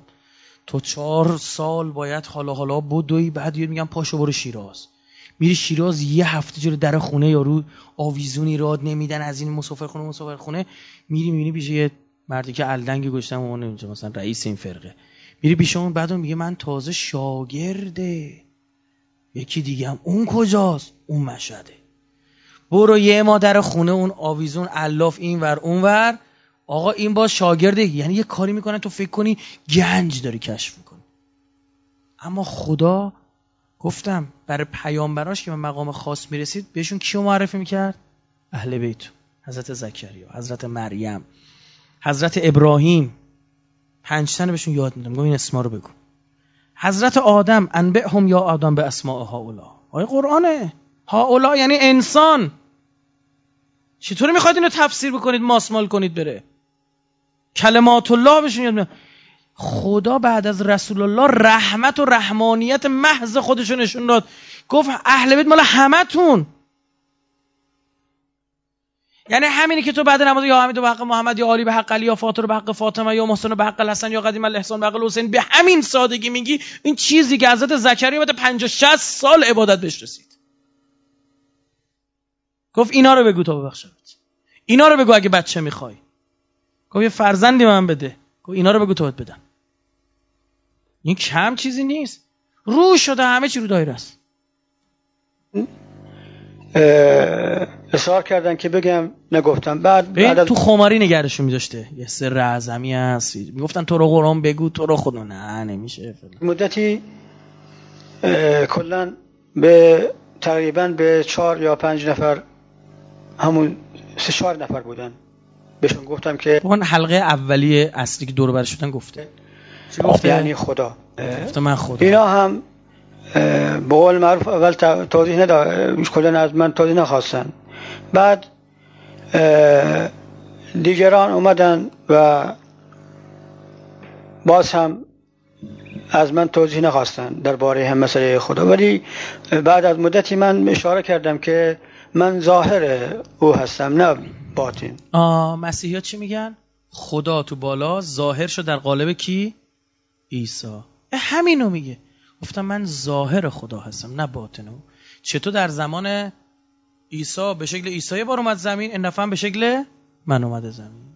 تو چهار سال باید حالا حالا بدوی بعد میگم پاشو برو شیراز. میری شیراز یه هفته جلو در خونه یارو آویزونی راد نمیدن از این مسافر خونه مسافر خونه میری می‌بینی پیش یه مردی که الدنگی گشتم اون اونجا مثلا رئیس این فرقه. میری پیش اون بعد میگه من تازه شاگرده یکی دیگه هم. اون کجاست؟ اون مشهده. برو یه ما در خونه اون آویزون الاف این ور اون ور. آقا این باز شاگرده. یعنی یه کاری می‌کنه تو فکر کنی گنج داری کشف می‌کنی. اما خدا گفتم برای پیامبراش که به مقام خاص می‌رسید بهشون کیو معرفی می‌کرد؟ اهل بیت. حضرت زکریا حضرت مریم حضرت ابراهیم. پنج تن بهشون یاد میدم. این اسما رو بگو. حضرت آدم انبئهم یا آدم به اسماء هاولا آیه قرآنه؟ هاولا یعنی انسان. چطور می‌خواید اینو تفسیر بکنید ماسمال کنید بره؟ کلمات الله بهشون یاد میدم. خدا بعد از رسول الله رحمت و رحمانیت محض خودشو نشون داد. گفت اهل بیت مال همتون یعنی همینی که تو بعد نماز یا حمید به حق محمد یا علی به حق علی یا فاطر به حق فاطمه یا محسن به حق الحسن یا قدیم الاحسان به حق حسین به همین سادگی میگی این چیزی که حضرت زکریا بعد 50 60 سال عبادت بهش رسید. گفت اینا رو بگو تا ببخشمت. اینا رو بگو اگه بچه می‌خوای. گفت یه فرزندی من بده. گفت اینا رو بگو تا بدم. این کم چیزی نیست. رو شده همه چی رو دایره است. اصرار کردن که بگم نگفتم. بعد, بعد تو خماری نگرشون میداشته یه سر اعظمی هست. می‌گفتن تو رو قرآن بگو تو رو خدا. نه نمیشه. مدتی کلا به تقریبا به چهار یا پنج نفر همون سه چهار نفر بودن. بهشون گفتم که اون حلقه اولیه اصلی که دور برش شدن گفته. چی گفته؟ یعنی خدا. گفته من خدا. اینا هم به قول معروف اول توضیح نداد کلا از من توضیح نخواستن. بعد دیگران اومدن و باز هم از من توضیح نخواستن درباره هم مسئله خدا. ولی بعد از مدتی من اشاره کردم که من ظاهر او هستم نه باطن. آه چی میگن؟ خدا تو بالا ظاهر شد در قالب کی؟ عیسی. همینو میگه. گفتم من ظاهر خدا هستم نه باطن. او چطور در زمان عیسی به شکل عیسی بار اومد زمین این دفعه به شکل من اومده زمین.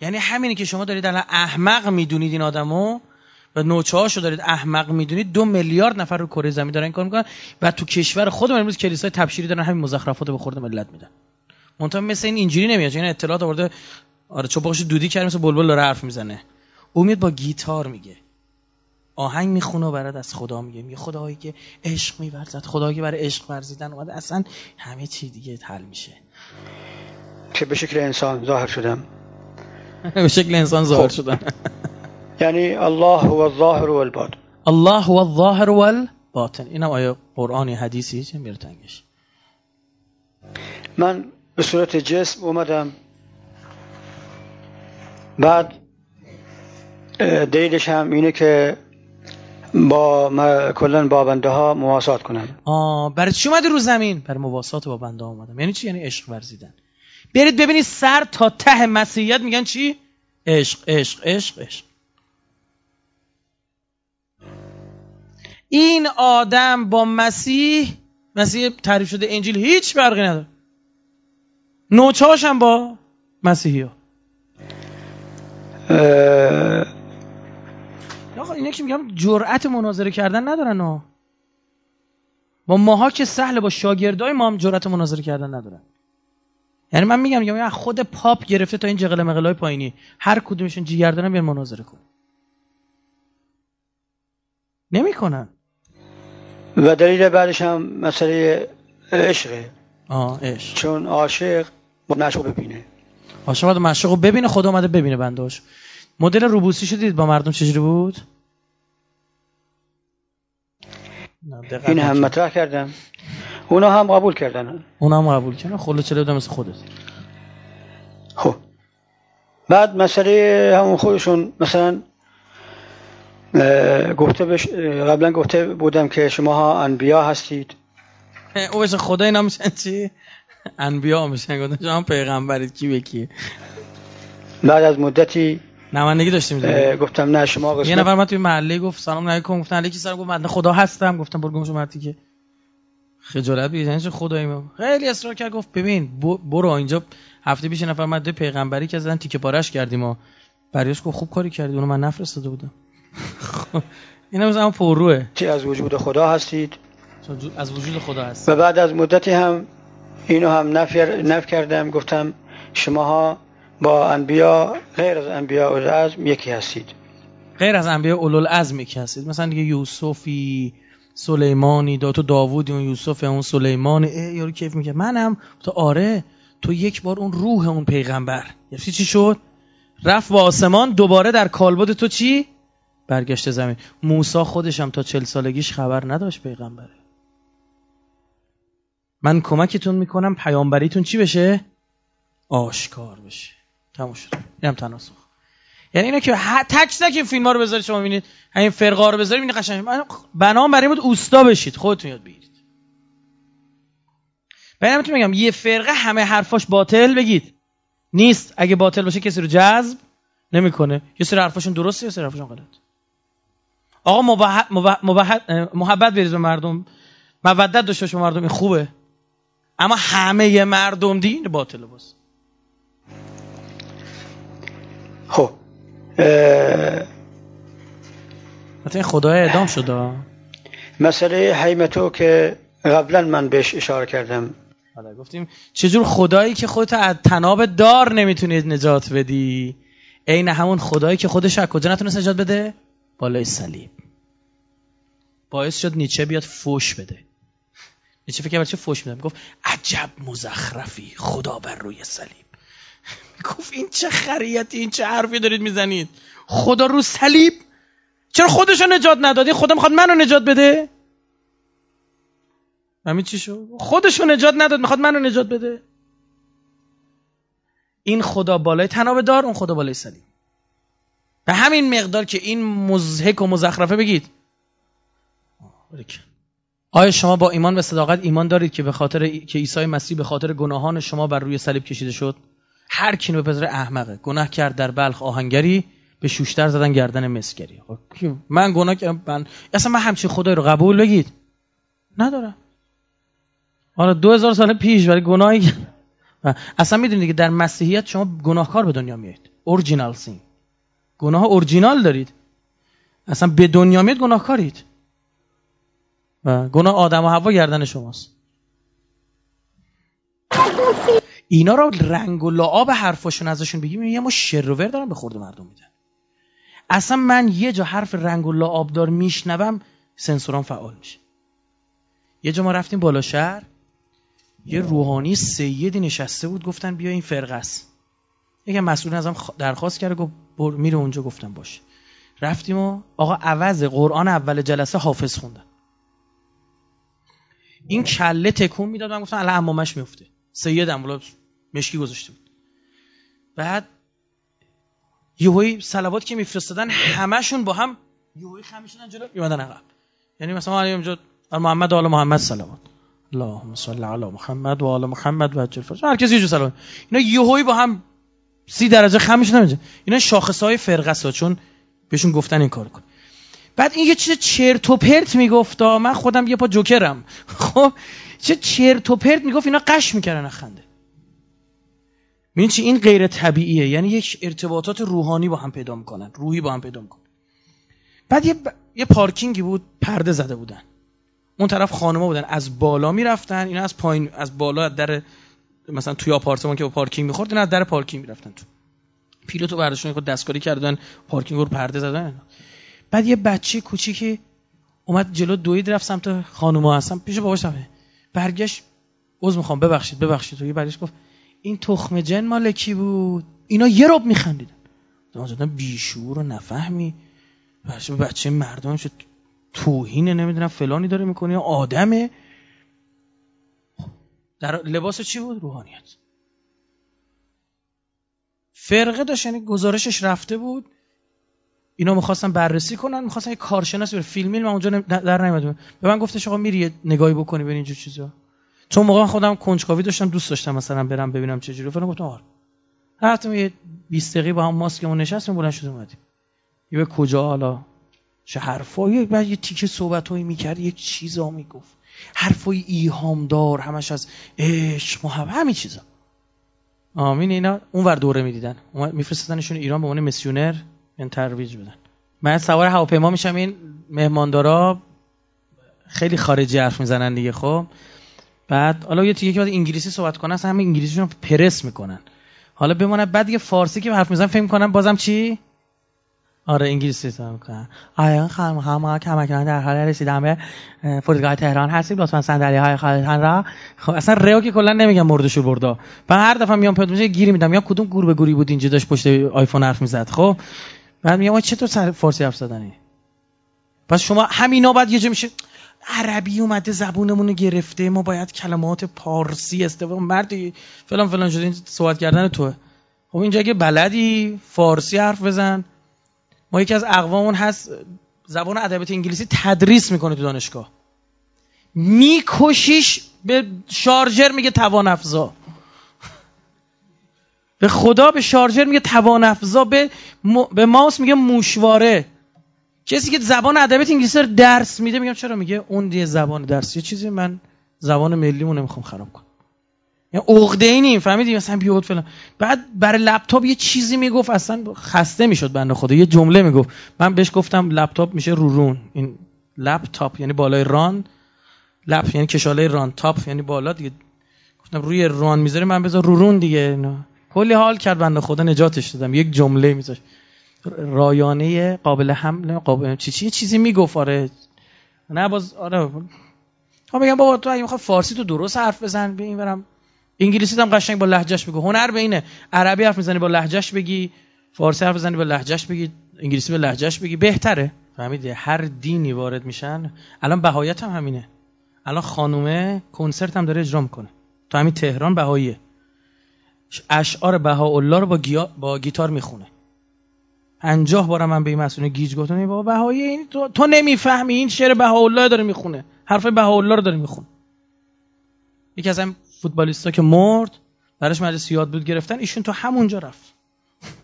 یعنی همینی که شما دارید الان احمق می‌دونید این آدمو و نوچه‌هاشو دارید احمق می‌دونید دو میلیارد نفر رو کره زمین دارن این کار می‌کنن و تو کشور خودمون امروز کلیسای تبشیری دارن همین مزخرفات به خورد ملت میدن. منتها مثل این اینجوری نمیاد این یعنی اطلاعات آورده آره چوباش دودی کرد مثل بلبل داره حرف می‌زنه. امید با گیتار میگه. آهنگ می‌خونه و برات از خدا میگه. میگه خدایی که عشق میورزد خدایی که برای عشق ورزیدن اومده اصلا همه چی دیگه حل میشه. که به شکل انسان ظاهر شدم. به شکل انسان ظاهر خب. شدن یعنی الله هو الظاهر والباطن الله هو الظاهر والباطن اینم آیا قرآنی حدیثی؟ چه میره تنگش من به صورت جسم اومدم. بعد دلیلش هم اینه که با کلا با بنده ها مواسات کنن آه برای چی اومده رو زمین؟ برای مواسات با بنده ها اومدم یعنی چی؟ یعنی عشق ورزیدن. برید ببینید سر تا ته مسیحیت میگن چی؟ عشق عشق عشق عشق. این آدم با مسیح مسیح تعریف شده انجیل هیچ فرقی نداره. نوچاش هم با مسیحی ها اینه که میگم جرأت مناظره کردن ندارن ها. با ماها که سهل با شاگردای ما هم جرأت مناظره کردن ندارن. یعنی من میگم میگم خود پاپ گرفته تا این جغل مقلای پایینی. هر کدومشون جیگر دارن بیان مناظره کن نمی‌کنن. و دلیل بعدش هم مسئله عشقه آه عشق. چون عاشق با ببینه. عاشق باید معشوق ببینه خدا اومده ببینه بنداش مدل روبوسی شدید با مردم چجوری بود؟ این هم مطرح کردم. اونا هم قبول کردن. اونا هم قبول کردن. خلو چله مثل خودت؟ خب. بعد مسئله همون خودشون مثلا گفته بش... قبلا گفته بودم که شما ها انبیا هستید. او بشه خدا اینا میشن چی؟ انبیا میشن. گفتن شما پیغمبرید. کی به کی بعد از مدتی نمایندگی داشتیم گفتم نه شما قسمت... یه نفر من توی محله گفت سلام علیکم. گفتن علیکی سلام گفت؟ من خدا هستم. گفتم برو گمشو مردی که خجالت بگیر. یعنی خدایی؟ ما خیلی اصرار کرد. گفت ببین برو. اینجا هفته پیش نفر من پیغمبری که زدن تیکه پارش کردیم و بریاش گفت خوب کاری کردی. اونو من نفرستاده بودم. اینا مثلا پرروه. چی از وجود خدا هستید؟ از وجود خدا هست. و بعد از مدتی هم اینو هم نفر نف کردم. گفتم شماها با انبیا غیر از انبیا العزم یکی هستید. غیر از انبیا العزم یکی هستید. مثلا دیگه یوسفی سلیمانی دا تو داوودی اون یوسف اون سلیمان یارو کیف میگه منم. تو آره تو یک بار اون روح اون پیغمبر. یعنی چی شد؟ رفت با آسمان دوباره در کالبد تو چی؟ برگشته زمین. موسا خودشم تا چل سالگیش خبر نداشت پیغمبره من کمکتون می‌کنم پیامبریتون چی بشه؟ آشکار بشه. تموم شد. اینم تناسخ. یعنی اینا که تک تک این فیلم ها رو بذارید شما ببینید همین فرقا رو بذارید ببینید قشنگ. بنام برای بود اوستا بشید خودتون یاد بگیرید. بعد میگم یه فرقه همه حرفاش باطل بگید. نیست. اگه باطل باشه کسی رو جذب نمی‌کنه. یه سری حرفاشون درسته یه سری حرفاشون غلط آقا محبت برید به مردم. مودت داشته باشه مردم این خوبه. اما همه مردم دین باطل باز. خب مثلا خدای اعدام شده مسئله حیمتو که قبلا من بهش اشاره کردم. حالا گفتیم چجور خدایی که خودت از تناب دار نمی‌تونید نجات بدی؟ عین همون خدایی که خودش از کجا نتونست نجات بده؟ بالای صلیب. باعث شد نیچه بیاد فوش بده. نیچه فکر چه فوش میدم؟ گفت عجب مزخرفی خدا بر روی صلیب. گفت این چه خریتی این چه حرفی دارید می‌زنید؟ خدا رو صلیب! چرا خودشو نجات ندادی خدا می‌خواد منو نجات بده؟ همین چی شد؟ خودشو نجات نداد می‌خواد منو نجات بده؟ این خدا بالای تناب دار اون خدا بالای صلیب. به همین مقدار که این مزهک و مزخرفه بگید. آیا شما با ایمان و صداقت ایمان دارید که به خاطر که عیسی مسیح به خاطر گناهان شما بر روی صلیب کشیده شد؟ هر کی به پدر احمقه. گناه کرد در بلخ آهنگری به شوشتر زدن گردن مسگری خب، من گناه کردم من اصلا من همچین خدای رو قبول بگید. ندارم. حالا دو هزار سال پیش برای گناهی اصلا می‌دونید که در مسیحیت شما گناهکار به دنیا میایید اورجینال سین گناه اورجینال دارید. اصلا به دنیا میاد گناهکارید. و گناه آدم و هوا گردن شماست. اینا رو رنگ و لعاب حرفاشون ازشون بگیم یه ما شروور دارن به خورد مردم میدن. اصلا من یه جا حرف رنگ و لعاب دار میشنوم سنسوران فعال میشه. یه جا ما رفتیم بالا شهر یه روحانی سیدی نشسته بود گفتن بیا این فرقه است. یکی مسئول ازم درخواست کرد گفت میره اونجا گفتم باشه. رفتیم و آقا عوض قرآن اول جلسه حافظ خوندن. این کله تکون می‌داد من گفتم الان امامش میفته سیدم ولی مشکی گذاشته بود. بعد یهویی صلوات که میفرستادن همشون با هم یهویی خم شدن جلو میومدن عقب. یعنی مثلا اینجا محمد و آل محمد صلوات. اللهم صل علی محمد و آل محمد و عجل فرج هر کسی یه سلام اینا یهویی با هم سی درجه خم شدن اینا شاخص های فرقه چون بهشون گفتن این کار کن. بعد این یه چیز چرت و پرت میگفتا من خودم یه پا جوکرم. خب چه چرت و پرت می‌گفت اینا قش می‌کردن خنده این چی؟ این غیر طبیعیه. یعنی یک ارتباطات روحانی با هم پیدا می‌کنن. روحی با هم پیدا می‌کنن. بعد یه, ب... یه پارکینگی بود پرده زده بودن. اون طرف خانما بودن. از بالا می‌رفتن اینا از پایین از بالا در مثلا توی آپارتمان که با پارکینگ می‌خورد اینا از در پارکینگ می‌رفتن تو. پیلوتو برداشتن خود دستکاری کردن پارکینگ رو پرده زدن. بعد یه بچه کوچیکی اومد جلو دوید رفت سمت خانوما هستم پیش باباش برگشت عذر می‌خوام ببخشید ببخشید. تو یه برگشت گفت این تخم جن مال کی بود؟ اینا یه رب میخندیدن. بی بیشور و نفهمی. بچه بچه مردم شد توهینه نمی‌دونم فلانی داره می‌کنه آدمه. در لباس چی بود؟ روحانیت. فرقه داشت یعنی گزارشش رفته بود. اینا می‌خواستن بررسی کنن می‌خواستن یه کارشناس بره. فیلمی من اونجا در نمیاد به من گفتش آقا میری نگاهی بکنی ببین اینجور چیزا. چون موقع خودم کنجکاوی داشتم دوست داشتم مثلا برم ببینم چه جوری. فلان گفتم آره. رفتم یه 20 دقیقه با هم ماسکمون نشستیم بلند شدیم اومدیم. یه به کجا حالا؟ چه حرفایی؟ بعد یه تیکه صحبتایی می‌کرد یه چیزا می‌گفت. حرفای ایهام دار همش از عشق محبت همین چیزا. آمین اینا اونور دوره می‌دیدن. میفرستادنشون ایران به عنوان میسیونر این ترویج بدن. من سوار هواپیما میشم این مهماندارا خیلی خارجی حرف می‌زنن دیگه خب. بعد حالا یه تیکه که انگلیسی صحبت کنن همه انگلیسیشون پرس می‌کنن. حالا بمونه بعد یه فارسی که حرف می‌زنن فکر می‌کنن بازم چی؟ آره انگلیسی صحبت می‌کنن. آیا خانم ها کمکان در حال رسیدن به فرودگاه تهران هستیم لطفا صندلی های خالتان را. خب اصلا رئو که کلا نمیگم مردشو بردا. و هر دفعه میام پیدا میشه گیری میدم. یا کدوم گور به گوری بود اینجا داشت پشت آیفون حرف می‌زد خب. بعد میگم چطور سر فارسی حرف زدنی؟ پس شما همینا بعد یه جا میشه عربی اومده زبونمون رو گرفته ما باید کلمات پارسی استفاده مردی فلان فلان شده این صحبت کردن توه. خب اینجا اگه بلدی فارسی حرف بزن. ما یکی از اقوامون هست زبان ادبیات انگلیسی تدریس می‌کنه تو دانشگاه. میکشیش به شارژر میگه توان افزا به خدا به شارژر میگه توان افزا به, به ماوس میگه موشواره. کسی که زبان ادبیات انگلیسی رو درس میده میگم چرا؟ میگه اون دیگه زبان درس. یه چیزی من زبان ملیمو نمی‌خوام خراب کنم. یا عقده ای نیم فهمیدی؟ مثلا بیاد فلان. بعد برای لپتاپ یه چیزی می‌گفت اصلا خسته می‌شد بنده خدا. یه جمله می‌گفت. من بهش گفتم لپتاپ میشه رورون. این لپتاپ یعنی بالای ران. لپ یعنی کشاله ران. تاپ یعنی بالا دیگه. گفتم روی ران می‌ذاره من بذار رورون دیگه. کلی حال کرد بنده خدا نجاتش دادم. یک جمله میذاشت رایانه قابل حمل قابل چی چی چیزی می‌گفت آره. نه باز آره. ها میگم بابا تو اگه می‌خوای فارسی تو درست حرف بزن به این برم انگلیسی هم قشنگ با لهجهش بگو. هنر به اینه. عربی حرف می‌زنی با لهجهش بگی. فارسی حرف بزنی با لهجهش بگی. انگلیسی با لهجهش بگی. بهتره. فهمیدی؟ هر دینی وارد میشن. الان بهایت هم همینه. الان خانومه کنسرت هم داره اجرا می‌کنه. تو همین تهران بهاییه. اشعار بهاءالله رو با, گیا... با گیتار می‌خونه. پنجاه بارم من به این مسئول گیج گفتم بابا بهایی این تو, تو نمی‌فهمی این شعر بهاءالله داره می‌خونه. حرف بهاءالله رو داره می‌خونه. یکی از هم فوتبالیستا که مرد براش مجلس یاد بود گرفتن ایشون تو همونجا رفت.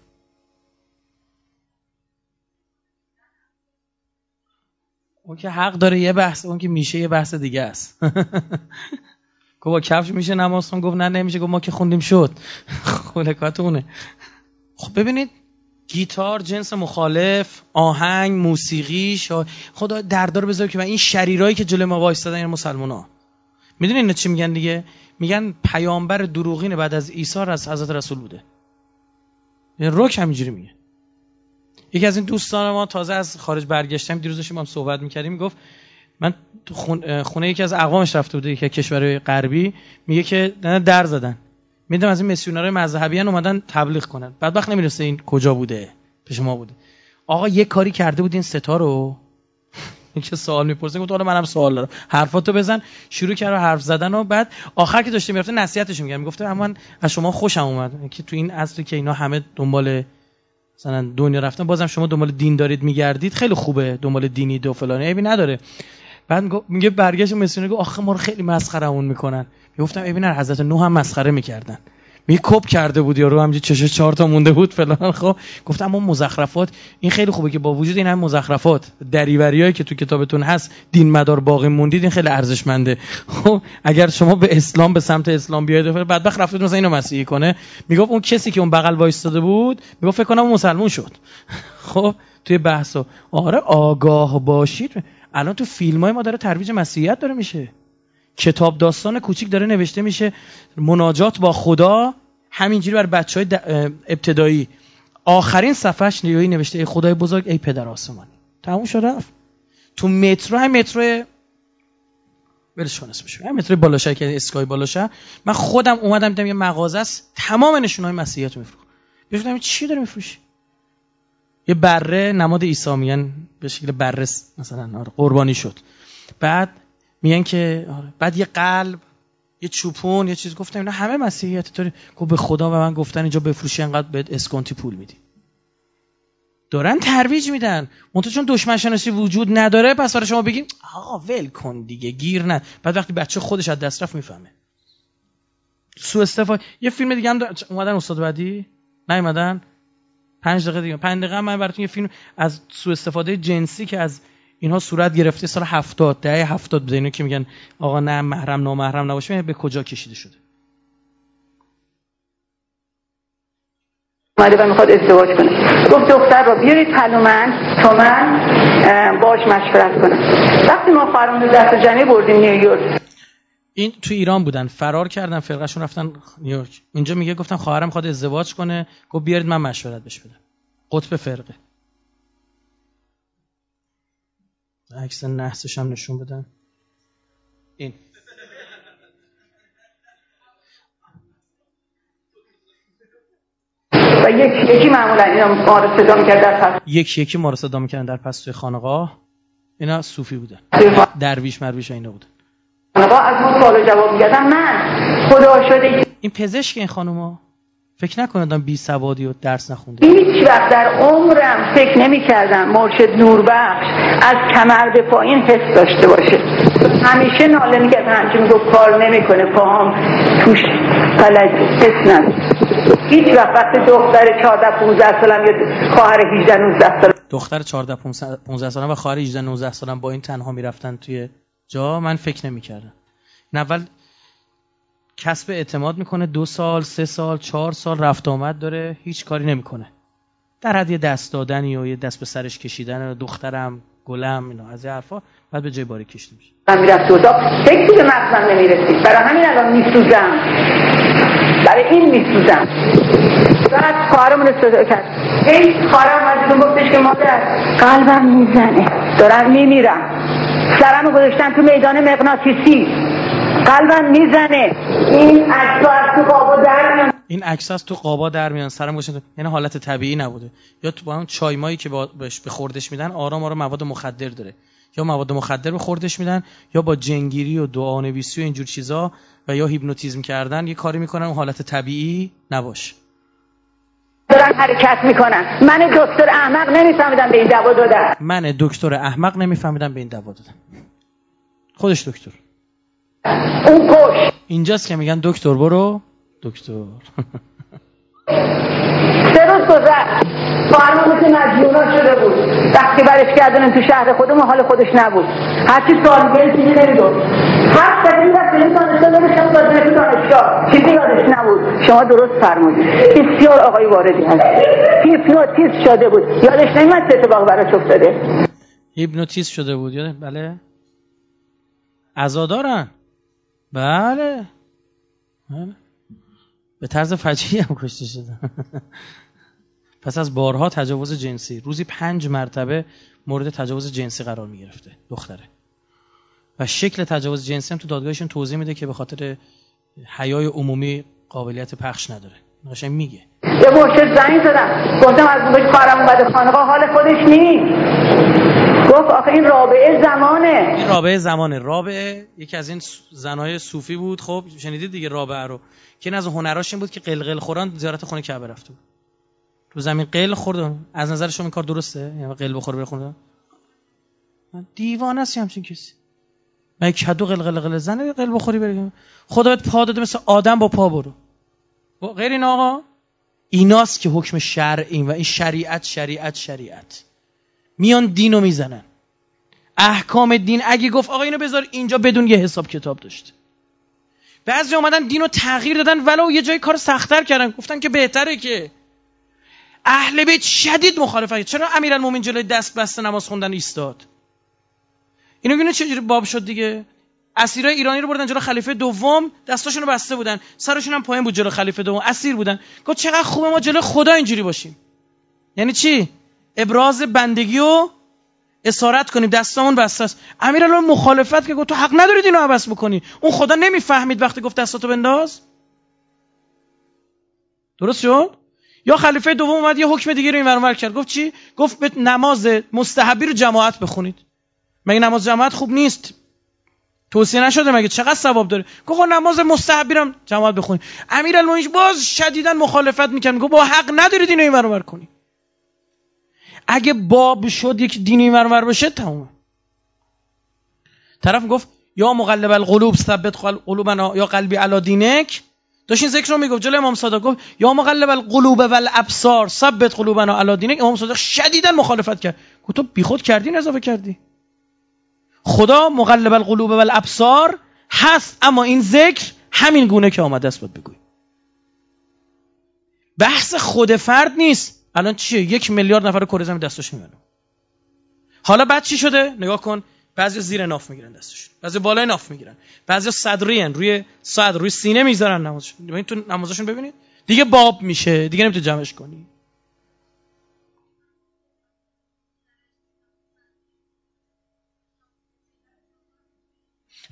اون که حق داره یه بحث اون که میشه یه بحث دیگه است. گفت با کفش میشه نماز گفت نه نمیشه. گفت ما که خوندیم شد. خلکات اونه خب ببینید گیتار جنس مخالف آهنگ موسیقی شا... خدا دردار بذار که این شریرایی که جلوی ما وایستادن این مسلمان ها می‌دونین اینا چی میگن دیگه؟ میگن پیامبر دروغین بعد از عیسی از حضرت رسول بوده. یعنی روک همینجوری میگه. یکی از این دوستان ما تازه از خارج برگشتم دیروز داشتیم هم صحبت می‌کردیم می‌گفت من خونه یکی از اقوامش رفته بوده که کشور غربی میگه که در زدن. می‌دونم از این میسیونرهای مذهبیان اومدن تبلیغ کنن. بعد وقت نمی‌رسه این کجا بوده پیش ما بوده. آقا یه کاری کرده بود این ستا رو؟ که سوال می‌پرسه گفت حالا منم سوال دارم. حرفاتو بزن شروع کرد حرف زدن و بعد آخر که داشته می‌رفته نصیحتش میگم می‌گفته اما از شما خوشم اومد. که تو این عصری که اینا همه دنبال مثلا دنیا رفتن بازم شما دنبال دین دارید میگردید خیلی خوبه. دنبال دینی دو فلان عیبی نداره. بعد میگه برگشت مسیونه گفت آخه ما رو خیلی مسخرهمون می‌کنن. می‌گفتم ببین حضرت نوح هم مسخره می‌کردن. می کپ کرده بود یارو همینجوری چش چهار تا مونده بود فلان خب. گفتم اما مزخرفات این خیلی خوبه که با وجود این هم مزخرفات دریوریایی که تو کتابتون هست دین مدار باقی موندید این خیلی ارزشمنده. خب اگر شما به اسلام به سمت اسلام بیاید بعد رفتید مثلا اینو مسیحی کنه. می‌گفت اون کسی که اون بغل وایستاده بود می‌گفت فکر کنم مسلمون شد. خب توی بحثو آره آگاه باشید. الان تو فیلم های ما داره ترویج مسیحیت داره میشه. کتاب داستان کوچیک داره نوشته میشه. مناجات با خدا همینجوری بر بچه های ابتدایی. آخرین صفحش نیوی نوشته ای خدای بزرگ ای پدر آسمانی. تموم شد رفت. تو مترو هم مترو کن اسمش هم مترو بالاشه که اسکای بالاشه من خودم اومدم دیدم یه مغازه است. تمام نشون های مسیحیت میفروخت گفتم چی داره میفروشی یه بره نماد عیسی میگن به شکل بره مثلا آره، قربانی شد. بعد میگن که آره. بعد یه قلب یه چوپون یه چیز گفتم اینا همه مسیحیت طوری گفت به خدا و من گفتن اینجا بفروشی انقدر بهت اسکانتی پول میدی. دارن ترویج میدن. منتها چون دشمن شناسی وجود نداره پس برای شما بگیم آقا ول کن دیگه گیر نه. بعد وقتی بچه خودش از دست رفت می‌فهمه. سو استفاده یه فیلم دیگه هم اومدن استاد بعدی؟ نیومدن؟ پنج دقیقه دیگه. پنج دقیقه من براتون یه فیلم از سو استفاده جنسی که از اینها صورت گرفته سال 70 دهه 70 بوده. اینو که میگن آقا نه محرم نامحرم نباشه. به کجا کشیده شده؟ اومده و می‌خواد ازدواج کنه. گفت دختر رو بیارید من تا من باش مشورت کنم. وقتی ما خواهرمون دست جمعی بردیم نیویورک این تو ایران بودن فرار کردن فرقشون رفتن نیویورک اینجا میگه گفتم خواهرم می‌خواد ازدواج کنه گفت بیارید من مشورت بهش بدم. قطب فرقه. عکس نحسش هم نشون بدن. این. و یک یکی معمولا اینا ما رو صدا می‌کرد در پس یکی یکی ما رو صدا می‌کردن در پس توی خانقاه. اینا صوفی بودن. درویش مرویش اینا بودن. خانقاه از ما سوال جواب می‌کردن من خدا شده این پزشک این خانوما فکر نکنم بی سوادی و درس نخونده. هیچ وقت در عمرم فکر نمی کردم مرشد نوربخش از کمر به پایین حس داشته باشه. همیشه ناله می‌کرد همچی می‌گفت کار نمی‌کنه پاهم توش فلج حس نداره. هیچ وقت وقت دختر 14 15 سالم یا خواهر 18 19 سالم دختر 14 15 سالم و خواهر 18 19 سالم با این تنها می‌رفتن توی جا من فکر نمی‌کردم. این اول کسب اعتماد می‌کنه دو سال سه سال چهار سال رفت آمد داره هیچ کاری نمی‌کنه. در حد یه دست دادنی و یه دست به سرش کشیدن دخترم گلم اینا از این حرفا بعد به جای باری کشیده میشه. من می‌رفت تو اتاق فکری به مغزم نمی‌رسید. برای همین الان میسوزم. برای این میسوزم. بعد خواهرمون استفاده کرد. هی خواهرم از گفتش که مادر قلبم می‌زنه. دارم میمیرم. سرمو گذاشتم تو میدان مغناطیسی. قلبم می‌زنه. این عکس از تو قابا در میان. این عکس از تو قابا در میان. سرم گوشن یعنی حالت طبیعی نبوده. یا تو با اون چایمایی که بهش به خوردش میدن آرام آرام مواد مخدر داره. یا مواد مخدر به خوردش میدن یا با جنگیری و دعا نویسی و اینجور چیزا و یا هیپنوتیزم کردن یه کاری می‌کنن اون حالت طبیعی نباشه. دارن حرکت می‌کنن. من دکتر احمق نمیفهمیدم به این دوا دادن. من دکتر احمق نمیفهمیدم به این دوا دادن. خودش دکتر. اون کش. اینجاست که میگن دکتر برو. دکتر. سه روز گذشت. فرمان که مجنونا شده بود. وقتی برش کردن تو شهر خودمون حال خودش نبود. هرچی سوال میگه چیزی نمیدون هر سبیلی رفت این دانشگاه دادن تو دانشگاه چیزی یادش نبود. شما درست فرمودید. بسیار آقای واردی هست. هیپنوتیزم شده بود. یادش نمیاد چه اتفاق براش افتاده. هیپنوتیزم شده بود. یاده بله. عزادارن. بله. بله. به طرز فجیعی هم کشته شده. پس از بارها تجاوز جنسی روزی پنج مرتبه مورد تجاوز جنسی قرار می گرفته دختره. و شکل تجاوز جنسی هم تو دادگاهشون توضیح میده که به خاطر حیای عمومی قابلیت پخش نداره. قشنگ میگه. یه مرشد زنگ زدم. گفتم از اون کارم اومده خانقاه حال خودش نیست. گفت آخه این رابعه زمانه. این رابعه زمانه. رابعه یکی از این زنای صوفی بود. خب شنیدید دیگه رابعه رو. که این از هنراش این بود که قلقل خوران زیارت خونه کعبه رفته بود. تو زمین قل خورد از نظر شما این کار درسته؟ یعنی قل بخوره بره خونه من دیوانه است همچین کسی. من کدو قل قل قل زنه قل بخوری بری. خدا بهت پا داده مثل آدم با پا برو. غیر این آقا ایناست که حکم شرعی و این شریعت شریعت شریعت. میان دینو می‌زنن. احکام دین اگه گفت آقا اینو بذار اینجا بدون یه حساب کتاب داشته بعضی اومدن دینو تغییر دادن ولو یه جای کار سختتر کردن. گفتن که بهتره که اهل بیت شدید مخالفت. چرا امیرالمومنین جلوی دست بسته نماز خوندن ایستاد؟ اینو چه چجوری باب شد دیگه؟ اسیرای ایرانی رو بردن جلو خلیفه دوم دستاشون رو بسته بودن. سرشون هم پایین بود جلو خلیفه دوم. اسیر بودن. گفت چقدر خوبه ما جلو خدا اینجوری باشیم. یعنی چی؟ ابراز بندگی و اسارت کنیم. دستامون بسته است. امیرالمومنین مخالفت که گفت تو حق ندارید اینو عوض بکنی اون خدا نمی‌فهمید وقتی گفت دستاتو بنداز. درست شد؟ یا خلیفه دوم اومد یه حکم دیگه رو این کرد. گفت چی؟ گفت به نماز مستحبی رو جماعت بخونید. مگه نماز جماعت خوب نیست؟ توصیه نشده مگه؟ چقدر ثواب داره؟ گفت نماز مستحبی رو جماعت بخونید امیرالمومنین باز شدیدا مخالفت می‌کرد. گفت با حق ندارید اینو این کنید اگه باب شد یک دینی مرمر بشه تمومه. طرف گفت یا مقلب القلوب ثبت قلوبنا یا قلبی علا دینک. داشت این ذکر رو می‌گفت. جلوی امام صادق گفت یا مقلب القلوب و الابصار ثبت قلوبنا علا دینک. امام صادق شدیدا مخالفت کرد. گفت تو بیخود کردی اضافه کردی. خدا مقلب القلوب و الابصار هست اما این ذکر همین گونه که آمده است باید بگوی بحث خود فرد نیست. الان چیه؟ یک میلیارد نفر کره زمین دستش می‌برن حالا بعد چی شده؟ نگاه کن. بعضی زیر ناف می‌گیرن دستشون. بعضی بالای ناف می‌گیرن. بعضی صدری روی صدر روی سینه می‌ذارن نمازشون ببین تو نمازشون ببینید. دیگه باب میشه. دیگه نمی‌تونی جمعش کنی.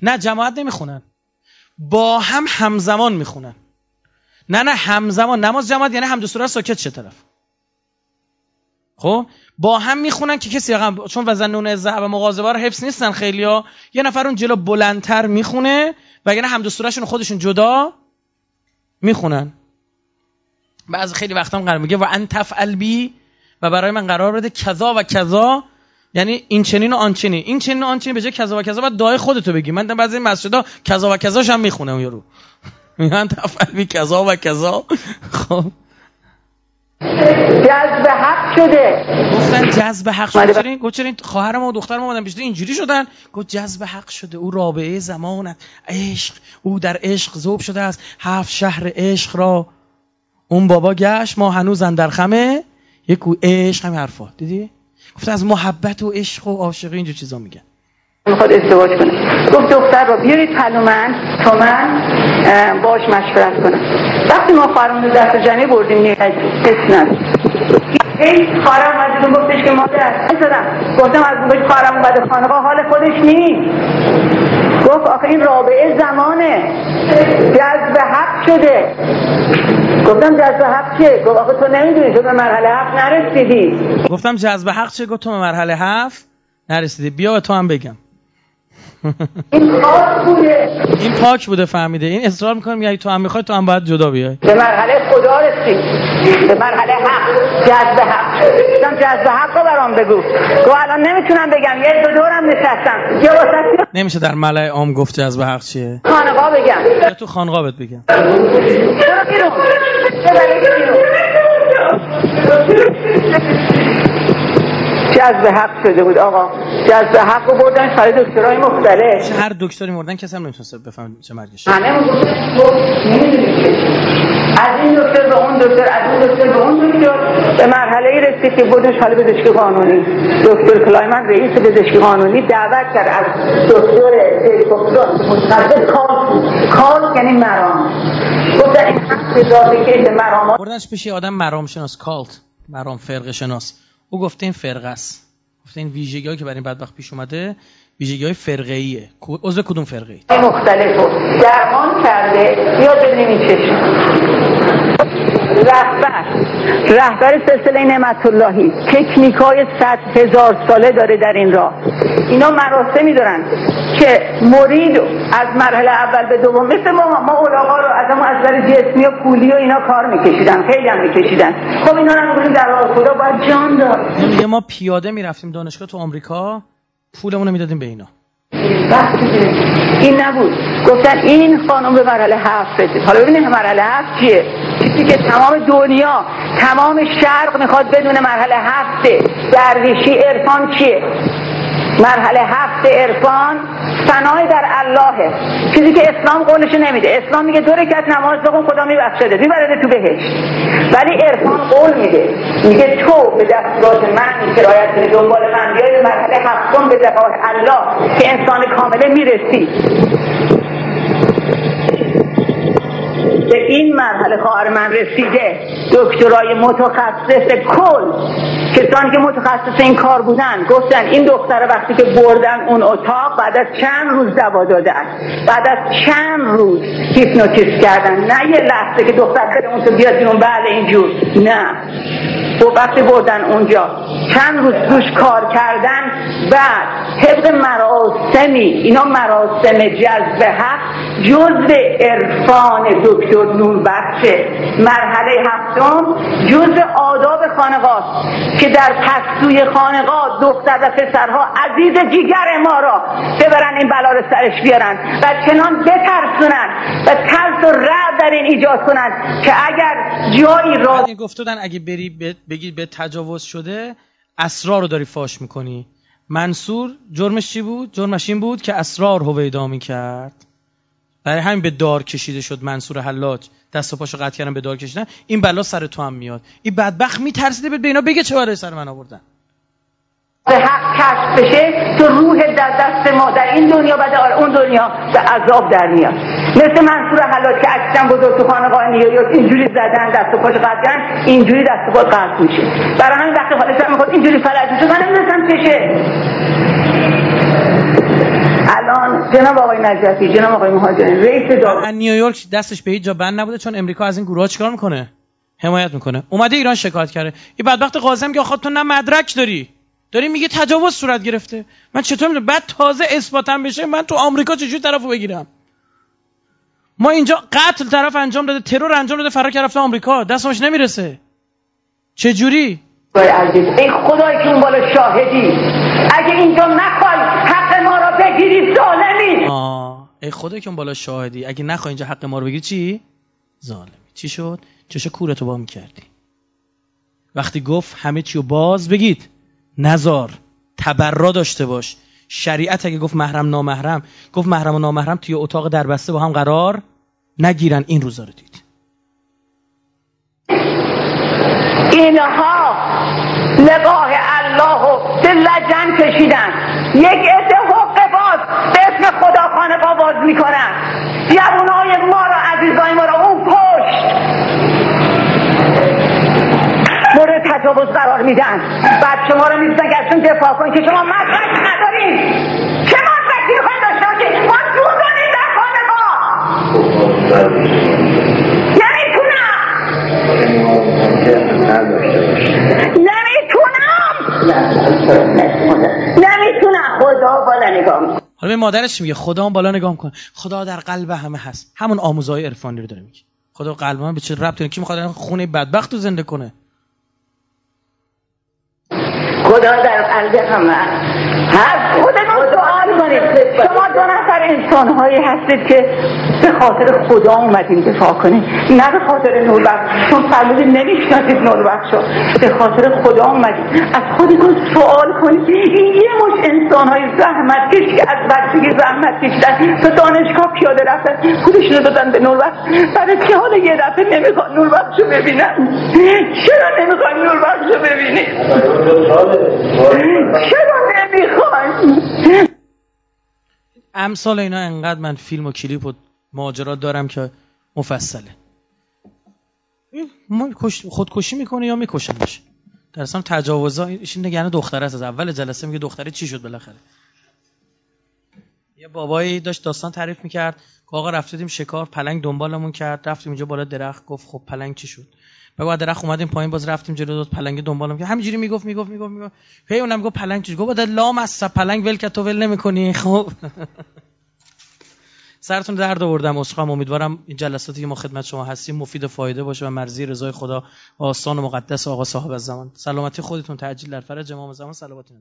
نه جماعت نمی‌خونن. با هم همزمان می‌خونن. نه نه همزمان. نماز جماعت یعنی هم دو ساکت چه طرف. خب؟ با هم می‌خونن که کسی رقم چون وزن از و مغازبه رو حفظ نیستن خیلیا یه نفر اون جلو بلندتر می‌خونه و یعنی هم دستورشون خودشون جدا می‌خونن. بعض خیلی وقتا قرار میگه و ان تفعل بی و برای من قرار بده کذا و کذا یعنی این چنین و آن چنین این چنین و آن چنین به جای کذا و کذا بعد دعای خودتو بگی. من بعضی مسجدا کذا و کذاش هم می‌خونه اون یارو. میگن تفعل بی کذا و کذا. خب. جذب حق شده. گفتن جذب حق شده. چرا این گفت چرا این خواهرم و دخترم اومدن بیشتر اینجوری شدن. گفت جذب حق شده. او رابعه زمان عشق. او در عشق ذوب شده است. هفت شهر عشق را. اون بابا گشت. ما هنوز در خمه. یک عشق هم حرفا. دیدی؟ گفت از محبت و عشق و عاشقی اینجور چیزا میگن. می‌خواد ازدواج کنه. گفت دختر رو بیارید پلو من تا من باش مشورت کنم. وقتی ما خواهرمون دست جمعی بردیم نیست هی خواهرم اون گفتش که مادر زدم گفتم از اون خواهرم اومده خانقاه حال خودش نیست. گفت آخه این رابعه زمانه. جذب حق شده. گفتم جذب حق چیه؟ گفت آخه تو نمی‌دونی تو به مرحله حق نرسیدی. گفتم جذب حق چیه؟ گفت تو به مرحله هفت نرسیدی. بیا به تو هم بگم. این پاک بوده. این پاک بوده فهمیده. این اصرار می‌کنه میگه تو هم می‌خوای تو هم باید جدا بیای. به مرحله خدا رسید. به مرحله حق. جذب حق. گفتم جذب حق رو برام بگو. گو الان نمی‌تونم بگم. یه دو دورم نشستم. یه واسه نمیشه در ملع عام گفت جذب حق چیه؟ خانقا بگم. یا تو خانقاه بهت بگم برو بیرون؟ جذب حق شده بود آقا. جذب حق رو بردن سر دکترهای مختلف. هر دکتری مردن کسی هم نمی‌تونسته بفهم چه مرگش همه از این دکتر به اون دکتر از اون دکتر به اون دکتر. به مرحله ای رسید که بودش حال پزشکی قانونی. دکتر کلایمن رئیس پزشکی قانونی دعوت کرد از دکتر متخصص کال کال یعنی مرام. گفتن این حق که به مرامات بردنش پیش آدم مرام شناس کالت. مرام فرقه شناس او گفته این فرقه است. گفته این ویژگی که برای این بدبخت پیش اومده ویژگی های فرقه ایه عضو کدوم فرقه ای مختلف. درمان کرده یا چشم رهبر. رهبر سلسله نعمت اللهی تکنیک های صد هزار ساله داره در این راه. اینا مراسمی دارن که مرید از مرحله اول به دوم مثل ما ما اولاغا رو از همون از نظر جسمی و پولی و اینا کار میکشیدن خیلی هم میکشیدن. خب اینا رو در راه خدا باید جان داد. میگه ما پیاده می‌رفتیم دانشگاه تو آمریکا پولمون رو می‌دادیم به اینا. این نبود. گفتن این خانم به مرحله هفت رسید. حالا ببینید مرحله هفت چیه. چیزی که تمام دنیا تمام شرق می‌خواد بدون مرحله هفته درویشی عرفان چیه؟ مرحله هفت عرفان فنای در اللهه. چیزی که اسلام قولش نمیده. اسلام میگه دو رکعت نماز بخون خدا میبخشده. میبرده تو بهش ولی عرفان قول میده. میگه تو به دستورات من سرایت کنی دنبال من بیای مرحله هفتم به دفاع الله که انسان کامله می‌رسی. به این مرحله خواهر من رسیده دکترای متخصص کل. کسانی که متخصص این کار بودن گفتن این دختر وقتی که بردن اون اتاق بعد از چند روز دوا دادن بعد از چند روز هیپنوتیزم کردن. نه یه لحظه که دختر اون تو بیاد بیرون. بله اینجور. نه. و وقتی بردن اونجا چند روز روش کار کردن بعد طبق مراسمی. اینا مراسم جذب حق جزء عرفان دکتر نوربخشه مرحله هفتم جزء آداب خانقاه. که در پستوی خانقاه دختر و پسرها عزیز جیگر ما را ببرن این بلا رو سرش بیارن و چنان بترسونن و ترس و رعب در این ایجاد کنن که اگر جایی را گفتودن اگه بری بگی به تجاوز شده اسرار رو داری فاش می‌کنی. منصور جرمش چی بود؟ جرمش این بود که اسرار هویدا می‌کرد. برای همین به دار کشیده شد منصور حلاج. دست و پاشو قطع کردن به دار کشیدن. این بلا سر تو هم میاد. این بدبخت میترسیده به اینا بگه چه برای سر من آوردن. به حق کشف بشه تو روح در دست ما در این دنیا و در اون دنیا به عذاب در میاد. مثل منصور حلاج که عکسم بزرگ تو خانقاه نیویورک اینجوری زدن دست و پاش قطع کردن اینجوری دست و پاش قطع میشه برای همین وقتی حالش می‌خواد اینجوری فلج میشه من نمی‌دونستم چشه الان جناب آقای نجفی جناب آقای مهاجرین رئیس دار نیویورک دستش به هیچ جا بند نبوده چون امریکا از این گروه چیکار می‌کنه؟ حمایت می‌کنه. اومده ایران شکایت کرده. این بدبخت قاضی میگه آخه تو نه مدرک داری. داری میگه تجاوز صورت گرفته. من چطور می‌دونم؟ بعد تازه اثباتم بشه من تو آمریکا چجوری طرفو بگیرم؟ ما اینجا قتل طرف انجام داده ترور انجام داده فرار کرده رفته آمریکا. دستمش نمی‌رسه. چه جوری ای خدای که اون بالا شاهدی. اگه اینجا رو بگیری ظالمی. آه ای خدای که اون بالا شاهدی. اگه نخوای اینجا حق ما رو بگیری چی؟ ظالمی. چی شد؟ چش کورتو با می‌کردی وقتی گفت همه چیو باز بگید. نزار تبرا داشته باش. شریعت اگه گفت محرم نامحرم گفت محرم و نامحرم توی اتاق دربسته با هم قرار نگیرن. این روزا رو دید. اینها نگاه الله به لجن کشیدن. یک عده خدا خانه باز می‌کنن. جوانای ما را عزیزای ما را اون پشت. مورد تجاوز قرار میدن. بعد شما رو می‌زنن که ازشون دفاع کنید که شما مدرک ندارین. چه مدرکی می‌خواین داشته باشید ما دور داریم در خانه ما نمی‌تونم. نمی‌تونم. نمی‌تونم. خدا بالا نگاه حالا به مادرش میگه؟ خدا هم بالا نگاه کن خدا در قلب همه هست. همون آموزهای عرفانی رو داره میگه. خدا قلب من به چه ربطی داره؟ کی می‌خواد خونه بدبخت رو زنده کنه؟ خدا در قلب همه خودتون سوال کنید شما دو نفر انسان هایی هستید که به خاطر خدا اومدین دفاع کنید نه به خاطر نوربخش. چون فرمودید نمی‌شناسید نوربخش به خاطر خدا اومدید از خودتون سوال کنید. این یه مش انسان های زحمت کش که از بچگی زحمت کشیدن تا دانشگاه پیاده رفتن خودشون رو دادن به نوربخش. برای چه حالا یه دفعه نمی‌خوان نوربخش رو ببینن؟ چرا نمی‌خوان نوربخش رو ببینید؟ چرا نمی‌خوان؟ امثال اینا انقدر من فیلم و کلیپ و ماجرا دارم که مفصله. ما خودکشی می‌کنه یا میکشنش؟ در اصلا تجاوزا این نگران دختره است. از اول جلسه میگه دختره چی شد بالاخره؟ یه بابایی داشت داستان تعریف می‌کرد که آقا رفتیم شکار پلنگ دنبالمون کرد رفتیم اینجا بالا درخت گفت خب پلنگ چی شد؟ و بعد درخت اومدیم پایین باز رفتیم جلو داد پلنگ دنبالم که همینجوری می‌گفت می‌گفت می‌گفت می‌گفت. هی اونم گفت پلنگ چی گفت لام از پلنگ ول تو ول نمی‌کنی. خب. سرتون درد آوردم اسخام امیدوارم این جلساتی که ما خدمت شما هستیم مفید و فایده باشه و مرزی رضای خدا آسان و مقدس آقا صاحب الزمان سلامتی خودتون تعجیل در فرج امام زمان. صلوات